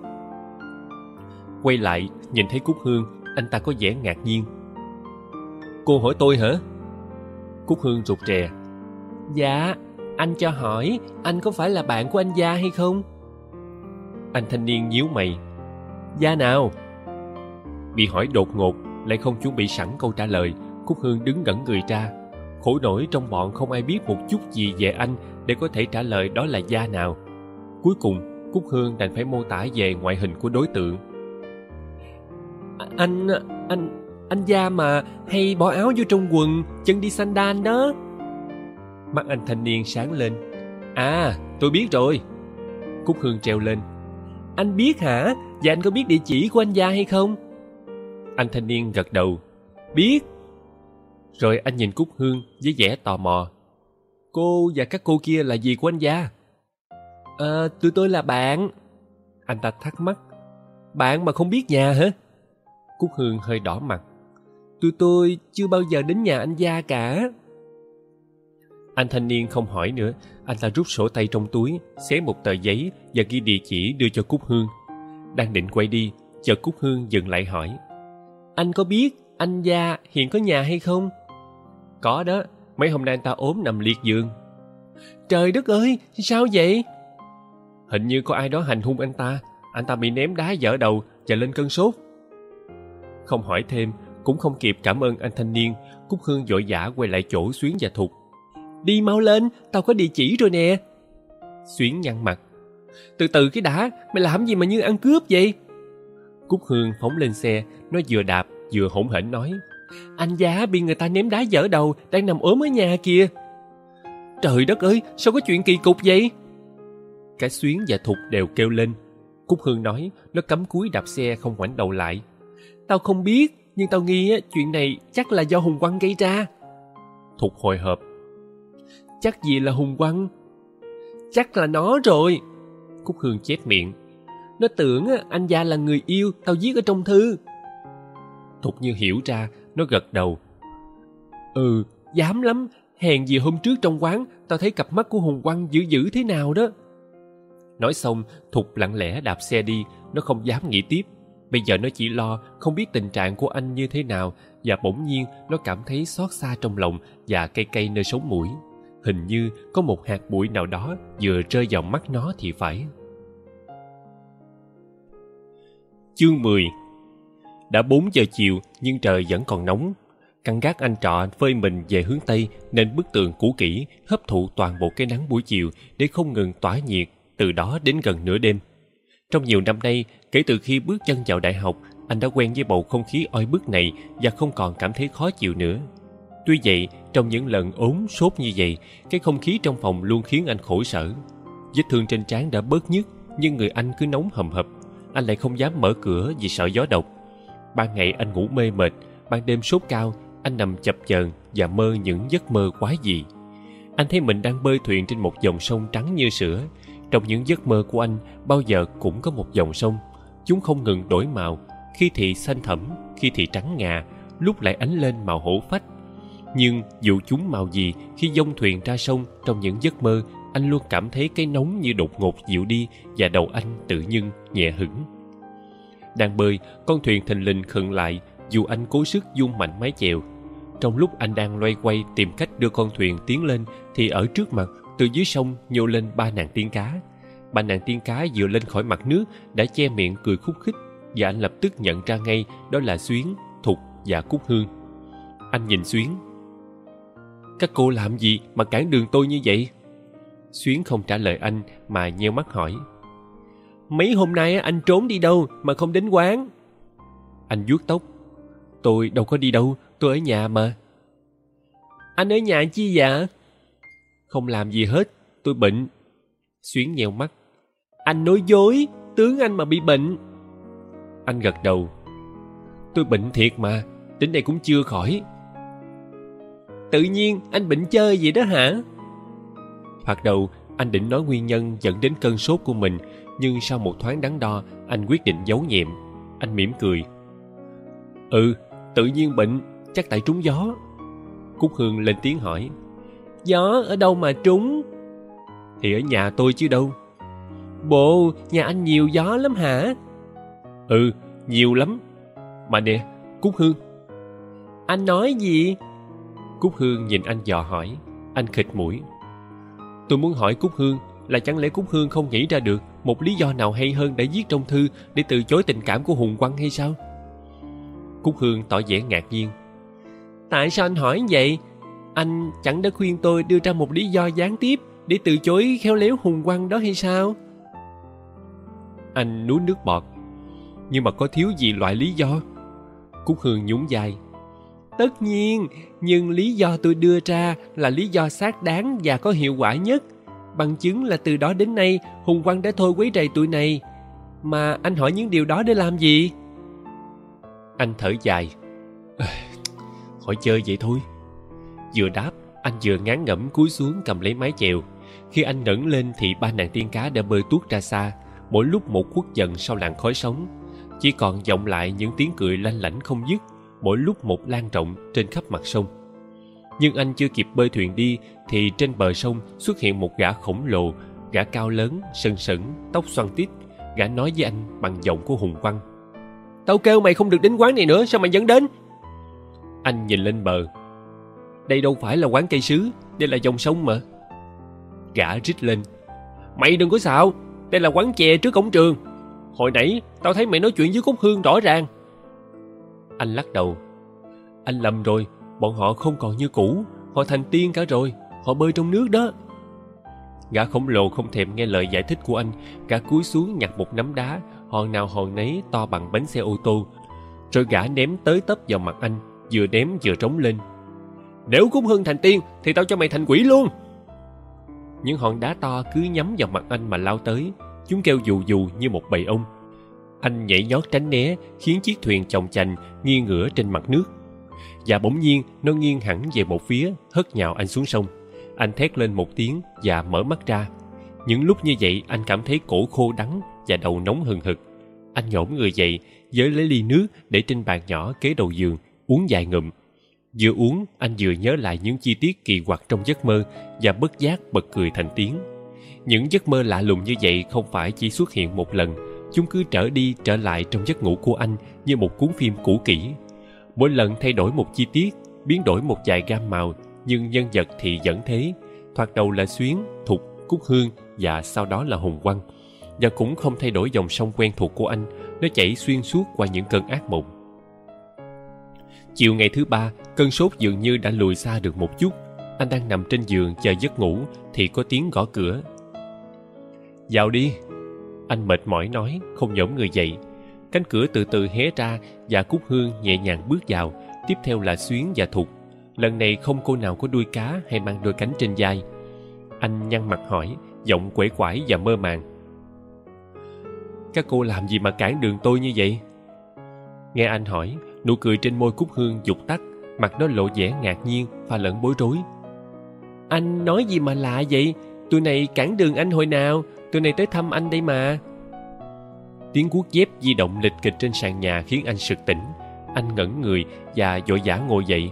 Quay lại, nhìn thấy Cúc Hương, anh ta có vẻ ngạc nhiên. Cô hỏi tôi hả? Cúc Hương rụt rè. Dạ, anh cho hỏi, anh có phải là bạn của anh Gia hay không? Anh thanh niên nhíu mày. Gia nào? Bị hỏi đột ngột, lại không chuẩn bị sẵn câu trả lời, Cúc Hương đứng ngẩn người ra. Khổ nổi trong bọn không ai biết một chút gì về anh để có thể trả lời đó là Gia nào. Cuối cùng, Cúc Hương đành phải mô tả về ngoại hình của đối tượng. Anh, anh, anh Gia mà hay bỏ áo vô trong quần, chân đi sandal đó. Mắt anh thanh niên sáng lên. À, tôi biết rồi. Cúc Hương treo lên. Anh biết hả? Và anh có biết địa chỉ của anh Gia hay không? Anh thanh niên gật đầu. Biết. Rồi anh nhìn Cúc Hương với vẻ tò mò. Cô và các cô kia là gì của anh Gia? À, tụi tôi là bạn. Anh ta thắc mắc. Bạn mà không biết nhà hả? Cúc Hương hơi đỏ mặt. Tụi tôi chưa bao giờ đến nhà anh Gia cả. Anh thanh niên không hỏi nữa, anh ta rút sổ tay trong túi, xé một tờ giấy và ghi địa chỉ đưa cho Cúc Hương. Đang định quay đi, chợt Cúc Hương dừng lại hỏi. Anh có biết anh Gia hiện có nhà hay không? Có đó, mấy hôm nay anh ta ốm nằm liệt giường. Trời đất ơi, sao vậy? Hình như có ai đó hành hung anh ta, anh ta bị ném đá dở đầu và lên cơn sốt. Không hỏi thêm, cũng không kịp cảm ơn anh thanh niên, Cúc Hương vội vã quay lại chỗ Xuyến và Thục. Đi mau lên, tao có địa chỉ rồi nè. Xuyến nhăn mặt. Từ từ cái đã, mày làm gì mà như ăn cướp vậy? Cúc Hương phóng lên xe, nó vừa đạp vừa hỗn hển nói. Anh giá bị người ta ném đá dở đầu, đang nằm ốm ở nhà kìa. Trời đất ơi, sao có chuyện kỳ cục vậy? Cả Xuyến và Thục đều kêu lên. Cúc Hương nói, nó cắm cúi đạp xe không ngoảnh đầu lại. Tao không biết, nhưng tao nghi chuyện này chắc là do Hùng Quang gây ra. Thục hồi hộp. Chắc gì là Hùng Quang? Chắc là nó rồi. Cúc Hương chép miệng. Nó tưởng anh gia là người yêu tao viết ở trong thư. Thục như hiểu ra, nó gật đầu. Ừ, dám lắm. Hèn gì hôm trước trong quán, tao thấy cặp mắt của Hùng Quang dữ dữ thế nào đó. Nói xong, Thục lặng lẽ đạp xe đi, nó không dám nghĩ tiếp. Bây giờ nó chỉ lo không biết tình trạng của anh như thế nào và bỗng nhiên nó cảm thấy xót xa trong lòng và cay cay nơi sống mũi. Hình như có một hạt bụi nào đó vừa rơi vào mắt nó thì phải. Chương 10 Đã 4 giờ chiều nhưng trời vẫn còn nóng. Căn gác anh trọ phơi mình về hướng Tây nên bức tường cũ kỹ hấp thụ toàn bộ cái nắng buổi chiều để không ngừng tỏa nhiệt từ đó đến gần nửa đêm. Trong nhiều năm nay, kể từ khi bước chân vào đại học, anh đã quen với bầu không khí oi bức này và không còn cảm thấy khó chịu nữa. Tuy vậy, trong những lần ốm sốt như vậy, cái không khí trong phòng luôn khiến anh khổ sở. Vết thương trên trán đã bớt nhức, nhưng người anh cứ nóng hầm hập. Anh lại không dám mở cửa vì sợ gió độc. Ban ngày anh ngủ mê mệt, ban đêm sốt cao, anh nằm chập chờn và mơ những giấc mơ quái dị. Anh thấy mình đang bơi thuyền trên một dòng sông trắng như sữa. Trong những giấc mơ của anh, bao giờ cũng có một dòng sông. Chúng không ngừng đổi màu, khi thì xanh thẫm, khi thì trắng ngà, lúc lại ánh lên màu hổ phách. Nhưng dù chúng màu gì, khi dông thuyền ra sông trong những giấc mơ, anh luôn cảm thấy cái nóng như đột ngột dịu đi và đầu anh tự nhiên nhẹ hững. Đang bơi, con thuyền thình lình khựng lại dù anh cố sức dung mạnh mái chèo. Trong lúc anh đang loay quay tìm cách đưa con thuyền tiến lên thì ở trước mặt từ dưới sông nhô lên ba nàng tiên cá bà nàng tiên cá vừa lên khỏi mặt nước đã che miệng cười khúc khích và anh lập tức nhận ra ngay đó là Xuyến, Thục và Cúc Hương. Anh nhìn Xuyến. Các cô làm gì mà cản đường tôi như vậy? Xuyến không trả lời anh mà nheo mắt hỏi. mấy hôm nay anh trốn đi đâu mà không đến quán anh vuốt tóc tôi đâu có đi đâu tôi ở nhà mà anh ở nhà chi dạ không làm gì hết tôi bệnh xuyến nheo mắt anh nói dối, tướng anh mà bị bệnh. Anh gật đầu. Tôi bệnh thiệt mà đến đây cũng chưa khỏi. Tự nhiên, anh bệnh chơi vậy đó hả? Thoạt đầu, anh định nói nguyên nhân dẫn đến cơn sốt của mình, nhưng sau một thoáng đắn đo, anh quyết định giấu nhiệm. anh mỉm cười. Ừ tự nhiên bệnh, chắc tại trúng gió. Cúc hương lên tiếng hỏi. Gió ở đâu mà trúng? Thì ở nhà tôi chứ đâu bộ, nhà anh nhiều gió lắm hả? Ừ nhiều lắm. Mà nè, cúc hương. Anh nói gì? Cúc hương nhìn anh dò hỏi. Anh khịt mũi. Tôi muốn hỏi cúc hương là chẳng lẽ cúc hương không nghĩ ra được một lý do nào hay hơn để viết trong thư để từ chối tình cảm của hùng quang hay sao? Cúc hương tỏ vẻ ngạc nhiên. Tại sao anh hỏi vậy? Anh chẳng đã khuyên tôi đưa ra một lý do gián tiếp để từ chối khéo léo hùng quang đó hay sao? Anh nuốt nước bọt. Nhưng mà có thiếu gì loại lý do? Cúc hương nhún vai. Tất nhiên, nhưng lý do tôi đưa ra là lý do xác đáng và có hiệu quả nhất. Bằng chứng là từ đó đến nay, hùng quang đã thôi quấy rầy tụi này. Mà anh hỏi những điều đó để làm gì? Anh thở dài. Hỏi chơi vậy thôi. Vừa đáp, anh vừa ngán ngẩm cúi xuống cầm lấy mái chèo. Khi anh ngẩng lên thì ba nàng tiên cá đã bơi tuốt ra xa mỗi lúc một khuất dần sau làn khói sống chỉ còn vọng lại những tiếng cười lanh lảnh không dứt mỗi lúc một lan rộng trên khắp mặt sông. Nhưng anh chưa kịp bơi thuyền đi thì trên bờ sông xuất hiện một gã khổng lồ, gã cao lớn, sừng sững, tóc xoăn tít. Gã nói với anh bằng giọng của hùng quăng tao kêu mày không được đến quán này nữa, sao mày vẫn đến? Anh nhìn lên bờ. Đây đâu phải là quán cây sứ, đây là dòng sông mà. Gã rít lên. Mày đừng có xạo đây là quán chè trước cổng trường. Hồi nãy, tao thấy mày nói chuyện với cúc hương rõ ràng. Anh lắc đầu. Anh lầm rồi, bọn họ không còn như cũ, họ thành tiên cả rồi, họ bơi trong nước đó. Gã khổng lồ không thèm nghe lời giải thích của anh, gã cúi xuống nhặt một nắm đá, hòn nào hòn nấy to bằng bánh xe ô tô. Rồi gã ném tới tấp vào mặt anh, vừa ném vừa trống lên. Nếu cúc hương thành tiên, thì tao cho mày thành quỷ luôn những hòn đá to cứ nhắm vào mặt anh mà lao tới. Chúng kêu dù dù như một bầy ong. Anh nhảy nhót tránh né, khiến chiếc thuyền chồng chành nghiêng ngửa trên mặt nước. Và bỗng nhiên, nó nghiêng hẳn về một phía, hất nhào anh xuống sông. Anh thét lên một tiếng và mở mắt ra. Những lúc như vậy, anh cảm thấy cổ khô đắng và đầu nóng hừng hực. Anh nhổm người dậy, giới lấy ly nước để trên bàn nhỏ kế đầu giường, uống vài ngụm vừa uống, anh vừa nhớ lại những chi tiết kỳ quặc trong giấc mơ và bất giác bật cười thành tiếng. Những giấc mơ lạ lùng như vậy không phải chỉ xuất hiện một lần. Chúng cứ trở đi, trở lại trong giấc ngủ của anh như một cuốn phim cũ kỹ. Mỗi lần thay đổi một chi tiết, biến đổi một vài gam màu, nhưng nhân vật thì vẫn thế. Thoạt đầu là xuyến, thục, cúc hương và sau đó là hùng quăng và cũng không thay đổi dòng sông quen thuộc của anh, nó chảy xuyên suốt qua những cơn ác mộng chiều ngày thứ ba, cơn sốt dường như đã lùi xa được một chút. Anh đang nằm trên giường chờ giấc ngủ thì có tiếng gõ cửa. Vào đi. Anh mệt mỏi nói, không nhổm người dậy. Cánh cửa từ từ hé ra và cúc hương nhẹ nhàng bước vào, tiếp theo là xuyến và thục. Lần này không cô nào có đuôi cá hay mang đôi cánh trên vai. Anh nhăn mặt hỏi, giọng quể quải và mơ màng. Các cô làm gì mà cản đường tôi như vậy? Nghe anh hỏi nụ cười trên môi cúc hương dục tắt mặt nó lộ vẻ ngạc nhiên pha lẫn bối rối. Anh nói gì mà lạ vậy? Tụi này cản đường anh hồi nào? Tụi này tới thăm anh đây mà. Tiếng cuốc dép di động lịch kịch trên sàn nhà khiến anh sực tỉnh. Anh ngẩn người và vội vã ngồi dậy.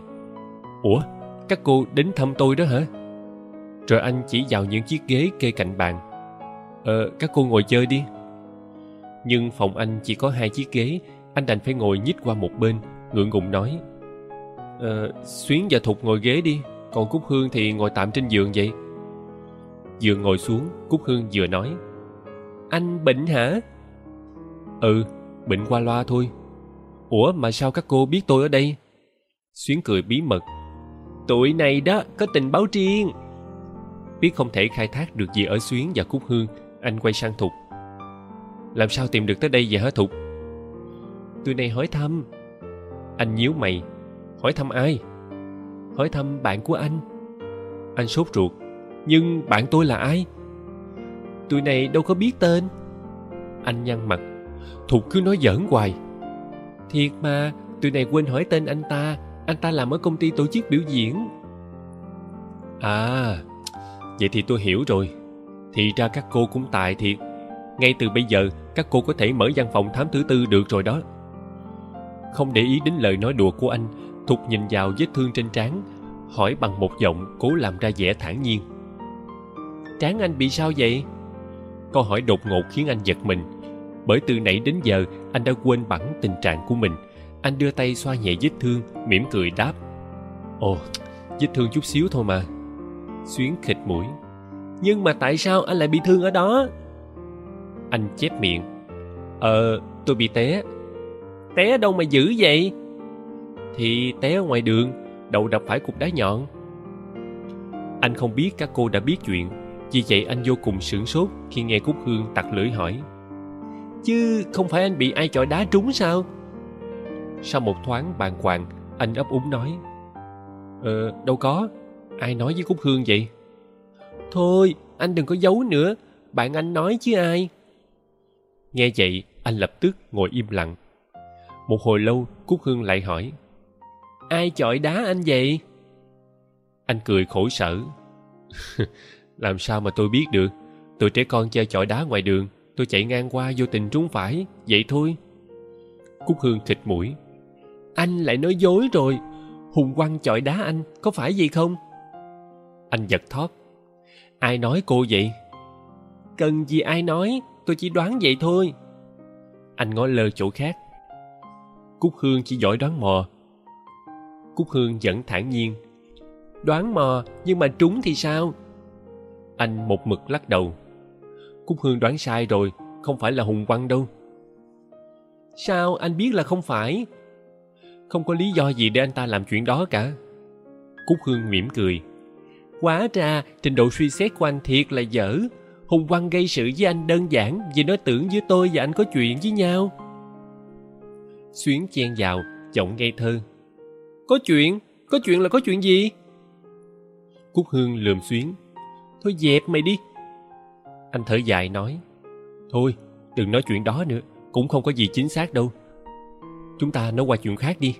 Ủa các cô đến thăm tôi đó hả? Rồi anh chỉ vào những chiếc ghế kê cạnh bàn. Ờ các cô ngồi chơi đi. Nhưng phòng anh chỉ có hai chiếc ghế anh đành phải ngồi nhích qua một bên, ngượng ngùng nói ờ xuyến và thục ngồi ghế đi, còn cúc hương thì ngồi tạm trên giường vậy. Vừa ngồi xuống, cúc hương vừa nói, anh bệnh hả? Ừ bệnh qua loa thôi. Ủa, mà sao các cô biết tôi ở đây? Xuyến cười bí mật, tụi này đó, có tình báo riêng. Biết không thể khai thác được gì ở xuyến và cúc hương, anh quay sang thục, làm sao tìm được tới đây vậy hả thục? Tụi này hỏi thăm. Anh nhíu mày. Hỏi thăm ai? Hỏi thăm bạn của anh. Anh sốt ruột. Nhưng bạn tôi là ai? Tụi này đâu có biết tên. Anh nhăn mặt. Thục cứ nói giỡn hoài. Thiệt mà tụi này quên hỏi tên anh ta. Anh ta làm ở công ty tổ chức biểu diễn. À vậy thì tôi hiểu rồi. Thì ra các cô cũng tài thiệt. Ngay từ bây giờ, các cô có thể mở văn phòng thám thứ tư được rồi đó không để ý đến lời nói đùa của anh thục nhìn vào vết thương trên trán, hỏi bằng một giọng cố làm ra vẻ thản nhiên. Trán anh bị sao vậy? Câu hỏi đột ngột khiến anh giật mình, bởi từ nãy đến giờ anh đã quên bẵng tình trạng của mình. Anh đưa tay xoa nhẹ vết thương, mỉm cười đáp, ồ, vết thương chút xíu thôi mà. Xuyến khịt mũi, nhưng mà tại sao anh lại bị thương ở đó? Anh chép miệng ờ tôi bị té té đâu mà dữ vậy? Thì té ở ngoài đường, đầu đập phải cục đá nhọn. Anh không biết các cô đã biết chuyện, vì vậy anh vô cùng sửng sốt khi nghe cúc hương tặc lưỡi hỏi. Chứ không phải anh bị ai chọi đá trúng sao? Sau một thoáng bàng hoàng, anh ấp úng nói. Ờ đâu có, ai nói với cúc hương vậy? Thôi, anh đừng có giấu nữa, bạn anh nói chứ ai? Nghe vậy, anh lập tức ngồi im lặng một hồi lâu, cúc hương lại hỏi, ai chọi đá anh vậy? Anh cười khổ sở, làm sao mà tôi biết được? Tụi trẻ con chơi chọi đá ngoài đường, tôi chạy ngang qua vô tình trúng phải, vậy thôi. Cúc hương thịt mũi, anh lại nói dối rồi, hùng quăng chọi đá anh, có phải gì không? Anh giật thót, ai nói cô vậy? Cần gì ai nói, tôi chỉ đoán vậy thôi. Anh ngó lơ chỗ khác cúc hương chỉ giỏi đoán mò. Cúc hương vẫn thản nhiên. Đoán mò, nhưng mà trúng thì sao? Anh một mực lắc đầu. Cúc hương đoán sai rồi, không phải là hùng quăng đâu. Sao anh biết là không phải? Không có lý do gì để anh ta làm chuyện đó cả. Cúc hương mỉm cười. Quá ra, trình độ suy xét của anh thiệt là dở. Hùng quăng gây sự với anh đơn giản vì nó tưởng với tôi và anh có chuyện với nhau xuyến chen vào, giọng ngây thơ. Có chuyện có chuyện là có chuyện gì? Cúc hương lườm xuyến. Thôi dẹp mày đi. Anh thở dài nói. Thôi, đừng nói chuyện đó nữa, cũng không có gì chính xác đâu. Chúng ta nói qua chuyện khác đi.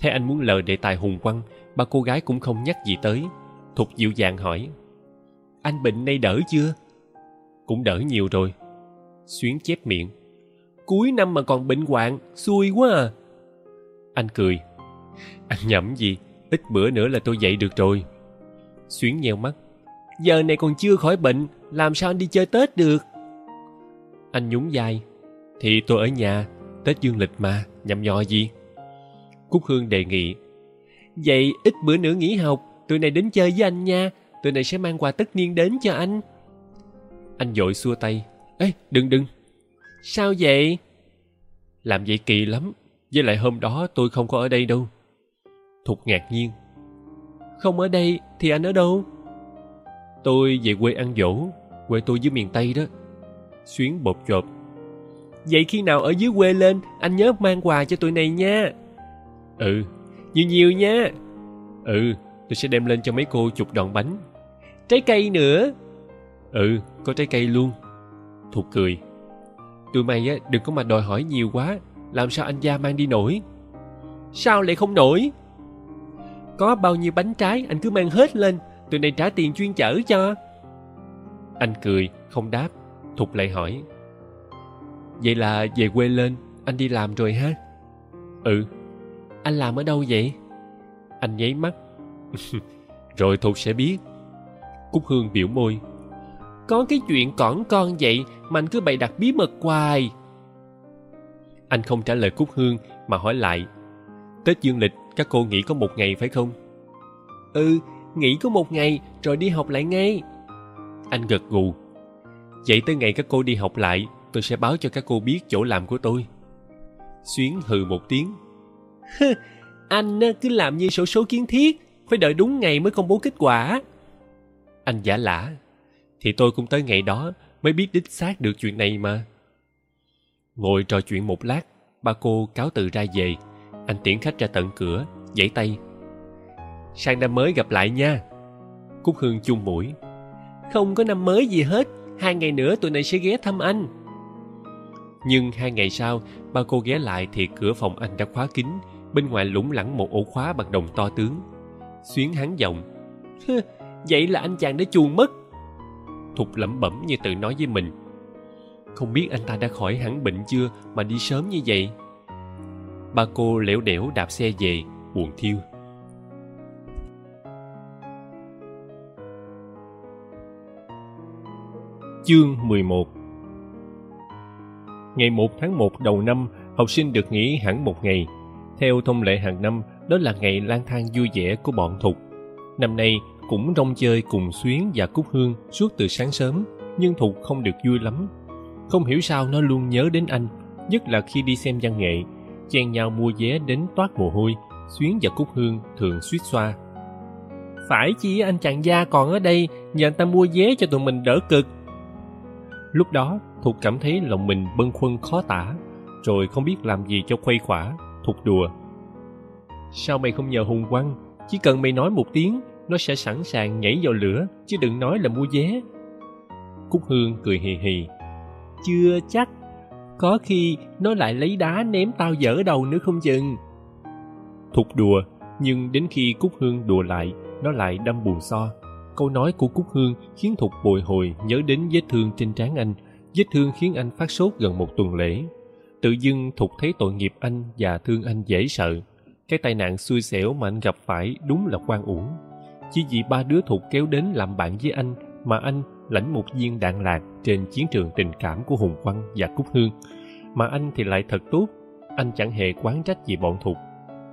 Thấy anh muốn lờ đề tài hùng quăng, ba cô gái cũng không nhắc gì tới. Thục dịu dàng hỏi. Anh bệnh nay đỡ chưa? Cũng đỡ nhiều rồi. Xuyến chép miệng cuối năm mà còn bệnh hoạn, xui quá à. Anh cười. Anh nhẩm gì, ít bữa nữa là tôi dậy được rồi. Xuyến nheo mắt. Giờ này còn chưa khỏi bệnh, làm sao anh đi chơi tết được? Anh nhún vai. Thì tôi ở nhà, tết dương lịch mà nhầm nhò gì? Cúc hương đề nghị. Vậy ít bữa nữa nghỉ học, tụi này đến chơi với anh nha, tụi này sẽ mang quà tất niên đến cho anh. Anh vội xua tay. Ê, đừng đừng sao vậy? Làm vậy kỳ lắm. Với lại hôm đó tôi không có ở đây đâu. Thục ngạc nhiên. Không ở đây thì anh ở đâu? Tôi về quê ăn dỗ, quê tôi dưới miền tây đó. Xuyến bột chộp. Vậy khi nào ở dưới quê lên, anh nhớ mang quà cho tụi này nha. Ừ nhiều nhiều nha. Ừ tôi sẽ đem lên cho mấy cô chục đòn bánh. Trái cây nữa. Ừ có trái cây luôn. Thục cười tụi mày á, đừng có mà đòi hỏi nhiều quá. Làm sao anh gia mang đi nổi? Sao lại không nổi? Có bao nhiêu bánh trái anh cứ mang hết lên, tụi này trả tiền chuyên chở cho. Anh cười, không đáp thục lại hỏi. Vậy là về quê lên, anh đi làm rồi ha? Ừ. Anh làm ở đâu vậy? Anh nháy mắt. Rồi thục sẽ biết. Cúc hương biểu môi. Có cái chuyện cỏn con vậy mà anh cứ bày đặt bí mật hoài. Anh không trả lời cúc hương mà hỏi lại, tết dương lịch, các cô nghỉ có một ngày phải không? Ừ nghỉ có một ngày, rồi đi học lại ngay. Anh gật gù, vậy tới ngày các cô đi học lại, tôi sẽ báo cho các cô biết chỗ làm của tôi. Xuyến hừ một tiếng anh cứ làm như sổ số kiến thiết, phải đợi đúng ngày mới công bố kết quả. Anh giả lả, thì tôi cũng tới ngày đó mới biết đích xác được chuyện này mà. Ngồi trò chuyện một lát, ba cô cáo từ ra về. Anh tiễn khách ra tận cửa vẫy tay. Sang năm mới gặp lại nha. Cúc hương chung mũi. Không có năm mới gì hết, hai ngày nữa tụi này sẽ ghé thăm anh. Nhưng hai ngày sau, ba cô ghé lại thì cửa phòng anh đã khóa kín, bên ngoài lủng lẳng một ổ khóa bằng đồng to tướng. Xuyến hắn giọng vậy là anh chàng đã chuồn mất thục lẩm bẩm như tự nói với mình không biết anh ta đã khỏi hẳn bệnh chưa mà đi sớm như vậy ba cô lẻo đẻo đạp xe về buồn thiêu Chương 11 Ngày 1 tháng 1 đầu năm, học sinh được nghỉ hẳn một ngày. Theo thông lệ hàng năm, đó là ngày lang thang vui vẻ của bọn Thục. Năm nay cũng rong chơi cùng Xuyến và Cúc Hương suốt từ sáng sớm, nhưng Thục không được vui lắm. Không hiểu sao nó luôn nhớ đến anh, nhất là khi đi xem văn nghệ, chen nhau mua vé đến toát mồ hôi, Xuyến và Cúc Hương thường suýt xoa. Phải chi anh chàng gia còn ở đây, nhờ anh ta mua vé cho tụi mình đỡ cực. Lúc đó, Thục cảm thấy lòng mình bâng khuâng khó tả, rồi không biết làm gì cho khuây khỏa, Thục đùa. Sao mày không nhờ Hùng quăng Chỉ cần mày nói một tiếng, nó sẽ sẵn sàng nhảy vào lửa, chứ đừng nói là mua vé. Cúc Hương cười hì hì. Chưa chắc, có khi nó lại lấy đá ném tao dở đầu nữa không chừng. Thục đùa, nhưng đến khi Cúc Hương đùa lại, nó lại đâm buồn so. Câu nói của Cúc Hương khiến Thục bồi hồi nhớ đến vết thương trên trán anh. Vết thương khiến anh phát sốt gần một tuần lễ. Tự dưng Thục thấy tội nghiệp anh và thương anh dễ sợ. Cái tai nạn xui xẻo mà anh gặp phải đúng là quan uổng. Chỉ vì ba đứa Thục kéo đến làm bạn với anh mà anh lãnh một viên đạn lạc trên chiến trường tình cảm của Hùng Quang và Cúc Hương. Mà anh thì lại thật tốt, anh chẳng hề quán trách gì bọn Thục.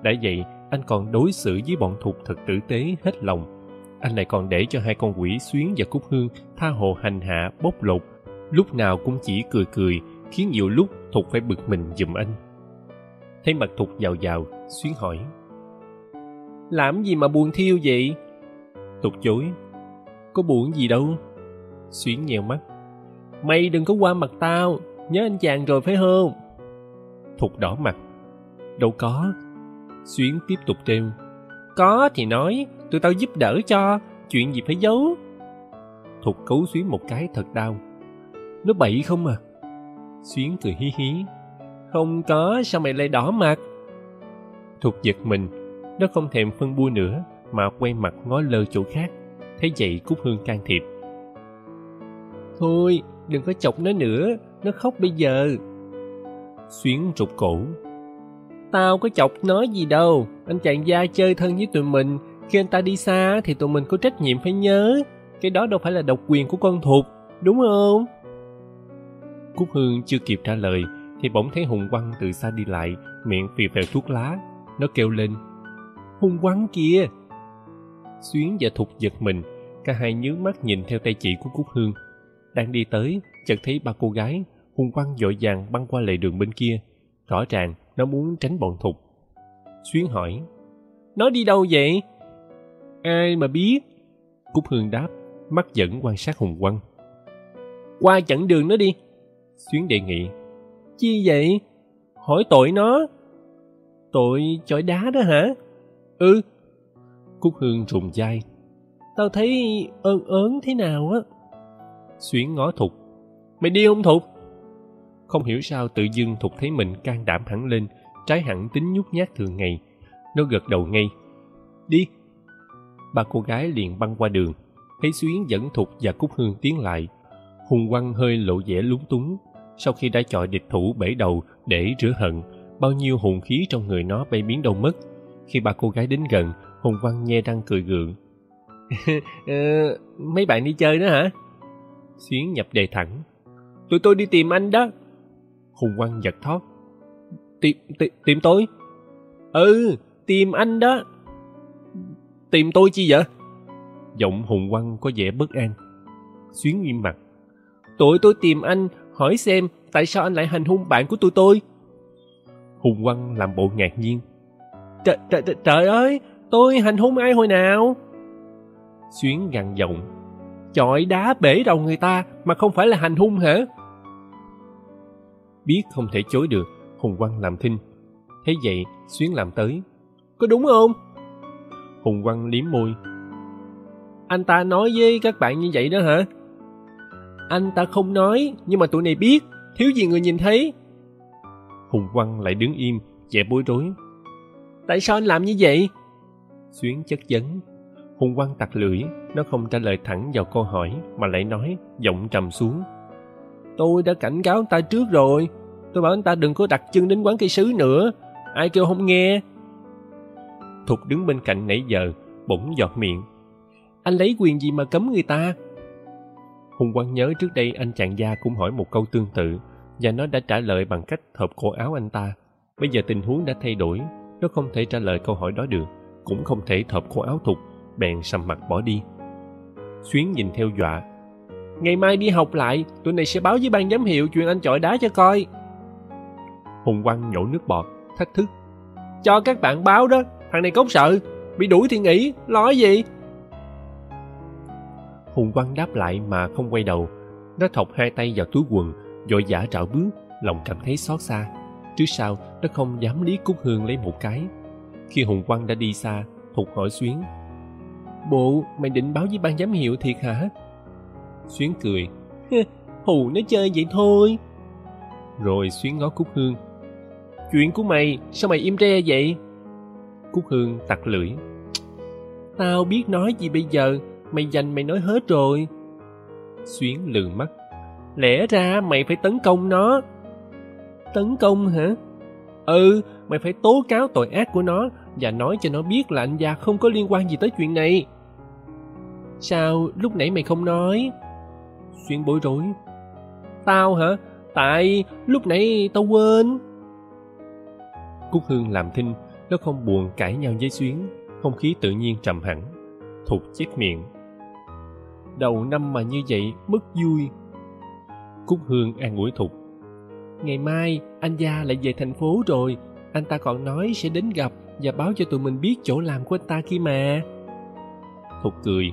Đã vậy, anh còn đối xử với bọn Thục thật tử tế hết lòng anh lại còn để cho hai con quỷ xuyến và cúc hương tha hồ hành hạ bóc lột lúc nào cũng chỉ cười cười khiến nhiều lúc thục phải bực mình giùm anh thấy mặt thục giàu giàu xuyến hỏi làm gì mà buồn thiêu vậy tục chối. Có buồn gì đâu. Xuyến nhèo mắt. Mày đừng có qua mặt tao. Nhớ anh chàng rồi phải không? Thục đỏ mặt. Đâu có. Xuyến tiếp tục trêu. Có thì nói. Tụi tao giúp đỡ cho. Chuyện gì phải giấu? Thục cấu xuyến một cái thật đau. Nó bậy không à? Xuyến cười hí hí. Không có. Sao mày lại đỏ mặt? Thục giật mình. Nó không thèm phân bua nữa mà quay mặt ngó lơ chỗ khác thấy vậy cúc hương can thiệp. Thôi đừng có chọc nó nữa nó khóc bây giờ. Xuyến rụt cổ. Tao có chọc nó gì đâu anh chàng gia chơi thân với tụi mình khi anh ta đi xa thì tụi mình có trách nhiệm phải nhớ. Cái đó đâu phải là độc quyền của con thục đúng không? Cúc hương chưa kịp trả lời thì bỗng thấy hùng quăng từ xa đi lại miệng phì phèo thuốc lá. Nó kêu lên hùng quăng kìa xuyến và thục giật mình. Cả hai nhớ mắt nhìn theo tay chỉ của cúc hương. Đang đi tới, chợt thấy ba cô gái hùng quăng vội vàng băng qua lề đường bên kia. Rõ ràng, nó muốn tránh bọn thục xuyến hỏi, nó đi đâu vậy? Ai mà biết? Cúc hương đáp, mắt dẫn quan sát hùng quăng. Qua chặn đường nó đi. Xuyến đề nghị, chi vậy? Hỏi tội nó. Tội chọi đá đó hả? Ừ cúc hương rùng dai. Tao thấy ơn ớn thế nào á? Xuyến ngó thục. Mày đi không thục? Không hiểu sao tự dưng thục thấy mình can đảm hẳn lên trái hẳn tính nhút nhát thường ngày. Nó gật đầu ngay. Đi. Ba cô gái liền băng qua đường. Thấy xuyến dẫn thục và cúc hương tiến lại. Hùng quăng hơi lộ vẻ lúng túng. Sau khi đã chọi địch thủ bể đầu để rửa hận bao nhiêu hùng khí trong người nó bay biến đâu mất. Khi ba cô gái đến gần hùng quăng nhe răng cười gượng. Ờ, mấy bạn đi chơi đó hả? Xuyến nhập đề thẳng. Tụi tôi đi tìm anh đó. Hùng quăng giật thót. Tìm, tìm tìm tôi? Ừ tìm anh đó. Tìm tôi chi vậy? Giọng hùng quăng có vẻ bất an. Xuyến im mặt. Tụi tôi tìm anh hỏi xem tại sao anh lại hành hung bạn của tụi tôi. Hùng quăng làm bộ ngạc nhiên. Trời, trời, trời ơi tôi hành hung ai hồi nào? Xuyến gằn giọng. Chọi đá bể đầu người ta mà không phải là hành hung hả? Biết không thể chối được hùng quang làm thinh. Thấy vậy xuyến làm tới. Có đúng không? Hùng quang liếm môi. Anh ta nói với các bạn như vậy đó hả? Anh ta không nói nhưng mà tụi này biết. Thiếu gì người nhìn thấy? Hùng quang lại đứng im vẻ bối rối. Tại sao anh làm như vậy xuyến chất vấn. Hùng quang tặc lưỡi nó không trả lời thẳng vào câu hỏi mà lại nói giọng trầm xuống. Tôi đã cảnh cáo anh ta trước rồi. Tôi bảo anh ta đừng có đặt chân đến quán cây sứ nữa. Ai kêu không nghe? Thục đứng bên cạnh nãy giờ bỗng giọt miệng. Anh lấy quyền gì mà cấm người ta? Hùng quang nhớ trước đây anh chàng gia cũng hỏi một câu tương tự và nó đã trả lời bằng cách thộp cổ áo anh ta. Bây giờ tình huống đã thay đổi nó không thể trả lời câu hỏi đó được cũng không thể thợp khô áo thục, bèn sầm mặt bỏ đi. Xuyến nhìn theo dọa, ngày mai đi học lại, tụi này sẽ báo với ban giám hiệu chuyện anh chọi đá cho coi. Hùng quang nhổ nước bọt, thách thức, cho các bạn báo đó, thằng này cốt sợ bị đuổi thì nghỉ, lo gì? Hùng quang đáp lại mà không quay đầu, nó thọc hai tay vào túi quần, vội vã trạo bước, lòng cảm thấy xót xa. Trước sau, nó không dám lý cúc hương lấy một cái khi hùng quang đã đi xa thục hỏi xuyến. Bộ, mày định báo với ban giám hiệu thiệt hả? Xuyến cười. Hù nó chơi vậy thôi. Rồi xuyến ngó cúc hương. Chuyện của mày, sao mày im re vậy? Cúc hương tặc lưỡi. Tao biết nói gì bây giờ, mày dành mày nói hết rồi. Xuyến lừ mắt. Lẽ ra mày phải tấn công nó. Tấn công hả? Ừ mày phải tố cáo tội ác của nó và nói cho nó biết là anh gia không có liên quan gì tới chuyện này. Sao lúc nãy mày không nói? Xuyên bối rối. Tao hả? Tại lúc nãy tao quên. Cúc hương làm thinh, nó không buồn cãi nhau với xuyến, không khí tự nhiên trầm hẳn, thụt chép miệng. Đầu năm mà như vậy, mất vui. Cúc hương an ủi thục ngày mai anh gia lại về thành phố rồi. Anh ta còn nói sẽ đến gặp và báo cho tụi mình biết chỗ làm của anh ta kia mà. Thục cười.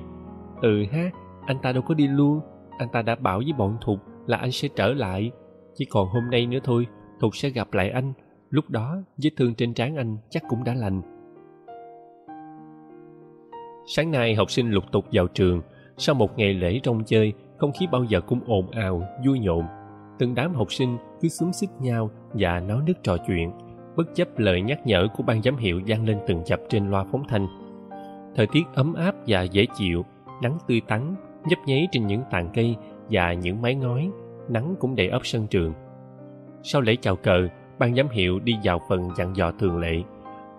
Ừ ha anh ta đâu có đi luôn. Anh ta đã bảo với bọn thục là anh sẽ trở lại. Chỉ còn hôm nay nữa thôi thục sẽ gặp lại anh. Lúc đó vết thương trên trán anh chắc cũng đã lành. Sáng nay học sinh lục tục vào trường. Sau một ngày lễ trong chơi không khí bao giờ cũng ồn ào vui nhộn. Từng đám học sinh cứ xúm xích nhau và náo nức trò chuyện. Bất chấp lời nhắc nhở của ban giám hiệu vang lên từng chập trên loa phóng thanh. Thời tiết ấm áp và dễ chịu, nắng tươi tắn, nhấp nháy trên những tàn cây và những mái ngói, nắng cũng đầy ấp sân trường. Sau lễ chào cờ, ban giám hiệu đi vào phần dặn dò thường lệ.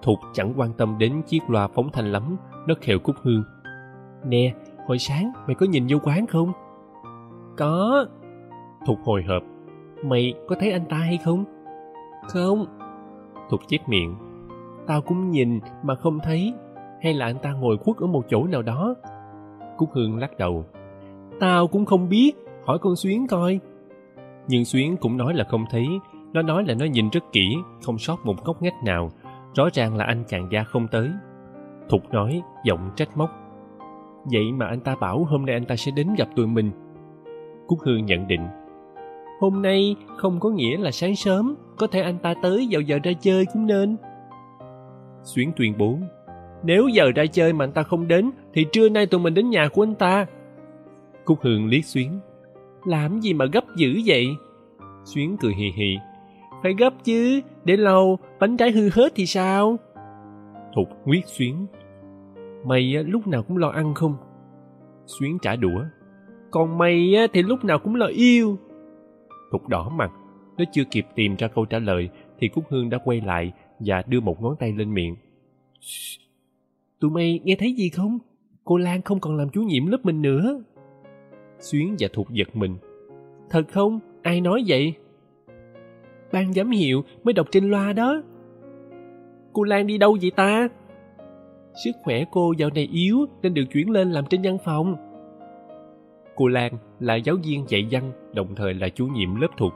Thục chẳng quan tâm đến chiếc loa phóng thanh lắm, nó khều cúc hương. Nè, hồi sáng mày có nhìn vô quán không? Có. Thục hồi hộp mày có thấy anh ta hay không? Không. Thục chép miệng. Tao cũng nhìn mà không thấy. Hay là anh ta ngồi khuất ở một chỗ nào đó? Cúc hương lắc đầu. Tao cũng không biết. Hỏi con xuyến coi. Nhưng xuyến cũng nói là không thấy. Nó nói là nó nhìn rất kỹ không sót một góc ngách nào. Rõ ràng là anh chàng gia không tới. Thục nói giọng trách móc. Vậy mà anh ta bảo hôm nay anh ta sẽ đến gặp tụi mình. Cúc hương nhận định hôm nay không có nghĩa là sáng sớm, có thể anh ta tới vào giờ ra chơi cũng nên. Xuyến tuyên bố, nếu giờ ra chơi mà anh ta không đến, thì trưa nay tụi mình đến nhà của anh ta. Cúc hương liếc xuyến, làm gì mà gấp dữ vậy? Xuyến cười hì hì, phải gấp chứ, để lâu, bánh trái hư hết thì sao? Thục nguyết xuyến, mày lúc nào cũng lo ăn không? Xuyến trả đũa, còn mày thì lúc nào cũng lo yêu thục đỏ mặt. Nó chưa kịp tìm ra câu trả lời thì cúc hương đã quay lại và đưa một ngón tay lên miệng. Tụi mày nghe thấy gì không? Cô lan không còn làm chú nhiệm lớp mình nữa. Xuyến và thục giật mình. Thật không? Ai nói vậy? Ban giám hiệu mới đọc trên loa đó. Cô lan đi đâu vậy ta? Sức khỏe cô dạo này yếu nên được chuyển lên làm trên văn phòng. Cô lan là giáo viên dạy văn, đồng thời là chủ nhiệm lớp thuộc.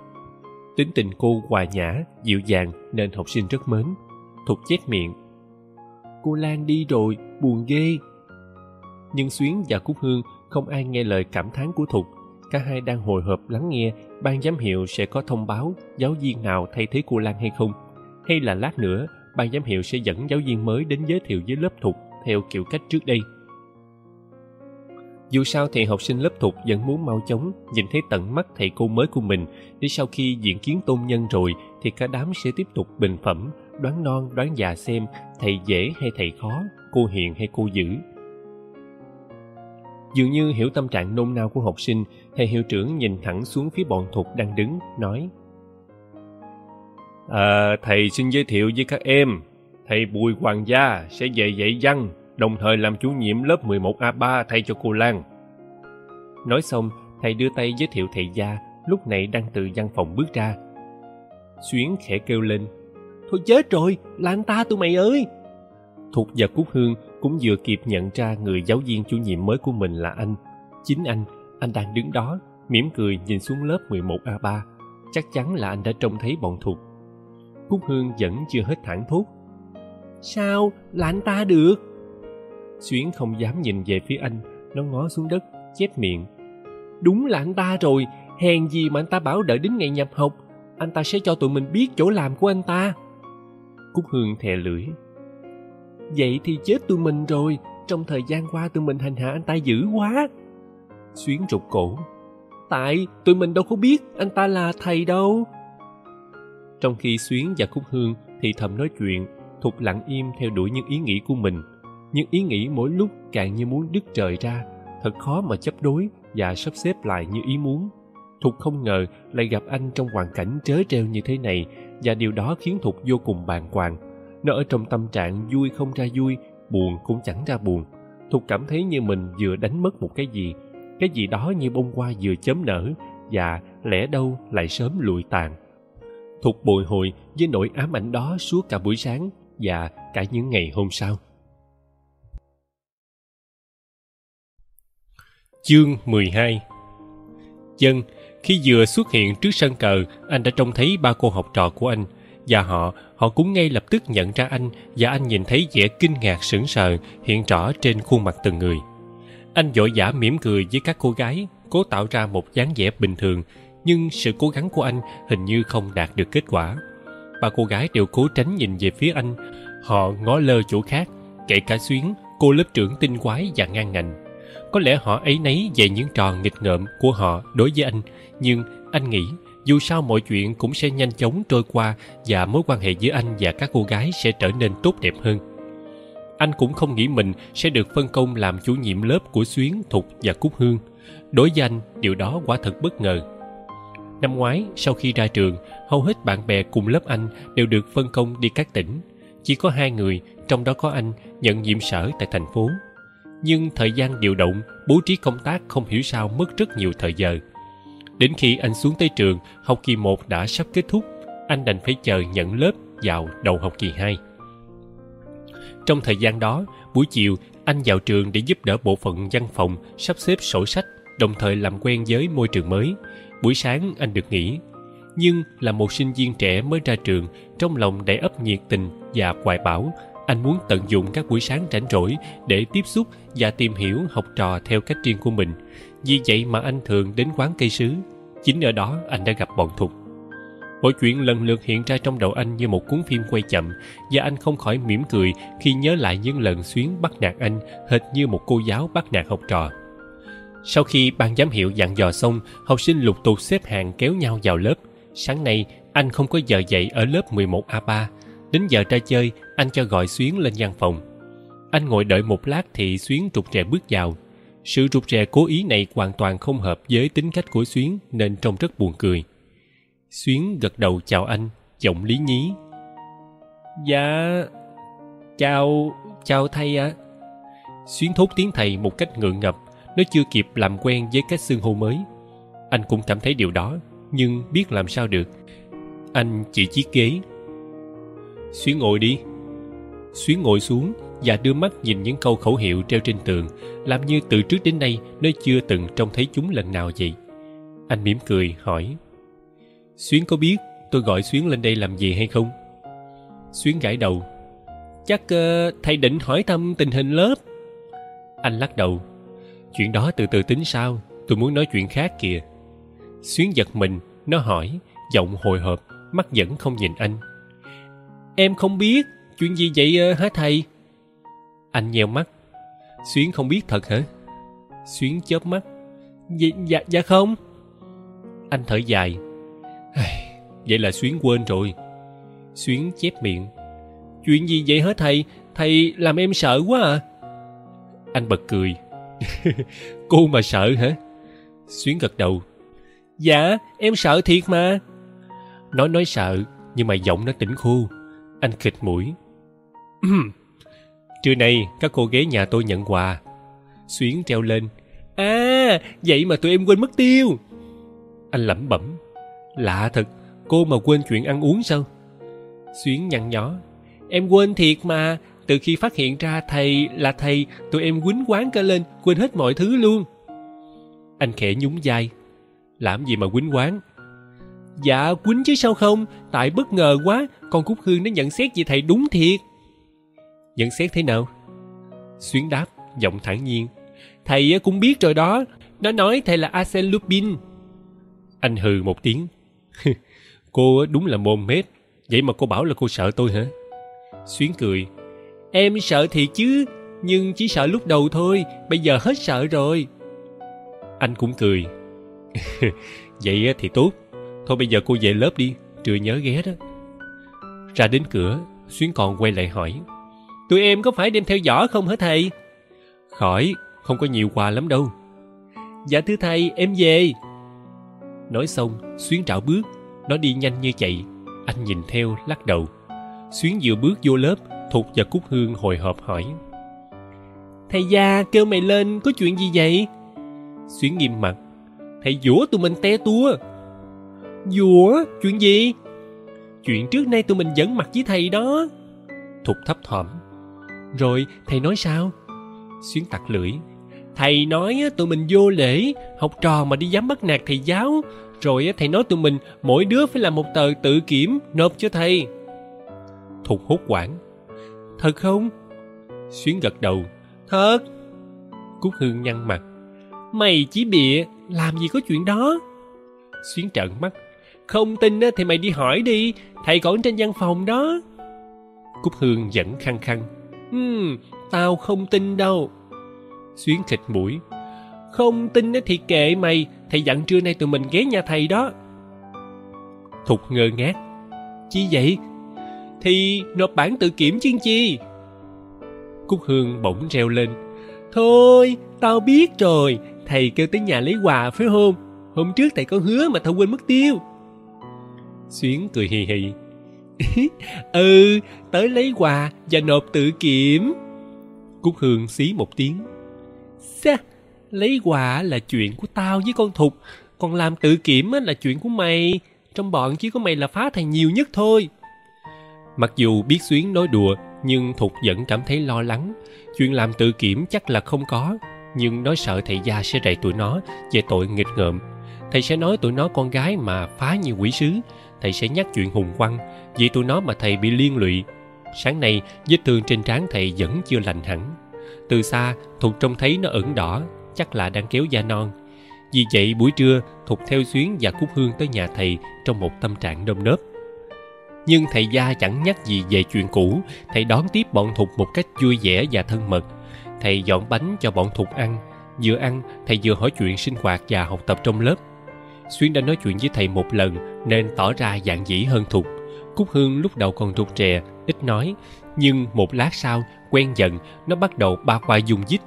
Tính tình cô hòa nhã, dịu dàng nên học sinh rất mến. Thục chết miệng, cô lan đi rồi, buồn ghê. Nhưng xuyến và cúc hương không ai nghe lời cảm thán của thục. Cả hai đang hồi hộp lắng nghe ban giám hiệu sẽ có thông báo giáo viên nào thay thế cô lan hay không. Hay là lát nữa, ban giám hiệu sẽ dẫn giáo viên mới đến giới thiệu với lớp thục theo kiểu cách trước đây dù sao thì học sinh lớp thục vẫn muốn mau chóng nhìn thấy tận mắt thầy cô mới của mình để sau khi diện kiến tôn nhân rồi thì cả đám sẽ tiếp tục bình phẩm đoán non đoán già xem thầy dễ hay thầy khó cô hiền hay cô dữ. Dường như hiểu tâm trạng nôn nao của học sinh thầy hiệu trưởng nhìn thẳng xuống phía bọn thục đang đứng nói à, thầy xin giới thiệu với các em thầy bùi hoàng gia sẽ về dạy văn đồng thời làm chủ nhiệm lớp 11A3 thay cho cô Lan. Nói xong, thầy đưa tay giới thiệu thầy gia, lúc này đang từ văn phòng bước ra. Xuyến khẽ kêu lên, Thôi chết rồi, là anh ta tụi mày ơi! Thục và Cúc Hương cũng vừa kịp nhận ra người giáo viên chủ nhiệm mới của mình là anh. Chính anh, anh đang đứng đó, mỉm cười nhìn xuống lớp 11A3. Chắc chắn là anh đã trông thấy bọn Thục. Cúc Hương vẫn chưa hết thẳng thốt. Sao? Là anh ta được? Xuyến không dám nhìn về phía anh, nó ngó xuống đất, chép miệng. Đúng là anh ta rồi, hèn gì mà anh ta bảo đợi đến ngày nhập học, anh ta sẽ cho tụi mình biết chỗ làm của anh ta. Cúc Hương thè lưỡi. Vậy thì chết tụi mình rồi, trong thời gian qua tụi mình hành hạ anh ta dữ quá. Xuyến rụt cổ. Tại tụi mình đâu có biết anh ta là thầy đâu. Trong khi Xuyến và Cúc Hương thì thầm nói chuyện, Thục lặng im theo đuổi những ý nghĩ của mình nhưng ý nghĩ mỗi lúc càng như muốn đứt trời ra, thật khó mà chấp đối và sắp xếp lại như ý muốn. Thục không ngờ lại gặp anh trong hoàn cảnh trớ trêu như thế này, và điều đó khiến thục vô cùng bàng hoàng. Nó ở trong tâm trạng vui không ra vui, buồn cũng chẳng ra buồn. Thục cảm thấy như mình vừa đánh mất một cái gì cái gì đó như bông hoa vừa chớm nở, và lẽ đâu lại sớm lụi tàn. Thục bồi hồi với nỗi ám ảnh đó suốt cả buổi sáng và cả những ngày hôm sau. Chương 12 Dân, khi vừa xuất hiện trước sân cờ, anh đã trông thấy ba cô học trò của anh. Và họ, họ cũng ngay lập tức nhận ra anh và anh nhìn thấy vẻ kinh ngạc sững sờ hiện rõ trên khuôn mặt từng người. Anh vội vã mỉm cười với các cô gái, cố tạo ra một dáng vẻ bình thường, nhưng sự cố gắng của anh hình như không đạt được kết quả. Ba cô gái đều cố tránh nhìn về phía anh, họ ngó lơ chỗ khác, kể cả Xuyến, cô lớp trưởng tinh quái và ngang ngành có lẽ họ ấy nấy về những trò nghịch ngợm của họ đối với anh. Nhưng anh nghĩ, dù sao mọi chuyện cũng sẽ nhanh chóng trôi qua và mối quan hệ giữa anh và các cô gái sẽ trở nên tốt đẹp hơn. Anh cũng không nghĩ mình sẽ được phân công làm chủ nhiệm lớp của xuyến, thục và cúc hương. Đối với anh, điều đó quả thật bất ngờ. Năm ngoái, sau khi ra trường, hầu hết bạn bè cùng lớp anh đều được phân công đi các tỉnh. Chỉ có hai người, trong đó có anh, nhận nhiệm sở tại thành phố nhưng thời gian điều động, bố trí công tác không hiểu sao mất rất nhiều thời giờ. Đến khi anh xuống tới trường, học kỳ một đã sắp kết thúc, anh đành phải chờ nhận lớp vào đầu học kỳ hai. Trong thời gian đó, buổi chiều, anh vào trường để giúp đỡ bộ phận văn phòng, sắp xếp sổ sách, đồng thời làm quen với môi trường mới. Buổi sáng, anh được nghỉ. Nhưng là một sinh viên trẻ mới ra trường, trong lòng đầy ấp nhiệt tình và hoài bão anh muốn tận dụng các buổi sáng rảnh rỗi để tiếp xúc và tìm hiểu học trò theo cách riêng của mình. Vì vậy mà anh thường đến quán cây sứ. Chính ở đó anh đã gặp bọn thục. Mọi chuyện lần lượt hiện ra trong đầu anh như một cuốn phim quay chậm, và anh không khỏi mỉm cười khi nhớ lại những lần xuyến bắt nạt anh, hệt như một cô giáo bắt nạt học trò. Sau khi ban giám hiệu dặn dò xong, học sinh lục tục xếp hàng kéo nhau vào lớp. Sáng nay, anh không có giờ dạy ở lớp 11 a 3 đến giờ ra chơi anh cho gọi xuyến lên văn phòng. Anh ngồi đợi một lát thì xuyến rụt rè bước vào. Sự rụt rè cố ý này hoàn toàn không hợp với tính cách của xuyến nên trông rất buồn cười. Xuyến gật đầu chào anh giọng lý nhí. Dạ chào chào thầy ạ. À. xuyến thốt tiếng thầy một cách ngượng ngập nó chưa kịp làm quen với cách xưng hô mới. Anh cũng cảm thấy điều đó nhưng biết làm sao được. Anh chỉ chiếc ghế. Xuyến ngồi đi xuyến ngồi xuống và đưa mắt nhìn những câu khẩu hiệu treo trên tường làm như từ trước đến nay nó chưa từng trông thấy chúng lần nào vậy. Anh mỉm cười hỏi xuyến có biết tôi gọi xuyến lên đây làm gì hay không? Xuyến gãi đầu chắc uh, thầy định hỏi thăm tình hình lớp. Anh lắc đầu chuyện đó từ từ tính sao tôi muốn nói chuyện khác kìa. Xuyến giật mình nó hỏi giọng hồi hộp mắt vẫn không nhìn anh em không biết chuyện gì vậy ờ, hả thầy? Anh nheo mắt. Xuyến không biết thật hả? Xuyến chớp mắt. Dạ, dạ, dạ không. Anh thở dài. Vậy là xuyến quên rồi. Xuyến chép miệng. Chuyện gì vậy hả thầy? Thầy làm em sợ quá à. Anh bật cười. cười cô mà sợ hả? Xuyến gật đầu. Dạ em sợ thiệt mà. Nói nói sợ nhưng mà giọng nó tỉnh khô. Anh khịt mũi trưa nay, các cô ghé nhà tôi nhận quà. Xuyến treo lên. À vậy mà tụi em quên mất tiêu. Anh lẩm bẩm. Lạ thật, cô mà quên chuyện ăn uống sao? Xuyến nhăn nhó. Em quên thiệt mà. Từ khi phát hiện ra thầy là thầy, tụi em quýnh quán cả lên, quên hết mọi thứ luôn. Anh khẽ nhún vai. Làm gì mà quýnh quán? Dạ quýnh chứ sao không? Tại bất ngờ quá, con cúc hương nó nhận xét về thầy đúng thiệt nhận xét thế nào? Xuyến đáp giọng thản nhiên. Thầy cũng biết rồi đó. Nó nói thầy là arsen lupin anh hừ một tiếng. Cô đúng là mồm mết vậy mà cô bảo là cô sợ tôi hả? Xuyến cười. Em sợ thiệt chứ, nhưng chỉ sợ lúc đầu thôi. Bây giờ hết sợ rồi. Anh cũng cười. vậy thì tốt. Thôi bây giờ cô về lớp đi. Trưa nhớ ghé đó. Ra đến cửa, xuyến còn quay lại hỏi tụi em có phải đem theo giỏ không hả thầy? Khỏi không có nhiều quà lắm đâu. Dạ thưa thầy em về. Nói xong xuyến trảo bước. Nó đi nhanh như chạy. Anh nhìn theo lắc đầu. Xuyến vừa bước vô lớp thục và cúc hương hồi hộp hỏi. Thầy gia kêu mày lên có chuyện gì vậy? Xuyến nghiêm mặt. Thầy dũa tụi mình te tua. Dũa? Chuyện gì? Chuyện trước nay tụi mình dẫn mặt với thầy đó. Thục thấp thỏm rồi thầy nói sao? Xuyến tặc lưỡi. Thầy nói tụi mình vô lễ. Học trò mà đi dám bắt nạt thầy giáo. Rồi thầy nói tụi mình mỗi đứa phải làm một tờ tự kiểm nộp cho thầy. Thục hốt quảng. Thật không? Xuyến gật đầu. Thật. Cúc hương nhăn mặt. Mày chỉ bịa làm gì có chuyện đó. Xuyến trợn mắt. Không tin thì mày đi hỏi đi. Thầy còn trên văn phòng đó. Cúc hương vẫn khăng khăng Ừm, tao không tin đâu. Xuyến khịt mũi. Không tin thì kệ mày thầy dặn trưa nay tụi mình ghé nhà thầy đó. Thục ngơ ngác. Chi vậy? Thì nộp bản tự kiểm chứ chi? Cúc hương bỗng reo lên. Thôi tao biết rồi thầy kêu tới nhà lấy quà phải không? Hôm trước thầy có hứa mà tao quên mất tiêu. Xuyến cười hì hì. ừ tới lấy quà và nộp tự kiểm. Cúc hương xí một tiếng. Xa lấy quà là chuyện của tao với con thục. Còn làm tự kiểm là chuyện của mày. Trong bọn chỉ có mày là phá thầy nhiều nhất thôi. Mặc dù biết xuyến nói đùa, nhưng thục vẫn cảm thấy lo lắng. Chuyện làm tự kiểm chắc là không có, nhưng nó sợ thầy gia sẽ rầy tụi nó về tội nghịch ngợm. Thầy sẽ nói tụi nó con gái mà phá như quỷ sứ. Thầy sẽ nhắc chuyện hùng quăng vì tụi nó mà thầy bị liên lụy. Sáng nay, vết thương trên trán thầy vẫn chưa lành hẳn. Từ xa, thục trông thấy nó ửng đỏ, chắc là đang kéo da non. Vì vậy, buổi trưa, thục theo xuyến và cúc hương tới nhà thầy trong một tâm trạng nơm nớp. Nhưng thầy gia chẳng nhắc gì về chuyện cũ. Thầy đón tiếp bọn thục một cách vui vẻ và thân mật. Thầy dọn bánh cho bọn thục ăn. Vừa ăn, thầy vừa hỏi chuyện sinh hoạt và học tập trong lớp. Xuyến đã nói chuyện với thầy một lần, nên tỏ ra dạng dĩ hơn thục cúc hương lúc đầu còn rụt rè, ít nói, nhưng một lát sau, quen dần, nó bắt đầu ba qua dung dích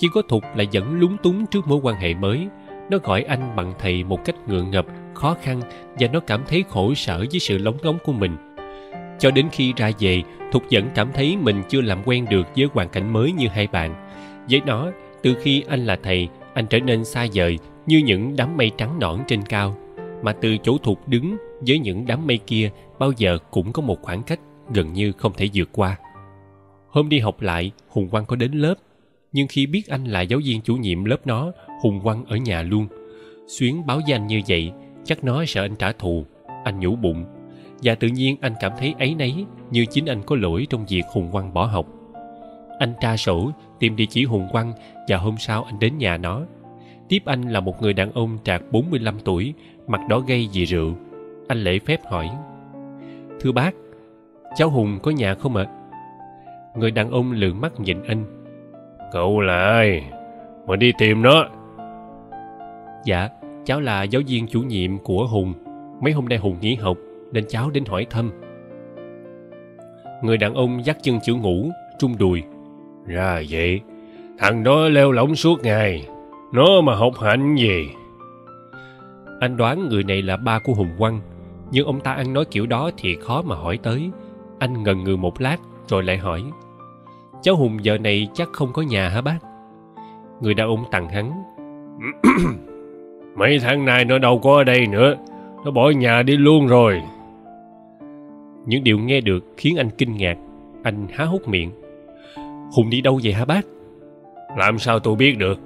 chỉ có thục là vẫn lúng túng trước mối quan hệ mới. Nó gọi anh bằng thầy một cách ngượng ngập, khó khăn, và nó cảm thấy khổ sở với sự lóng ngóng của mình. Cho đến khi ra về, thục vẫn cảm thấy mình chưa làm quen được với hoàn cảnh mới như hai bạn. Với nó, từ khi anh là thầy, anh trở nên xa vời như những đám mây trắng nõn trên cao. Mà từ chỗ thục đứng với những đám mây kia bao giờ cũng có một khoảng cách gần như không thể vượt qua. Hôm đi học lại hùng quang có đến lớp nhưng khi biết anh là giáo viên chủ nhiệm lớp nó hùng quang ở nhà luôn. Xuyến báo danh như vậy chắc nó sợ anh trả thù anh nhủ bụng. Và tự nhiên anh cảm thấy ấy nấy như chính anh có lỗi trong việc hùng quang bỏ học. Anh tra sổ tìm địa chỉ hùng quang và hôm sau anh đến nhà nó. Tiếp anh là một người đàn ông trạc 45 tuổi, mặt đỏ gay vì rượu. Anh lễ phép hỏi. Thưa bác, cháu Hùng có nhà không ạ? Người đàn ông lườm mắt nhìn anh. Cậu là ai? Mà đi tìm nó. Dạ, cháu là giáo viên chủ nhiệm của Hùng. Mấy hôm nay Hùng nghỉ học, nên cháu đến hỏi thăm. Người đàn ông dắt chân chữ ngủ, trung đùi. Ra vậy, thằng đó leo lỏng suốt ngày. Nó mà học hạnh gì? Anh đoán người này là ba của Hùng Quăng, nhưng ông ta ăn nói kiểu đó thì khó mà hỏi tới. Anh ngần ngừ một lát rồi lại hỏi. Cháu Hùng giờ này chắc không có nhà hả bác? Người đàn ông tặng hắn. Mấy tháng nay nó đâu có ở đây nữa. Nó bỏ nhà đi luôn rồi. Những điều nghe được khiến anh kinh ngạc. Anh há hốc miệng. Hùng đi đâu vậy hả bác? Làm sao tôi biết được?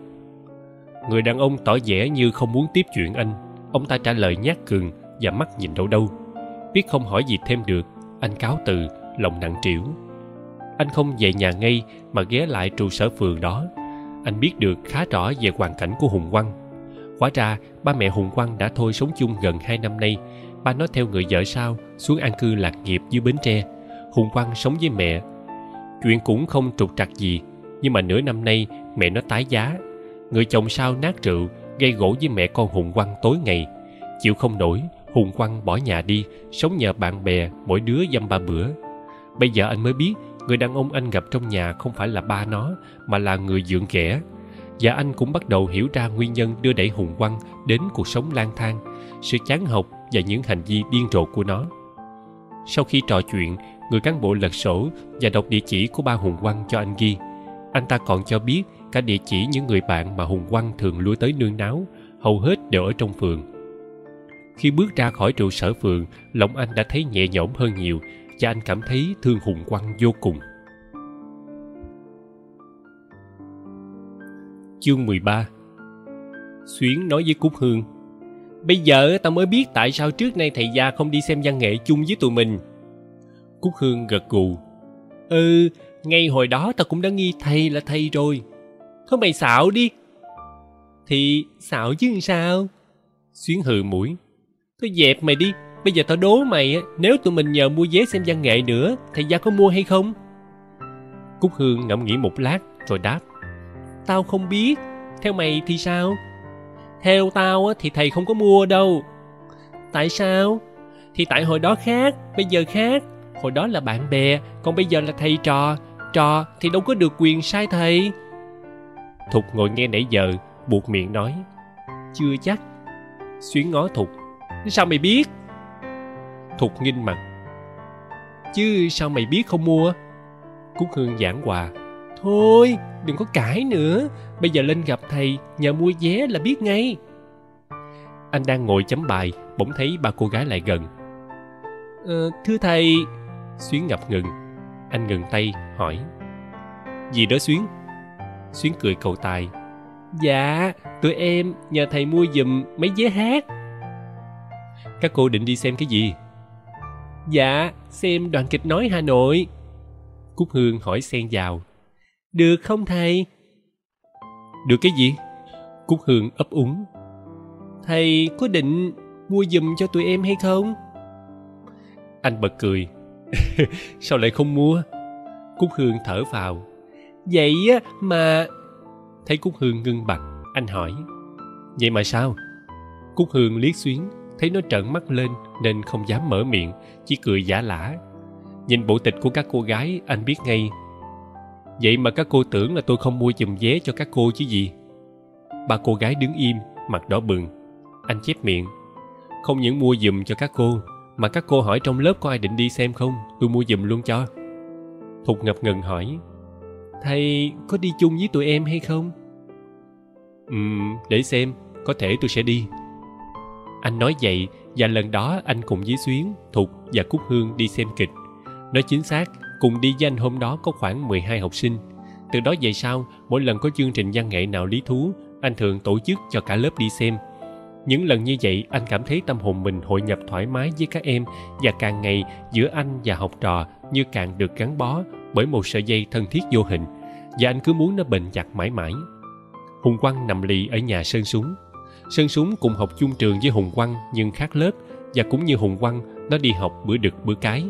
Người đàn ông tỏ vẻ như không muốn tiếp chuyện anh. Ông ta trả lời nhát cường và mắt nhìn đâu đâu. Biết không hỏi gì thêm được, anh cáo từ, lòng nặng trĩu. Anh không về nhà ngay mà ghé lại trụ sở phường đó. Anh biết được khá rõ về hoàn cảnh của Hùng Quang. Hóa ra, ba mẹ Hùng Quang đã thôi sống chung gần hai năm nay. Ba nó theo người vợ sau xuống an cư lạc nghiệp dưới Bến Tre. Hùng Quang sống với mẹ. Chuyện cũng không trục trặc gì, nhưng mà nửa năm nay mẹ nó tái giá. Người chồng sau nát rượu, gây gỗ với mẹ con Hùng Quang tối ngày. Chịu không nổi, Hùng Quang bỏ nhà đi, sống nhờ bạn bè, mỗi đứa dăm ba bữa. Bây giờ anh mới biết người đàn ông anh gặp trong nhà không phải là ba nó mà là người dượng ghẻ và anh cũng bắt đầu hiểu ra nguyên nhân đưa đẩy hùng quăng đến cuộc sống lang thang sự chán học và những hành vi điên rồ của nó. Sau khi trò chuyện người cán bộ lật sổ và đọc địa chỉ của ba hùng quăng cho anh ghi. Anh ta còn cho biết cả địa chỉ những người bạn mà hùng quăng thường lui tới nương náo hầu hết đều ở trong phường khi bước ra khỏi trụ sở phường lòng anh đã thấy nhẹ nhõm hơn nhiều và anh cảm thấy thương hùng quăng vô cùng. Chương 13 Xuyến nói với Cúc Hương Bây giờ tao mới biết tại sao trước nay thầy gia không đi xem văn nghệ chung với tụi mình. Cúc Hương gật gù. Ừ, ngay hồi đó tao cũng đã nghi thầy là thầy rồi. Thôi mày xạo đi. Thì xạo chứ sao? Xuyến hừ mũi. Thôi dẹp mày đi, Bây giờ tao đố mày nếu tụi mình nhờ mua vé xem văn nghệ nữa, thầy gia có mua hay không? Cúc Hương ngẫm nghĩ một lát rồi đáp. Tao không biết, theo mày thì sao? Theo tao thì thầy không có mua đâu. Tại sao? Thì tại hồi đó khác, bây giờ khác. Hồi đó là bạn bè, còn bây giờ là thầy trò. Trò thì đâu có được quyền sai thầy. Thục ngồi nghe nãy giờ, buộc miệng nói. Chưa chắc. Xuyến ngó Thục. Sao mày biết? Thục nghinh mặt. Chứ sao mày biết không mua? Cúc Hương giảng hòa. Thôi đừng có cãi nữa. Bây giờ lên gặp thầy Nhờ mua vé là biết ngay. Anh đang ngồi chấm bài Bỗng thấy ba cô gái lại gần. Ờ, Thưa thầy. Xuyến ngập ngừng. Anh ngừng tay hỏi. Gì đó Xuyến? Xuyến cười cầu tài. Dạ tụi em nhờ thầy mua giùm mấy vé hát. Các cô định đi xem cái gì Dạ, xem đoàn kịch nói Hà Nội. Cúc Hương hỏi xen vào. Được không thầy? Được cái gì? Cúc Hương ấp úng. Thầy có định mua giùm cho tụi em hay không? Anh bật cười. Sao lại không mua? Cúc Hương thở vào. Vậy á mà... Thấy Cúc Hương ngưng bặt, anh hỏi. Vậy mà sao? Cúc Hương liếc xuyến thấy nó trợn mắt lên nên không dám mở miệng, chỉ cười giả lả. Nhìn bộ tịch của các cô gái, anh biết ngay. Vậy mà các cô tưởng là tôi không mua chùm vé cho các cô chứ gì. Ba cô gái đứng im, mặt đỏ bừng. Anh chép miệng. Không những mua giùm cho các cô, mà các cô hỏi trong lớp có ai định đi xem không? Tôi mua giùm luôn cho. Thục ngập ngừng hỏi. Thầy có đi chung với tụi em hay không? Ừ để xem, có thể tôi sẽ đi anh nói vậy và lần đó anh cùng với Xuyến, Thục và Cúc Hương đi xem kịch. Nói chính xác, cùng đi với anh hôm đó có khoảng 12 học sinh. Từ đó về sau, mỗi lần có chương trình văn nghệ nào lý thú, anh thường tổ chức cho cả lớp đi xem. Những lần như vậy, anh cảm thấy tâm hồn mình hội nhập thoải mái với các em và càng ngày giữa anh và học trò như càng được gắn bó bởi một sợi dây thân thiết vô hình và anh cứ muốn nó bền chặt mãi mãi. hùng quang nằm lì ở nhà sơn súng sơn súng cùng học chung trường với hùng quang nhưng khác lớp và cũng như hùng quang, nó đi học bữa đực bữa cái.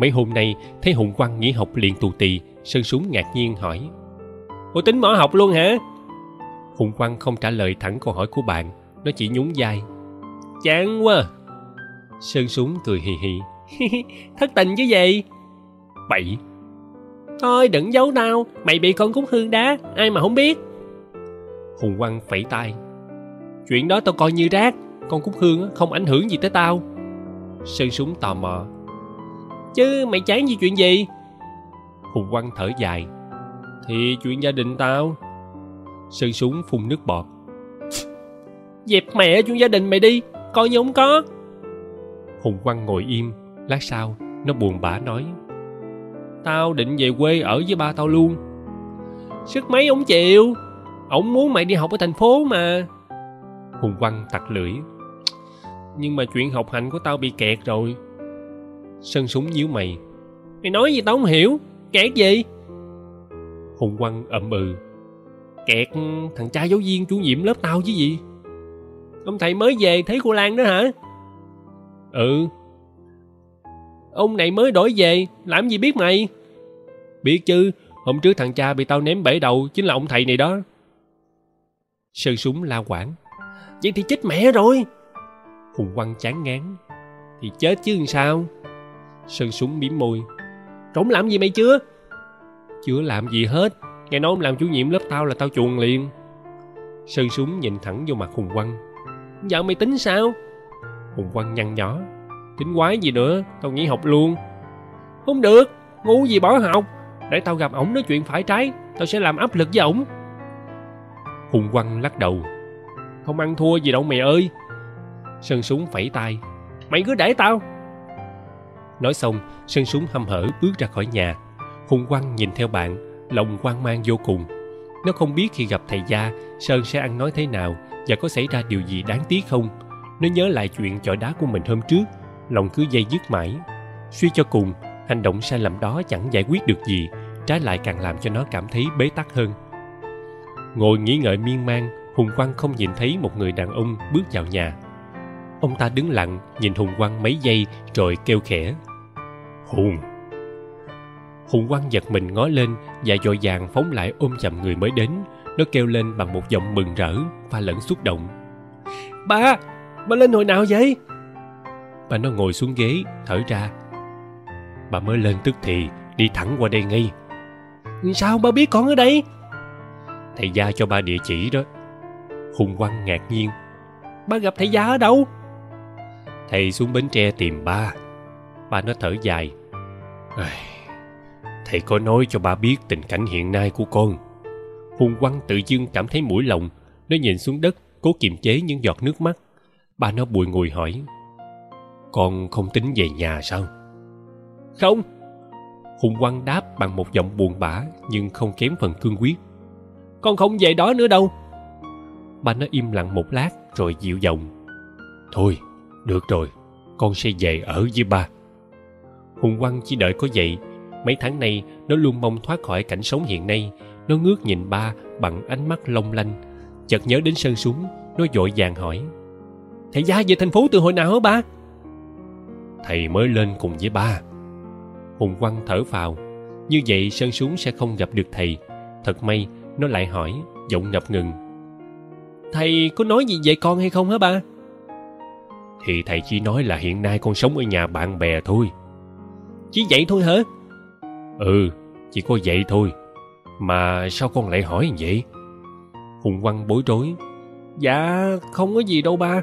Mấy hôm nay, thấy hùng quang nghỉ học liền tù tì, sơn súng ngạc nhiên hỏi, ủa tính bỏ học luôn hả? Hùng quang không trả lời thẳng câu hỏi của bạn, nó chỉ nhún vai, chán quá. Sơn súng cười hì hì, thất tình chứ gì? Bậy thôi đừng giấu tao, mày bị con cúng hương đá, ai mà không biết. Hùng quang phẩy tay chuyện đó tao coi như rác, con cúc hương không ảnh hưởng gì tới tao. Sơn súng tò mò. Chứ mày chán gì chuyện gì? Hùng quang thở dài. Thì chuyện gia đình tao? Sơn súng phun nước bọt. Dẹp mẹ chuyện gia đình mày đi, coi như không có. Hùng quang ngồi im, lát sau nó buồn bã nói. Tao định về quê ở với ba tao luôn. Sức mấy ông chịu? Ổng muốn mày đi học ở thành phố mà hùng quang tặc lưỡi. Nhưng mà chuyện học hành của tao bị kẹt rồi. Sơn súng nhíu mày. Mày nói gì tao không hiểu? Kẹt gì? Hùng quang ậm ừ. Kẹt thằng cha giáo viên chủ nhiệm lớp tao chứ gì? Ông thầy mới về thấy cô lan đó hả? Ừ. Ông này mới đổi về làm gì biết mày? Biết chứ hôm trước thằng cha bị tao ném bể đầu chính là ông thầy này đó. Sơn súng la quảng vậy thì chết mẹ rồi. Hùng quang chán ngán. Thì chết chứ làm sao? Sơn súng mỉm môi. Trống làm gì mày chưa? Chưa làm gì hết. Nghe nói ông làm chủ nhiệm lớp tao là tao chuồn liền. Sơn súng nhìn thẳng vô mặt hùng quang giờ mày tính sao? Hùng quang nhăn nhỏ, tính quái gì nữa? Tao nghỉ học luôn. Không được. Ngu gì bỏ học. Để tao gặp ổng nói chuyện phải trái tao sẽ làm áp lực với ổng. Hùng quang lắc đầu không ăn thua gì đâu mày ơi. Sơn súng phẩy tay. Mày cứ để tao. Nói xong, sơn súng hăm hở bước ra khỏi nhà. Hùng quang nhìn theo bạn, lòng hoang mang vô cùng. Nó không biết khi gặp thầy gia, sơn sẽ ăn nói thế nào và có xảy ra điều gì đáng tiếc không. Nó nhớ lại chuyện chọi đá của mình hôm trước, lòng cứ dây dứt mãi. Suy cho cùng, hành động sai lầm đó chẳng giải quyết được gì, trái lại càng làm cho nó cảm thấy bế tắc hơn. Ngồi nghĩ ngợi miên man hùng quang không nhìn thấy một người đàn ông bước vào nhà. Ông ta đứng lặng nhìn hùng quang mấy giây rồi kêu khẽ. Hùng! Hùng quang giật mình ngó lên và dội vàng phóng lại ôm chầm người mới đến. Nó kêu lên bằng một giọng mừng rỡ và lẫn xúc động. Ba ba lên hồi nào vậy? Bà nó ngồi xuống ghế thở ra. Bà mới lên tức thì đi thẳng qua đây ngay. Sao ba biết con ở đây? Thầy gia cho ba địa chỉ đó hùng quang ngạc nhiên. Ba gặp thầy già ở đâu? Thầy xuống bến tre tìm ba. Ba nó thở dài. Thầy có nói cho ba biết tình cảnh hiện nay của con. Hùng quang tự dưng cảm thấy mũi lòng, nó nhìn xuống đất, cố kiềm chế những giọt nước mắt. Ba nó bùi ngùi hỏi. Con không tính về nhà sao? Không. Hùng quang đáp bằng một giọng buồn bã nhưng không kém phần cương quyết. Con không về đó nữa đâu ba nó im lặng một lát rồi dịu giọng. Thôi, được rồi, con sẽ về ở với ba. Hùng quang chỉ đợi có vậy. Mấy tháng nay, nó luôn mong thoát khỏi cảnh sống hiện nay. Nó ngước nhìn ba bằng ánh mắt long lanh. Chợt nhớ đến sơn súng, nó vội vàng hỏi, thầy gia về thành phố từ hồi nào hả ba? Thầy mới lên cùng với ba. Hùng quang thở phào. Như vậy sơn súng sẽ không gặp được thầy. Thật may, nó lại hỏi, giọng ngập ngừng thầy có nói gì về con hay không hả ba? Thì thầy chỉ nói là hiện nay con sống ở nhà bạn bè thôi. Chỉ vậy thôi hả? Ừ chỉ có vậy thôi. Mà sao con lại hỏi vậy? Hùng quang bối rối. Dạ không có gì đâu ba.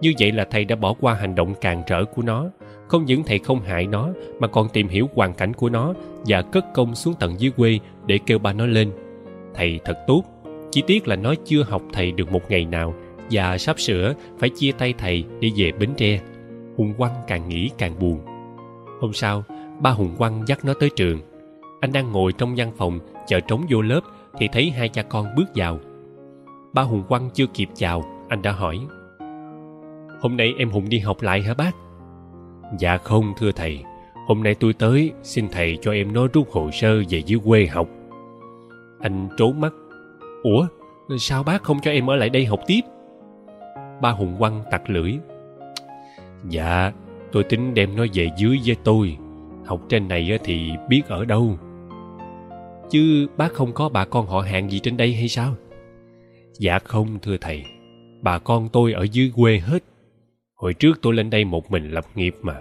Như vậy là thầy đã bỏ qua hành động càn trở của nó. Không những thầy không hại nó mà còn tìm hiểu hoàn cảnh của nó và cất công xuống tận dưới quê để kêu ba nó lên. Thầy thật tốt chỉ tiếc là nó chưa học thầy được một ngày nào, và sắp sửa phải chia tay thầy để về bến tre. Hùng quang càng nghĩ càng buồn. Hôm sau, ba hùng quang dắt nó tới trường. Anh đang ngồi trong văn phòng chờ trống vô lớp thì thấy hai cha con bước vào. Ba hùng quang chưa kịp chào, anh đã hỏi, hôm nay em hùng đi học lại hả bác? Dạ không, thưa thầy. Hôm nay tôi tới xin thầy cho em nó rút hồ sơ về dưới quê học. Anh trố mắt ủa, sao bác không cho em ở lại đây học tiếp? Ba hùng quăng tặc lưỡi. Dạ tôi tính đem nó về dưới với tôi. Học trên này thì biết ở đâu. Chứ bác không có bà con họ hàng gì trên đây hay sao? Dạ không, thưa thầy. Bà con tôi ở dưới quê hết. Hồi trước tôi lên đây một mình lập nghiệp mà.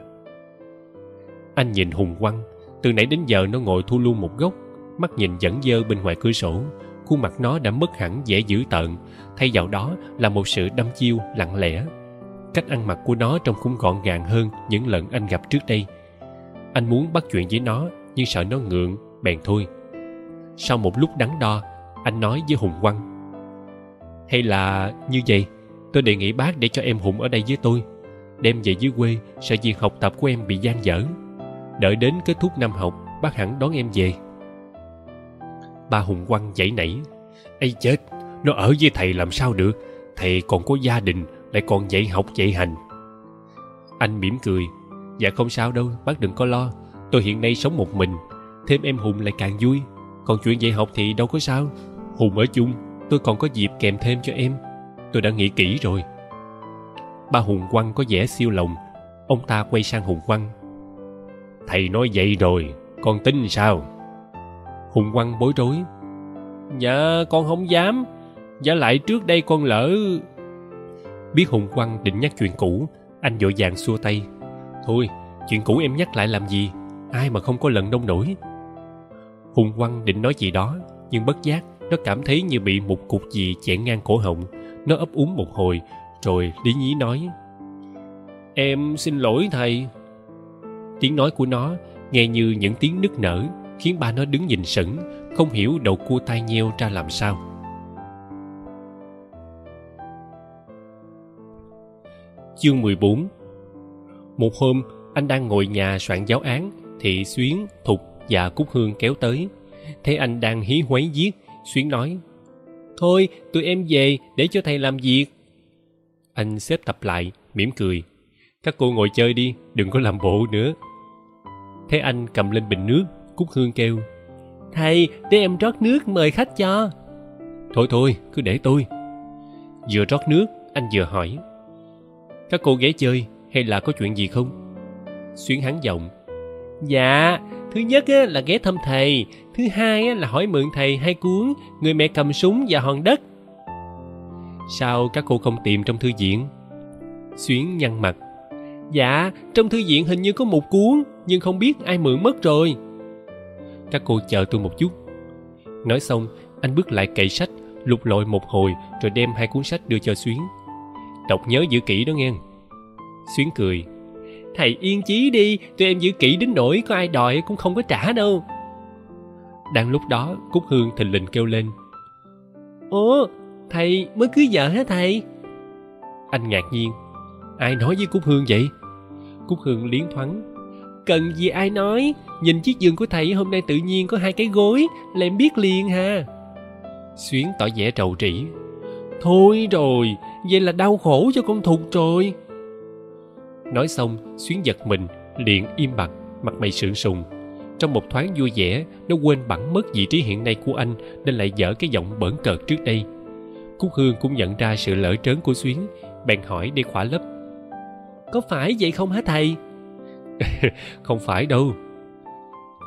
Anh nhìn hùng quăng từ nãy đến giờ nó ngồi thu luôn một góc, mắt nhìn dẫn dơ bên ngoài cửa sổ khuôn mặt nó đã mất hẳn vẻ dữ tợn, thay vào đó là một sự đăm chiêu lặng lẽ. Cách ăn mặc của nó trông cũng gọn gàng hơn những lần anh gặp trước đây. Anh muốn bắt chuyện với nó, nhưng sợ nó ngượng, bèn thôi. Sau một lúc đắn đo, anh nói với hùng quăng hay là như vậy, tôi đề nghị bác để cho em hùng ở đây với tôi. Đem về dưới quê, sợ việc học tập của em bị gian dở. Đợi đến kết thúc năm học, bác hẳn đón em về ba hùng quăng dậy nảy. Ây chết, nó ở với thầy làm sao được? Thầy còn có gia đình, lại còn dạy học, dạy hành. Anh mỉm cười. Dạ không sao đâu, bác đừng có lo. Tôi hiện nay sống một mình, thêm em hùng lại càng vui. Còn chuyện dạy học thì đâu có sao. Hùng ở chung, tôi còn có dịp kèm thêm cho em. Tôi đã nghĩ kỹ rồi. Ba hùng quăng có vẻ siêu lòng. Ông ta quay sang hùng quăng. Thầy nói vậy rồi con tin sao? Hùng quăng bối rối. Dạ con không dám. Giả lại trước đây con lỡ. Biết hùng quăng định nhắc chuyện cũ anh vội vàng xua tay. Thôi chuyện cũ em nhắc lại làm gì? Ai mà không có lần nông nổi? Hùng quăng định nói gì đó nhưng bất giác nó cảm thấy như bị một cục gì chẹn ngang cổ họng. Nó ấp úng một hồi rồi lý nhí nói em xin lỗi thầy. Tiếng nói của nó nghe như những tiếng nức nở khiến ba nó đứng nhìn sững, không hiểu đầu cua tai nheo ra làm sao. Chương 14 một hôm, anh đang ngồi nhà soạn giáo án thì xuyến, thục và cúc hương kéo tới. Thấy anh đang hí huấy viết, xuyến nói, thôi, tụi em về để cho thầy làm việc. Anh xếp tập lại, mỉm cười, các cô ngồi chơi đi, đừng có làm bộ nữa. Thấy anh cầm lên bình nước cúc hương kêu, thầy, để em rót nước mời khách cho. Thôi thôi, cứ để tôi. Vừa rót nước, anh vừa hỏi, các cô ghé chơi hay là có chuyện gì không? Xuyến hắn giọng dạ thứ nhất là ghé thăm thầy, thứ hai là hỏi mượn thầy hai cuốn người mẹ cầm súng và hòn đất. Sao các cô không tìm trong thư viện? Xuyến nhăn mặt dạ trong thư viện hình như có một cuốn, nhưng không biết ai mượn mất rồi các cô chờ tôi một chút. Nói xong, anh bước lại cậy sách, lục lội một hồi rồi đem hai cuốn sách đưa cho xuyến. Đọc nhớ giữ kỹ đó nghe. Xuyến cười. Thầy yên chí đi, tụi em giữ kỹ đến nỗi có ai đòi cũng không có trả đâu. Đang lúc đó, cúc hương thình lình kêu lên. Ủa thầy mới cưới vợ hả thầy? Anh ngạc nhiên. Ai nói với cúc hương vậy? Cúc hương liến thoáng. Cần gì ai nói? Nhìn chiếc giường của thầy hôm nay tự nhiên có hai cái gối. Là em biết liền ha xuyến tỏ vẻ trầu trĩ. Thôi rồi vậy là đau khổ cho con thục rồi. Nói xong xuyến giật mình liền im bặt mặt mày sượng sùng. Trong một thoáng vui vẻ nó quên bẵng mất vị trí hiện nay của anh nên lại dở cái giọng bỡn cợt trước đây. Cúc hương cũng nhận ra sự lỡ trớn của xuyến bèn hỏi để khỏa lấp có phải vậy không hả thầy? Không phải đâu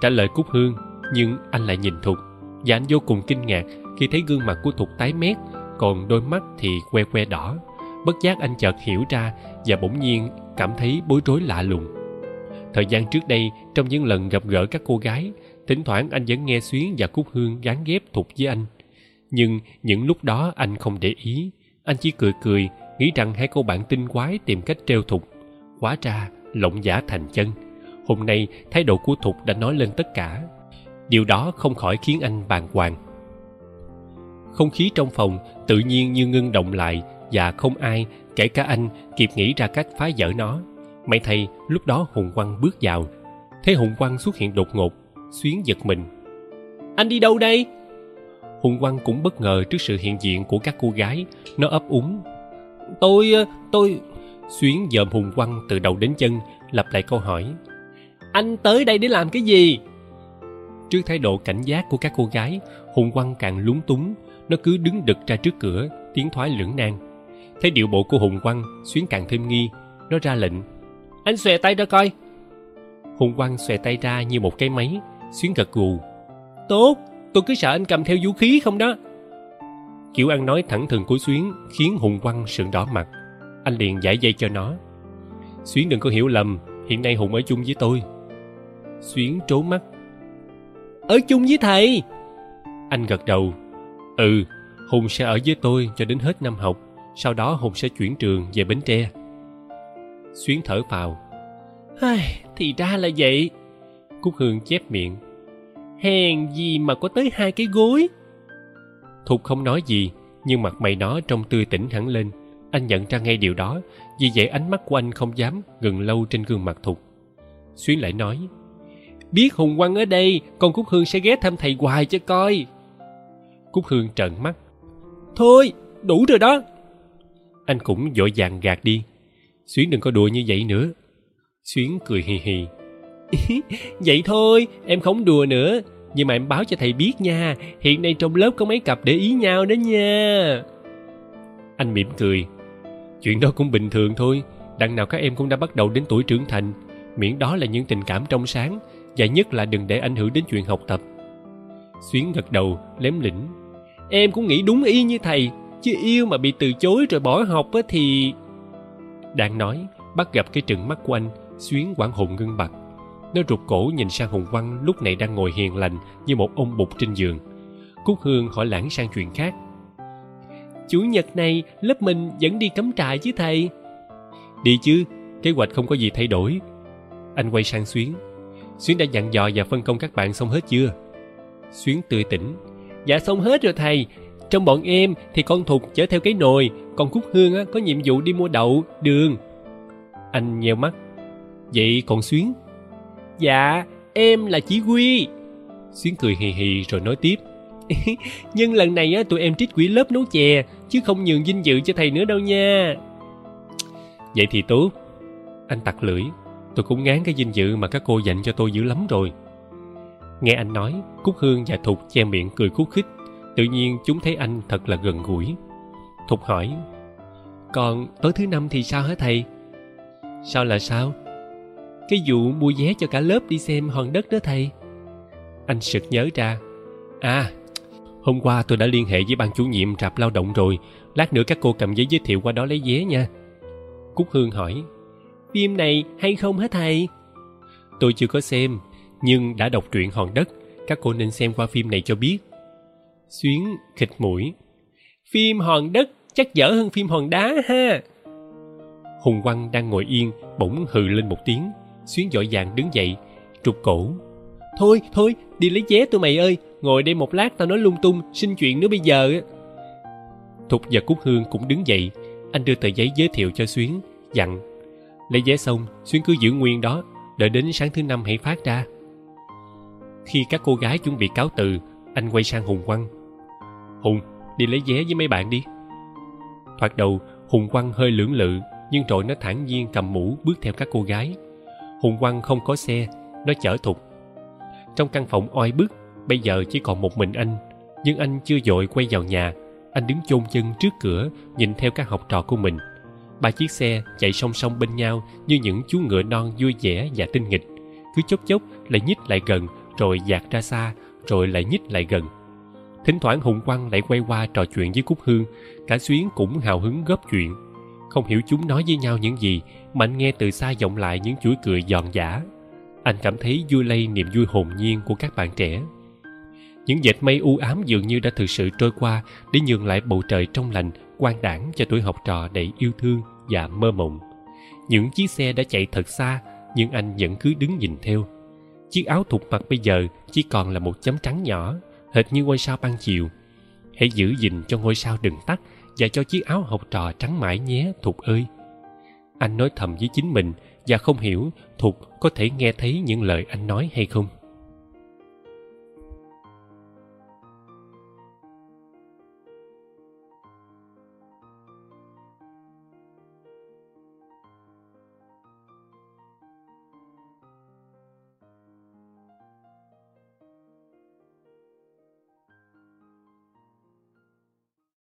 trả lời cúc hương, nhưng anh lại nhìn thục. Và anh vô cùng kinh ngạc khi thấy gương mặt của thục tái mét, còn đôi mắt thì que que đỏ. Bất giác anh chợt hiểu ra và bỗng nhiên cảm thấy bối rối lạ lùng. Thời gian trước đây, trong những lần gặp gỡ các cô gái, thỉnh thoảng anh vẫn nghe xuyến và cúc hương gán ghép thục với anh. Nhưng những lúc đó anh không để ý. Anh chỉ cười cười, nghĩ rằng hai cô bạn tinh quái tìm cách trêu thục. Hóa ra lộng giả thành chân hôm nay, thái độ của thục đã nói lên tất cả. Điều đó không khỏi khiến anh bàng hoàng. Không khí trong phòng tự nhiên như ngưng động lại và không ai, kể cả anh, kịp nghĩ ra cách phá vỡ nó. May thay, lúc đó hùng quăng bước vào. Thấy hùng quăng xuất hiện đột ngột, xuyến giật mình. Anh đi đâu đây? Hùng quăng cũng bất ngờ trước sự hiện diện của các cô gái. Nó ấp úng. Tôi tôi xuyến dòm hùng quăng từ đầu đến chân, lặp lại câu hỏi anh tới đây để làm cái gì? Trước thái độ cảnh giác của các cô gái hùng quăng càng lúng túng nó cứ đứng đực ra trước cửa tiến thoái lưỡng nan. Thấy điệu bộ của hùng quăng xuyến càng thêm nghi nó ra lệnh. Anh xòe tay ra coi. Hùng quăng xòe tay ra như một cái máy xuyến gật gù. Tốt tôi cứ sợ anh cầm theo vũ khí không đó. Kiểu ăn nói thẳng thừng của xuyến khiến hùng quăng sượng đỏ mặt. Anh liền giải dây cho nó. Xuyến đừng có hiểu lầm hiện nay hùng ở chung với tôi xuyến trốn mắt. Ở chung với thầy. Anh gật đầu. Ừ hùng sẽ ở với tôi cho đến hết năm học. Sau đó hùng sẽ chuyển trường về bến tre. Xuyến thở phào. Ai, thì ra là vậy. Cúc hương chép miệng. Hèn gì mà có tới hai cái gối. Thục không nói gì nhưng mặt mày nó trông tươi tỉnh hẳn lên. Anh nhận ra ngay điều đó vì vậy ánh mắt của anh không dám ngừng lâu trên gương mặt thục. Xuyến lại nói biết hùng quang ở đây, con cúc hương sẽ ghé thăm thầy hoài cho coi. Cúc hương trợn mắt. Thôi, đủ rồi đó. Anh cũng vội vàng gạt đi. Xuyến đừng có đùa như vậy nữa. Xuyến cười hì hì. Vậy thôi, em không đùa nữa. Nhưng mà em báo cho thầy biết nha, hiện nay trong lớp có mấy cặp để ý nhau đó nha. Anh mỉm cười. Chuyện đó cũng bình thường thôi. Đằng nào các em cũng đã bắt đầu đến tuổi trưởng thành. Miễn đó là những tình cảm trong sáng và nhất là đừng để ảnh hưởng đến chuyện học tập. Xuyến gật đầu, lém lĩnh em cũng nghĩ đúng y như thầy, chứ yêu mà bị từ chối rồi bỏ học á thì đang nói, bắt gặp cái trừng mắt của anh, xuyến quảng hồn ngưng bặt nó rụt cổ nhìn sang hùng văn, lúc này đang ngồi hiền lành như một ông bụt trên giường. Cúc hương hỏi lãng sang chuyện khác. Chủ nhật này, lớp mình vẫn đi cắm trại chứ thầy? Đi chứ, kế hoạch không có gì thay đổi. Anh quay sang xuyến xuyến đã dặn dò và phân công các bạn xong hết chưa? Xuyến tươi tỉnh. Dạ xong hết rồi thầy. Trong bọn em thì con thục chở theo cái nồi còn cúc hương á, có nhiệm vụ đi mua đậu đường. Anh nheo mắt. Vậy còn xuyến? Dạ em là chỉ huy xuyến cười hì hì rồi nói tiếp. Nhưng lần này á tụi em trích quỹ lớp nấu chè chứ không nhường dinh dự cho thầy nữa đâu nha. Vậy thì tốt. Anh tặc lưỡi tôi cũng ngán cái dinh dự mà các cô dành cho tôi dữ lắm rồi. Nghe anh nói, cúc hương và thục che miệng cười khúc khích. Tự nhiên chúng thấy anh thật là gần gũi. Thục hỏi, còn tối thứ năm thì sao hả thầy? Sao là sao? Cái vụ mua vé cho cả lớp đi xem hòn đất đó thầy. Anh sực nhớ ra à hôm qua tôi đã liên hệ với ban chủ nhiệm rạp lao động rồi. Lát nữa các cô cầm giấy giới thiệu qua đó lấy vé nha. Cúc hương hỏi phim này hay không hả thầy? Tôi chưa có xem nhưng đã đọc truyện hòn đất. Các cô nên xem qua phim này cho biết. Xuyến khịt mũi. Phim hòn đất chắc dở hơn phim hòn đá ha. Hùng quăng đang ngồi yên bỗng hừ lên một tiếng. Xuyến dội vàng đứng dậy trục cổ. Thôi thôi đi lấy vé tụi mày ơi. Ngồi đây một lát tao nói lung tung xin chuyện nữa bây giờ. Thục và cúc hương cũng đứng dậy. Anh đưa tờ giấy giới thiệu cho xuyến dặn lấy vé xong xuyến cứ giữ nguyên đó, đợi đến sáng thứ năm hãy phát ra. Khi các cô gái chuẩn bị cáo từ, anh quay sang hùng quăng hùng, đi lấy vé với mấy bạn đi. Thoạt đầu, hùng quăng hơi lưỡng lự, nhưng rồi nó thản nhiên cầm mũ bước theo các cô gái. Hùng quăng không có xe, nó chở thục. Trong căn phòng oi bức, bây giờ chỉ còn một mình anh, nhưng anh chưa dội quay vào nhà. Anh đứng chôn chân trước cửa, nhìn theo các học trò của mình ba chiếc xe chạy song song bên nhau như những chú ngựa non vui vẻ và tinh nghịch. Cứ chốc chốc lại nhích lại gần, rồi dạt ra xa, rồi lại nhích lại gần. Thỉnh thoảng hùng quăng lại quay qua trò chuyện với cúc hương, cả xuyến cũng hào hứng góp chuyện. Không hiểu chúng nói với nhau những gì, mà anh nghe từ xa vọng lại những chuỗi cười giòn giả anh cảm thấy vui lây niềm vui hồn nhiên của các bạn trẻ. Những dệt mây u ám dường như đã thực sự trôi qua để nhường lại bầu trời trong lành quan đảng cho tuổi học trò đầy yêu thương và mơ mộng. Những chiếc xe đã chạy thật xa, nhưng anh vẫn cứ đứng nhìn theo. Chiếc áo thục mặc bây giờ chỉ còn là một chấm trắng nhỏ, hệt như ngôi sao ban chiều. Hãy giữ gìn cho ngôi sao đừng tắt và cho chiếc áo học trò trắng mãi nhé, thục ơi. Anh nói thầm với chính mình và không hiểu thục có thể nghe thấy những lời anh nói hay không.